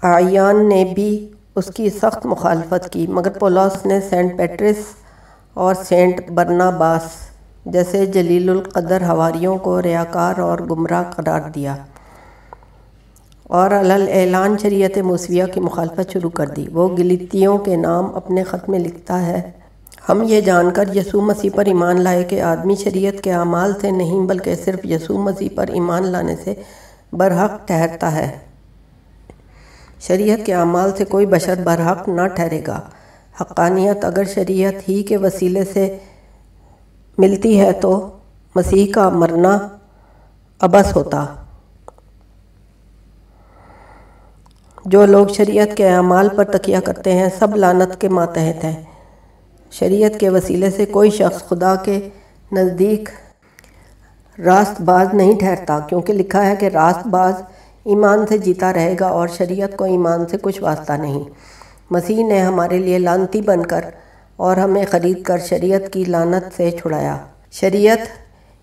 آئیان نے بھی اس کی سخت مخالفت کی۔ مگر پولوس نے سینٹ پیٹرس اور سینٹ برناباس جیسے جلیل القدر ہواریوں کو ریاکار اور گمراہ قرار دیا۔ اور علل اعلان شریعت موسویہ کی مخالفت شروع کر دی۔ وہ گلیتیوں کے نام اپنے خط میں لکھتا ہے، ہم یہ جان کر یسوع مسیح پر ایمان لائے کہ آدمی شریعت کے اعمال سے نہیں بلکہ صرف یسوع مسیح پر ایمان لانے سے برحق ٹھہرتا ہے۔ شریعت کے اعمال سے کوئی بشر برحق نہ ٹھہرے گا۔ حقانیت اگر شریعت ہی کے وسیلے سے ملتی ہے تو مسیح کا مرنا ابس ہوتا۔ جو لوگ شریعت کے اعمال پر تکیہ کرتے ہیں، سب لانت کے ماتحت ہیں۔ شریعت کے وسیلے سے کوئی شخص خدا کے نزدیک راست باز نہیں ٹھہرتا، کیونکہ لکھا ہے کہ راست باز ایمان سے جیتا رہے گا اور شریعت کو ایمان سے کچھ واسطہ نہیں۔ مسیح نے ہمارے لیے لانتی بن کر اور ہمیں خرید کر شریعت کی لانت سے چھڑایا۔ شریعت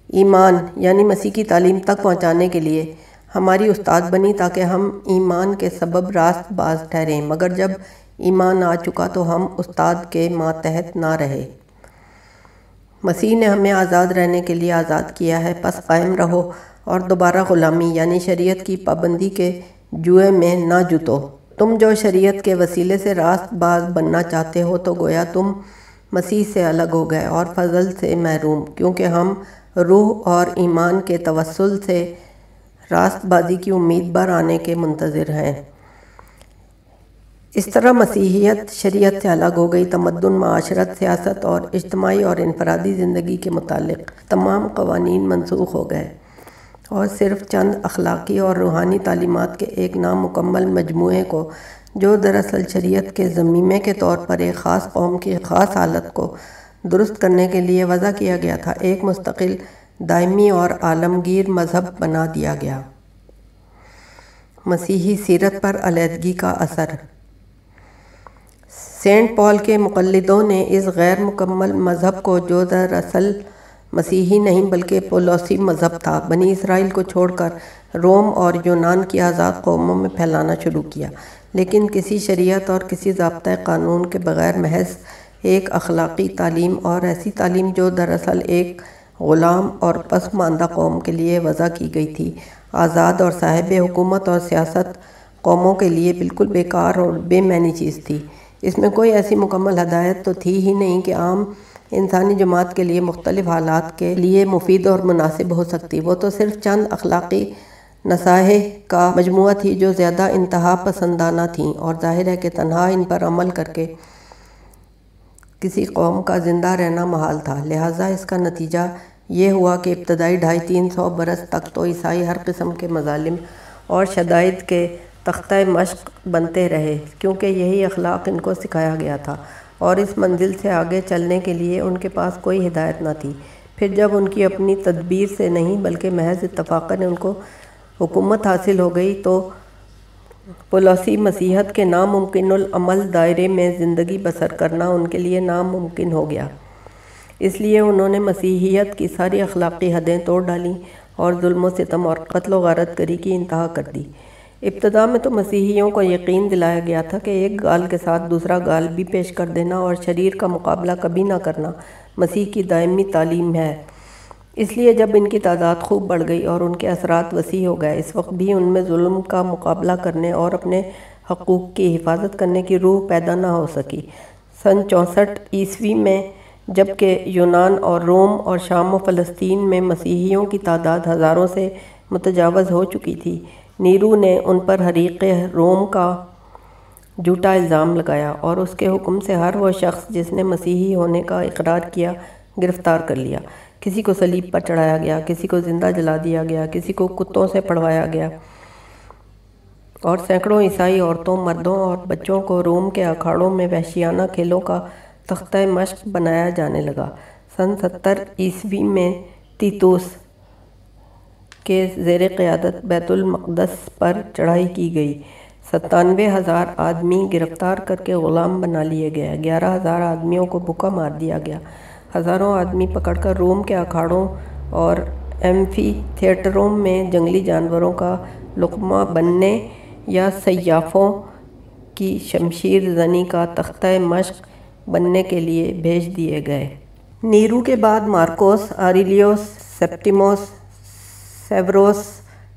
ایمان یعنی مسیح کی تعلیم تک پہنچانے کے لیے ہماری استاد بنی تاکہ ہم ایمان کے سبب راست باز ٹھہریں۔ مگر جب ایمان آ چکا تو ہم استاد کے ماتحت نہ رہے۔ مسیح نے ہمیں آزاد رہنے کے لیے آزاد کیا ہے۔ پس قائم رہو اور دوبارہ غلامی یعنی شریعت کی پابندی کے جوئے میں نہ جتو۔ تم جو شریعت کے وسیلے سے راست باز بننا چاہتے ہو تو گویا تم مسیح سے الگ ہو گئے اور فضل سے محروم، کیونکہ ہم روح اور ایمان کے توسل سے راست بازی کی امید بر آنے کے منتظر ہیں۔ اس طرح مسیحیت، شریعت سے الگ ہو گئی تمدن، معاشرت، سیاست اور اجتماعی اور انفرادی زندگی کے متعلق تمام قوانین منسوخ ہو گئے۔ اور صرف چند اخلاقی اور روحانی تعلیمات کے ایک نامکمل مجموعے کو جو دراصل شریعت کے ضمیمے کے طور پر ایک خاص قوم کی خاص حالت کو درست کرنے کے لیے وضع کیا گیا تھا، ایک مستقل دائمی اور عالمگیر مذہب بنا دیا گیا۔ مسیحی سیرت پر علیحدگی کا اثر۔ سینٹ پال کے مقلدوں نے اس غیر مکمل مذہب کو جو دراصل مسیحی نہیں بلکہ پولوسی مذہب تھا۔ بنی اسرائیل کو چھوڑ کر روم اور یونان کی آزاد قوموں میں پھیلانا شروع کیا۔ لیکن کسی شریعت اور کسی ضابطۂ قانون کے بغیر محض ایک اخلاقی تعلیم اور ایسی تعلیم جو دراصل ایک غلام اور پسماندہ قوم کے لیے وضع کی گئی تھی۔ آزاد اور صاحب حکومت اور سیاست قوموں کے لیے بالکل بیکار اور بے معنی چیز تھی۔ اس میں کوئی ایسی مکمل ہدایت تو تھی ہی نہیں کہ عام انسانی جماعت کے لیے مختلف حالات کے لیے مفید اور مناسب ہو سکتی۔ وہ تو صرف چند اخلاقی نصائح کا مجموعہ تھی جو زیادہ انتہا پسندانہ تھیں اور ظاہر ہے کہ تنہا ان پر عمل کر کے کسی قوم کا زندہ رہنا محال تھا۔ لہٰذا اس کا نتیجہ یہ ہوا کہ ابتدائی ڈھائی تین سو برس تک تو عیسائی ہر قسم کے مظالم اور شدائد کے تختہ مشق بنتے رہے، کیونکہ یہی اخلاق ان کو سکھایا گیا تھا اور اس منزل سے آگے چلنے کے لیے ان کے پاس کوئی ہدایت نہ تھی۔ پھر جب ان کی اپنی تدبیر سے نہیں بلکہ محض اتفاقاً ان کو حکومت حاصل ہو گئی تو پولوسی مسیحت کے ناممکن العمل دائرے میں زندگی بسر کرنا ان کے لیے ناممکن ہو گیا۔ اس لیے انہوں نے مسیحیت کی ساری اخلاقی حدیں توڑ ڈالیں اور ظلم و ستم اور قتل و غارت کری کی انتہا کر دی۔ ابتدا میں تو مسیحیوں کو یقین دلایا گیا تھا کہ ایک گال کے ساتھ دوسرا گال بھی پیش کر دینا اور شریر کا مقابلہ کبھی نہ کرنا مسیح کی دائمی تعلیم ہے۔ اس لیے جب ان کی تعداد خوب بڑھ گئی اور ان کے اثرات وسیع ہو گئے، اس وقت بھی ان میں ظلم کا مقابلہ کرنے اور اپنے حقوق کی حفاظت کرنے کی روح پیدا نہ ہو سکی۔ سن چونسٹھ عیسوی میں جبکہ یونان اور روم اور شام و فلسطین میں مسیحیوں کی تعداد ہزاروں سے متجاوز ہو چکی تھی۔ نیرو نے ان پر حریق روم کا جھوٹا الزام لگایا اور اس کے حکم سے ہر وہ شخص جس نے مسیحی ہونے کا اقرار کیا، گرفتار کر لیا۔ کسی کو سلیب پر چڑھایا گیا، کسی کو زندہ جلا دیا گیا، کسی کو کتوں سے پڑھوایا گیا۔ اور سینکڑوں عیسائی عورتوں، مردوں اور بچوں کو روم کے اکھاڑوں میں وحشیانہ کھیلوں کا تختہ مشق بنایا جانے لگا۔ سن ستر عیسوی میں تیتوس کے زیر قیادت بیت المقدس پر چڑھائی کی گئی۔ ستانوے ہزار آدمی گرفتار کر کے غلام بنا لیے گئے۔ گیارہ ہزار آدمیوں کو بھوکا مار دیا گیا۔ ہزاروں آدمی پکڑ کر روم کے اکھاڑوں اور ایمفی تھیٹروں میں جنگلی جانوروں کا لقمہ بننے یا سیافوں کی شمشیر زنی کا تختہ مشق بننے کے لیے بھیج دیے گئے۔ نیرو کے بعد مارکوس، آریلیوس سیپٹیموس سیوروس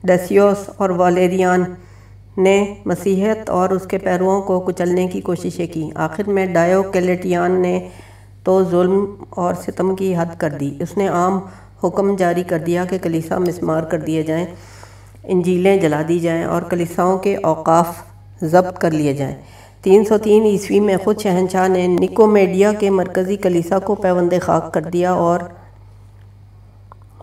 ڈیسیوس اور والیریان نے مسیحیت اور اس کے پیرووں کو کچلنے کی کوششیں کی آخر میں ڈائیو کیلیٹیان نے تو ظلم اور ستم کی حد کر دی۔ اس نے عام حکم جاری کر دیا کہ کلیسا مسمار کر دیے جائیں، انجیلیں جلا دی جائیں اور کلیساؤں کے اوقاف ضبط کر لیے جائیں۔ تین سو تین عیسوی میں خود شہنشاہ نے نکومیڈیا کے مرکزی کلیسا کو پیوند خاک کر دیا اور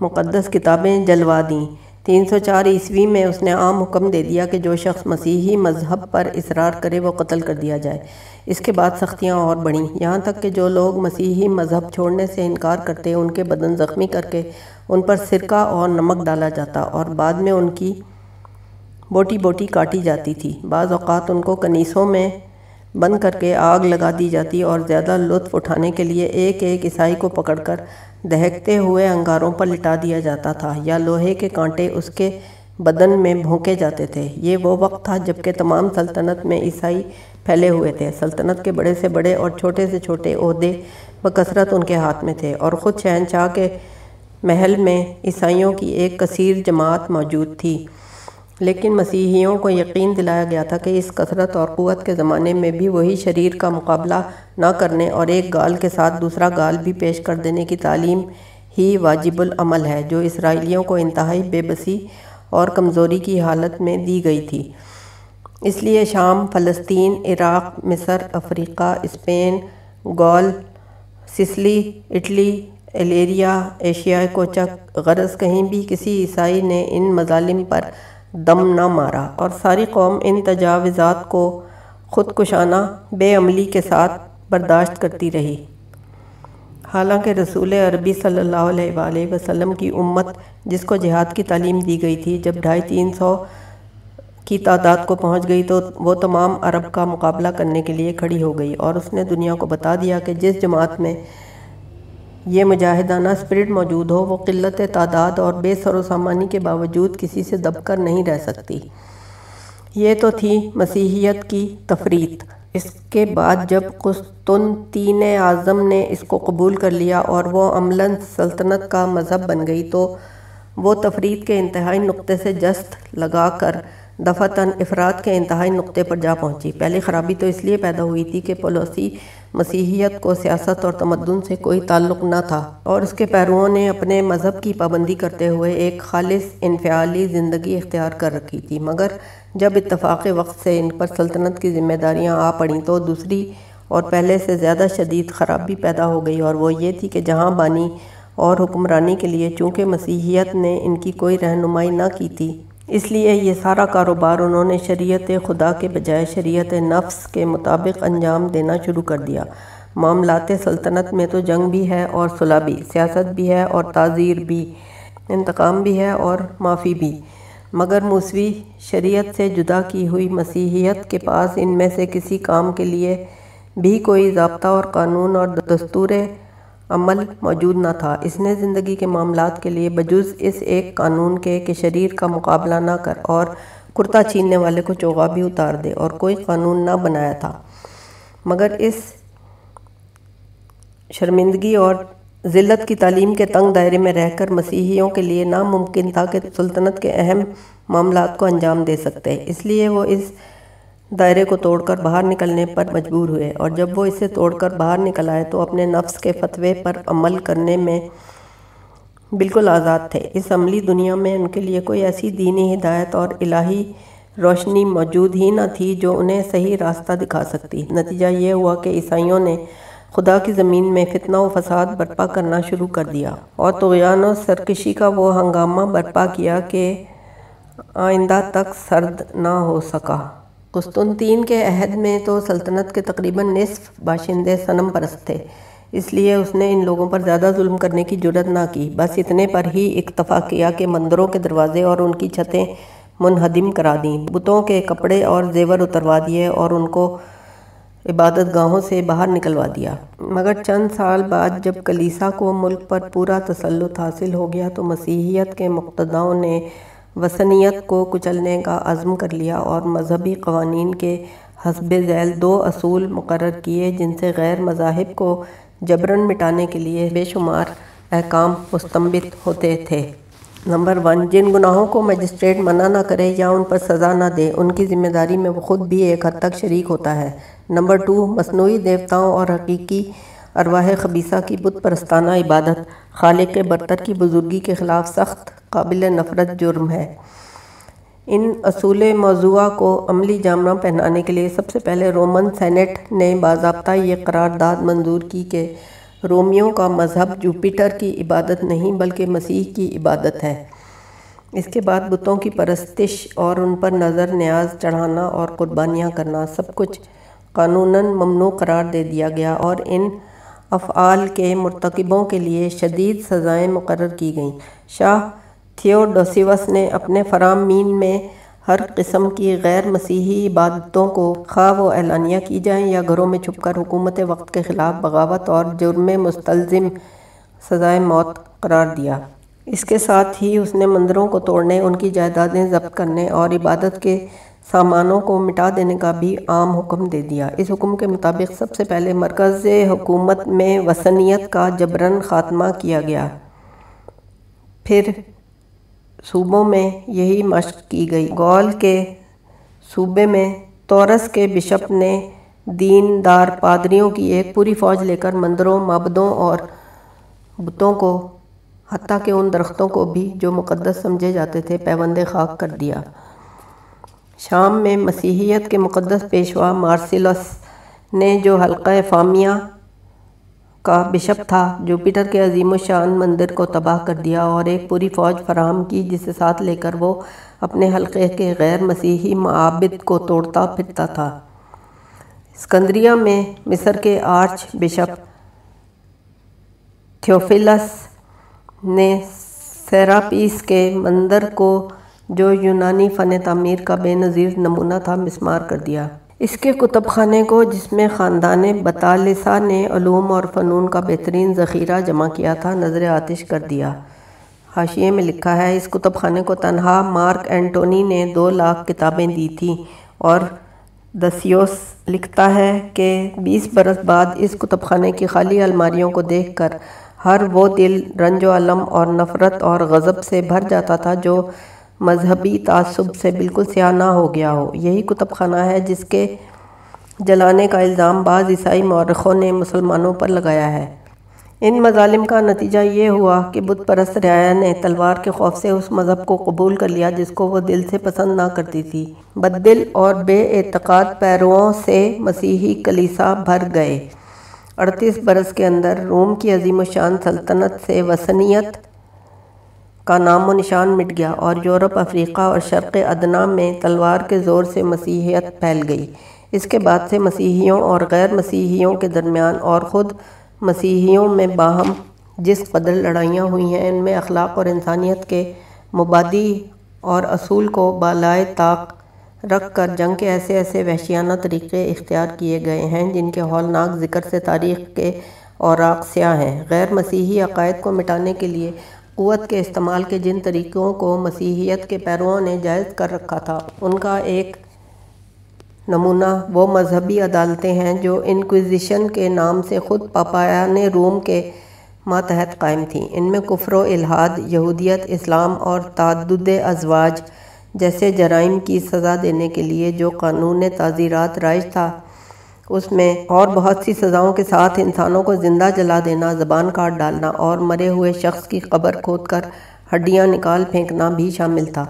مقدس کتابیں جلوا دیں۔ تین سو چار عیسوی میں اس نے عام حکم دے دیا کہ جو شخص مسیحی مذہب پر اصرار کرے وہ قتل کر دیا جائے۔ اس کے بعد سختیاں اور بڑھیں۔ یہاں تک کہ جو لوگ مسیحی مذہب چھوڑنے سے انکار کرتے، ان کے بدن زخمی کر کے ان پر سرکہ اور نمک ڈالا جاتا اور بعد میں ان کی بوٹی بوٹی کاٹی جاتی تھی۔ بعض اوقات ان کو کنیسوں میں بند کر کے آگ لگا دی جاتی اور زیادہ لطف اٹھانے کے لیے ایک ایک عیسائی کو پکڑ کر دہکتے ہوئے انگاروں پر لٹا دیا جاتا تھا یا لوہے کے کانٹے اس کے بدن میں بھونکے جاتے تھے۔ یہ وہ وقت تھا جبکہ تمام سلطنت میں عیسائی پھیلے ہوئے تھے۔ سلطنت کے بڑے سے بڑے اور چھوٹے سے چھوٹے عہدے بکثرت ان کے ہاتھ میں تھے اور خود شہنشاہ کے محل میں عیسائیوں کی ایک کثیر جماعت موجود تھی۔ لیکن مسیحیوں کو یقین دلایا گیا تھا کہ اس کثرت اور قوت کے زمانے میں بھی وہی شریر کا مقابلہ نہ کرنے اور ایک گال کے ساتھ دوسرا گال بھی پیش کر دینے کی تعلیم ہی واجب العمل ہے، جو اسرائیلیوں کو انتہائی بے بسی اور کمزوری کی حالت میں دی گئی تھی۔ اس لیے شام، فلسطین، عراق، مصر، افریقہ، Spain, Gaul Sicily Italy Illyria ایشیائی کوچک غرض کہیں بھی کسی عیسائی نے ان مظالم پر دم نہ مارا اور ساری قوم ان تجاوزات کو خود کشانہ بے عملی کے ساتھ برداشت کرتی رہی۔ حالانکہ رسول عربی صلی اللہ علیہ وآلہ وسلم کی امت جس کو جہاد کی تعلیم دی گئی تھی، جب ڈھائی تین سو کی تعداد کو پہنچ گئی تو وہ تمام عرب کا مقابلہ کرنے کے لیے کھڑی ہو گئی اور اس نے دنیا کو بتا دیا کہ جس جماعت میں یہ مجاہدانہ اسپرٹ موجود ہو، وہ قلت، تعداد اور بے سر و سامانی کے باوجود کسی سے دب کر نہیں رہ سکتی۔ یہ تو تھی مسیحیت کی تفریط۔ اس کے بعد جب قسطنطین اعظم نے اس کو قبول کر لیا اور وہ عملاً سلطنت کا مذہب بن گئی، تو وہ تفریط کے انتہائی نقطے سے جست لگا کر دفتاً افراد کے انتہائی نقطے پر جا پہنچی۔ پہلی خرابی تو اس لیے پیدا ہوئی تھی کہ پولوسی مسیحیت کو سیاست اور تمدن سے کوئی تعلق نہ تھا۔ اور اس کے پیرووں نے اپنے مذہب کی پابندی کرتے ہوئے ایک خالص انفعالی زندگی اختیار کر رکھی تھی۔ مگر جب اتفاق وقت سے ان پر سلطنت کی ذمہ داریاں آ پڑیں تو دوسری اور پہلے سے زیادہ شدید خرابی پیدا ہو گئی۔ اور وہ یہ تھی کہ جہاں بانی اور حکمرانی کے لیے چونکہ مسیحیت نے ان کی کوئی رہنمائی نہ کی تھی اس لیے یہ سارا کاروبار انہوں نے شریعت خدا کے بجائے شریعت نفس کے مطابق انجام دینا شروع کر دیا۔ معاملات سلطنت میں تو جنگ بھی ہے اور صلح بھی، سیاست بھی ہے اور تعزیر بھی، انتقام بھی ہے اور معافی بھی۔ مگر موسوی شریعت سے جدا کی ہوئی مسیحیت کے پاس ان میں سے کسی کام کے لیے بھی کوئی ضابطہ اور قانون اور دستور عمل موجود نہ تھا۔ اس نے زندگی کے معاملات کے لیے بجز اس ایک قانون کے کہ شریر کا مقابلہ نہ کر اور کرتا چھیننے والے کو چوغا بھی اتار دے اور کوئی قانون نہ بنایا تھا۔ مگر اس شرمندگی اور ذلت کی تعلیم کے تنگ دائرے میں رہ کر مسیحیوں کے لیے ناممکن تھا کہ سلطنت کے اہم معاملات کو انجام دے سکتے۔ اس لیے وہ اس دائرے کو توڑ کر باہر نکلنے پر مجبور ہوئے اور جب وہ اسے توڑ کر باہر نکل آئے تو اپنے نفس کے فتوے پر عمل کرنے میں بالکل آزاد تھے۔ اس عملی دنیا میں ان کے لیے کوئی ایسی دینی ہدایت اور الہی روشنی موجود ہی نہ تھی جو انہیں صحیح راستہ دکھا سکتی۔ نتیجہ یہ ہوا کہ عیسائیوں نے خدا کی زمین میں فتنہ و فساد برپا کرنا شروع کر دیا اور طغیان و سرکشی کا وہ ہنگامہ برپا کیا کہ آئندہ تک سرد نہ ہو سکا۔ قسطنطین کے عہد میں تو سلطنت کے تقریباً نصف باشندے صنم پرست تھے۔ اس لیے اس نے ان لوگوں پر زیادہ ظلم کرنے کی جرت نہ کی۔ بس اتنے پر ہی اکتفا کیا کہ مندروں کے دروازے اور ان کی چھتیں منہدم کرا دیں۔ بتوں کے کپڑے اور زیور اتروا دیے اور ان کو عبادت گاہوں سے باہر نکلوا دیا۔ مگر چند سال بعد جب کلیسا کو ملک پر پورا تسلط حاصل ہو گیا تو مسیحیت کے مقتداؤں نے وسنیت کو کچلنے کا عزم کر لیا اور مذہبی قوانین کے حسب ذیل دو اصول مقرر کیے جن سے غیر مذاہب کو جبرن مٹانے کے لیے بے شمار احکام مستمبت ہوتے تھے۔ نمبر ون، جن گناہوں کو مجسٹریٹ منع نہ کرے یا ان پر سزا نہ دے، ان کی ذمہ داری میں وہ خود بھی ایک حد تک شریک ہوتا ہے۔ نمبر ٹو، مصنوعی دیوتاؤں اور حقیقی ارواح خبیصہ کی بت پرستانہ عبادت، خالق برتر کی بزرگی کے خلاف سخت، قابل نفرت جرم ہے۔ ان اصول موضوعہ کو عملی جامعہ پہنانے کے لیے سب سے پہلے رومن سینٹ نے باضابطہ یہ قرارداد منظور کی کہ رومیوں کا مذہب جوپیٹر کی عبادت نہیں بلکہ مسیح کی عبادت ہے۔ اس کے بعد بتوں کی پرستش اور ان پر نظر، نیاز چڑھانا اور قربانیاں کرنا سب کچھ قانوناً ممنوع قرار دے دیا گیا اور ان افعال کے مرتکبوں کے لیے شدید سزائیں مقرر کی گئیں۔ شاہ تھیوڈوسیوس نے اپنے فرامین میں ہر قسم کی غیر مسیحی عبادتوں کو خواہ و اعلانیہ کی جائیں یا گھروں میں چھپ کر حکومت وقت کے خلاف بغاوت اور جرم مستلزم سزائے موت قرار دیا۔ اس کے ساتھ ہی اس نے مندروں کو توڑنے، ان کی جائیدادیں ضبط کرنے اور عبادت کے سامانوں کو مٹا دینے کا بھی عام حکم دے دیا۔ اس حکم کے مطابق سب سے پہلے مرکز حکومت میں وسنیت کا جبرن خاتمہ کیا گیا۔ پھر صوبوں میں یہی مشق کی گئی۔ گول کے صوبے میں تورس کے بشپ نے دین دار پادریوں کی ایک پوری فوج لے کر مندروں، معبدوں اور بتوں کو، حتیٰ کہ ان درختوں کو بھی جو مقدس سمجھے جاتے تھے پیوند خاک کر دیا۔ شام میں مسیحیت کے مقدس پیشوا مارسلس نے جو حلقہ فامیہ کا بشپ تھا، جوپیٹر کے عظیم الشان مندر کو تباہ کر دیا اور ایک پوری فوج فراہم کی جسے ساتھ لے کر وہ اپنے حلقے کے غیر مسیحی معابد کو توڑتا پھرتا تھا۔ اسکندریہ میں مصر کے آرچ بشپ تھیوفیلس نے سیراپیس کے مندر کو جو یونانی فن تعمیر کا بے نظیر نمونہ تھا، مسمار کر دیا۔ اس کے کتب خانے کو، جس میں خاندان بطالسہ نے علوم اور فنون کا بہترین ذخیرہ جمع کیا تھا، نظر آتش کر دیا۔ حاشیے میں لکھا ہے، اس کتب خانے کو تنہا مارک اینٹونی نے دو لاکھ کتابیں دی تھیں اور دسیوس لکھتا ہے کہ بیس برس بعد اس کتب خانے کی خالی الماریوں کو دیکھ کر ہر وہ دل رنج و علم اور نفرت اور غضب سے بھر جاتا تھا جو مذہبی تعصب سے بالکل سیاہ نہ ہو گیا ہو۔ یہی کتب خانہ ہے جس کے جلانے کا الزام بعض عیسائی مورخوں نے مسلمانوں پر لگایا ہے۔ ان مظالم کا نتیجہ یہ ہوا کہ بت پرست رعایا نے تلوار کے خوف سے اس مذہب کو قبول کر لیا جس کو وہ دل سے پسند نہ کرتی تھی۔ بد دل اور بے اعتقاد پیرووں سے مسیحی کلیسا بھر گئے۔ اڑتیس برس کے اندر روم کی عظیم و شان سلطنت سے وسنیت کا نام و نشان مٹ گیا اور یورپ، افریقہ اور شرق ادنا میں تلوار کے زور سے مسیحیت پھیل گئی۔ اس کے بعد سے مسیحیوں اور غیر مسیحیوں کے درمیان اور خود مسیحیوں میں باہم جس قدر لڑائیاں ہوئی ہیں، ان میں اخلاق اور انسانیت کے مبادی اور اصول کو بالائے طاق رکھ کر جنگ کے ایسے ایسے وحشیانہ طریقے اختیار کیے گئے ہیں جن کے ہولناک ذکر سے تاریخ کے اوراق سیاہ ہیں۔ غیر مسیحی عقائد کو مٹانے کے لیے قوت کے استعمال کے جن طریقوں کو مسیحیت کے پیرووں نے جائز کر رکھا تھا، ان کا ایک نمونہ وہ مذہبی عدالتیں ہیں جو انکویزیشن کے نام سے خود پاپایان روم کے ماتحت قائم تھیں۔ ان میں کفر و الہاد، یہودیت، اسلام اور تعدد ازواج جیسے جرائم کی سزا دینے کے لیے جو قانون تعزیرات رائج تھا اس میں اور بہت سی سزاؤں کے ساتھ انسانوں کو زندہ جلا دینا، زبان کاٹ ڈالنا اور مرے ہوئے شخص کی قبر کھود کر ہڈیاں نکال پھینکنا بھی شامل تھا۔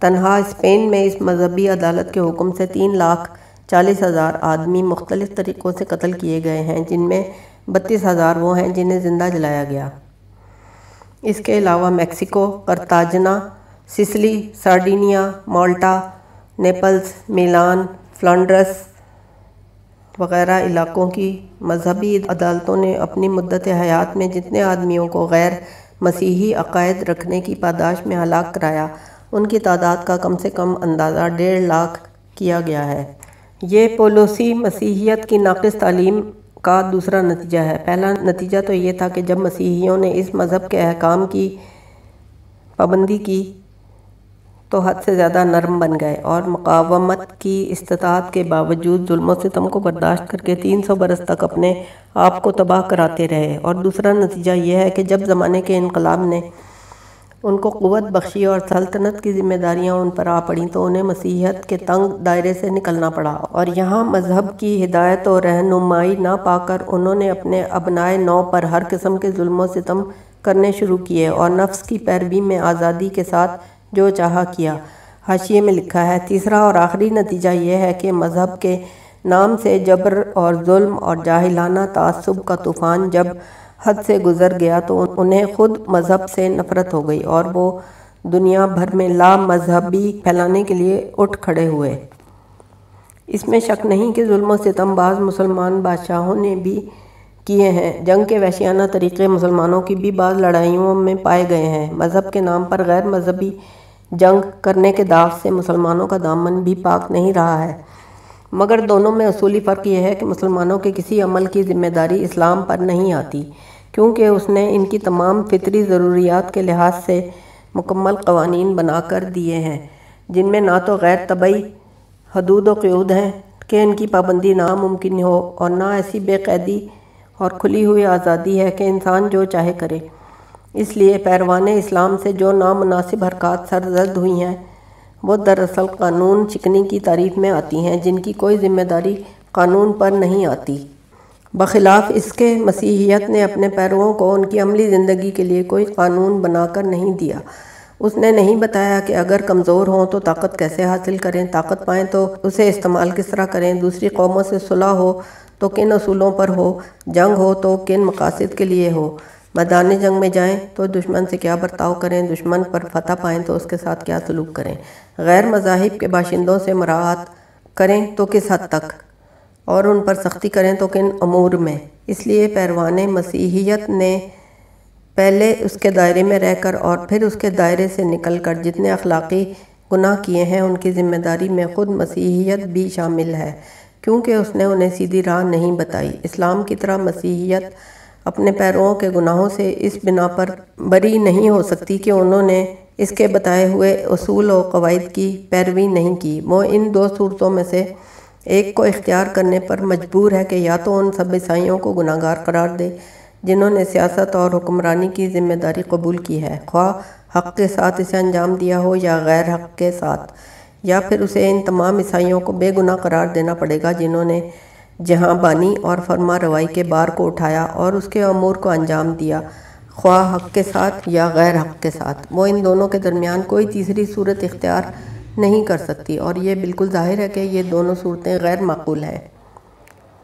تنہا اسپین میں اس مذہبی عدالت کے حکم سے تین لاکھ چالیس ہزار آدمی مختلف طریقوں سے قتل کیے گئے ہیں، جن میں بتیس ہزار وہ ہیں جنہیں زندہ جلایا گیا۔ اس کے علاوہ Mexico Cartagena Sicily, Sardinia, Malta, Naples, Milan, Flanders وغیرہ علاقوں کی مذہبی عدالتوں نے اپنی مدت حیات میں جتنے آدمیوں کو غیر مسیحی عقائد رکھنے کی پاداش میں ہلاک کرایا، ان کی تعداد کا کم سے کم اندازہ ڈیڑھ لاکھ کیا گیا ہے۔ یہ پولوسی مسیحیت کی ناقص تعلیم کا دوسرا نتیجہ ہے۔ پہلا نتیجہ تو یہ تھا کہ جب مسیحیوں نے اس مذہب کے احکام کی پابندی کی تو حد سے زیادہ نرم بن گئے اور مقاومت کی استطاعت کے باوجود ظلم و ستم کو برداشت کر کے تین سو برس تک اپنے آپ کو تباہ کراتے رہے۔ اور دوسرا نتیجہ یہ ہے کہ جب زمانے کے انقلاب نے ان کو قوت بخشی اور سلطنت کی ذمہ داریاں ان پر آ پڑیں تو انہیں مسیحیت کے تنگ دائرے سے نکلنا پڑا۔ اور یہاں مذہب کی ہدایت و رہنمائی نہ پا کر انہوں نے اپنے ابنائے نو پر ہر قسم کے ظلم و ستم کرنے شروع کیے اور نفس کی پیروی میں آزادی کے ساتھ جو چاہا کیا۔ حاشیے میں لکھا ہے، تیسرا اور آخری نتیجہ یہ ہے کہ مذہب کے نام سے جبر اور ظلم اور جاہلانہ تعصب کا طوفان جب حد سے گزر گیا تو انہیں خود مذہب سے نفرت ہو گئی اور وہ دنیا بھر میں لا مذہبی پھیلانے کے لیے اٹھ کھڑے ہوئے۔ اس میں شک نہیں کہ ظلم و ستم باز مسلمان بادشاہوں نے بھی کیے ہیں۔ جنگ کے وحشیانہ طریقے مسلمانوں کی بھی بعض لڑائیوں میں پائے گئے ہیں۔ مذہب کے نام پر غیر مذہبی جنگ کرنے کے داغ سے مسلمانوں کا دامن بھی پاک نہیں رہا ہے۔ مگر دونوں میں اصولی فرق یہ ہے کہ مسلمانوں کے کسی عمل کی ذمہ داری اسلام پر نہیں آتی، کیونکہ اس نے ان کی تمام فطری ضروریات کے لحاظ سے مکمل قوانین بنا کر دیے ہیں، جن میں نہ تو غیر طبعی حدود و قیود ہیں کہ ان کی پابندی ناممکن ہو، اور نہ ایسی بے قیدی اور کھلی ہوئی آزادی ہے کہ انسان جو چاہے کرے۔ اس لیے پیروان اسلام سے جو نامناسب حرکات سرزد ہوئی ہیں، وہ دراصل قانون چکنی کی تعریف میں آتی ہیں، جن کی کوئی ذمہ داری قانون پر نہیں آتی۔ بخلاف اس کے مسیحیت نے اپنے پیرووں کو ان کی عملی زندگی کے لیے کوئی قانون بنا کر نہیں دیا۔ اس نے نہیں بتایا کہ اگر کمزور ہوں تو طاقت کیسے حاصل کریں، طاقت پائیں تو اسے استعمال کس طرح کریں۔ دوسری قوموں سے صلح ہو تو کن اصولوں پر ہو، جنگ ہو تو کن مقاصد کے لیے ہو۔ میدان جنگ میں جائیں تو دشمن سے کیا برتاؤ کریں، دشمن پر فتح پائیں تو اس کے ساتھ کیا سلوک کریں۔ غیر مذاہب کے باشندوں سے مراعات کریں تو کس حد تک؟ اور ان پر سختی کریں تو کن امور میں؟ اس لیے پیروان مسیحیت نے پہلے اس کے دائرے میں رہ کر اور پھر اس کے دائرے سے نکل کر جتنے اخلاقی گناہ کیے ہیں، ان کی ذمہ داری میں خود مسیحیت بھی شامل ہے۔ کیونکہ اس نے انہیں سیدھی راہ نہیں بتائی۔ اسلام کی طرح مسیحیت اپنے پیرووں کے گناہوں سے اس بنا پر بری نہیں ہو سکتی کہ انہوں نے اس کے بتائے ہوئے اصول و قواعد کی پیروی نہیں کی۔ وہ ان دو صورتوں میں سے ایک کو اختیار کرنے پر مجبور ہے کہ یا تو ان سب عیسائیوں کو گناہ گار قرار دے جنہوں نے سیاست اور حکمرانی کی ذمہ داری قبول کی ہے، خواہ حق کے ساتھ اسے انجام دیا ہو یا غیر حق کے ساتھ، یا پھر اسے ان تمام عیسائیوں کو بے گناہ قرار دینا پڑے گا جنہوں نے جہاں بانی اور فرما روائی کے بار کو اٹھایا اور اس کے امور کو انجام دیا، خواہ حق کے ساتھ یا غیر حق کے ساتھ۔ وہ ان دونوں کے درمیان کوئی تیسری صورت اختیار نہیں کر سکتی اور یہ بالکل ظاہر ہے کہ یہ دونوں صورتیں غیر معقول ہیں۔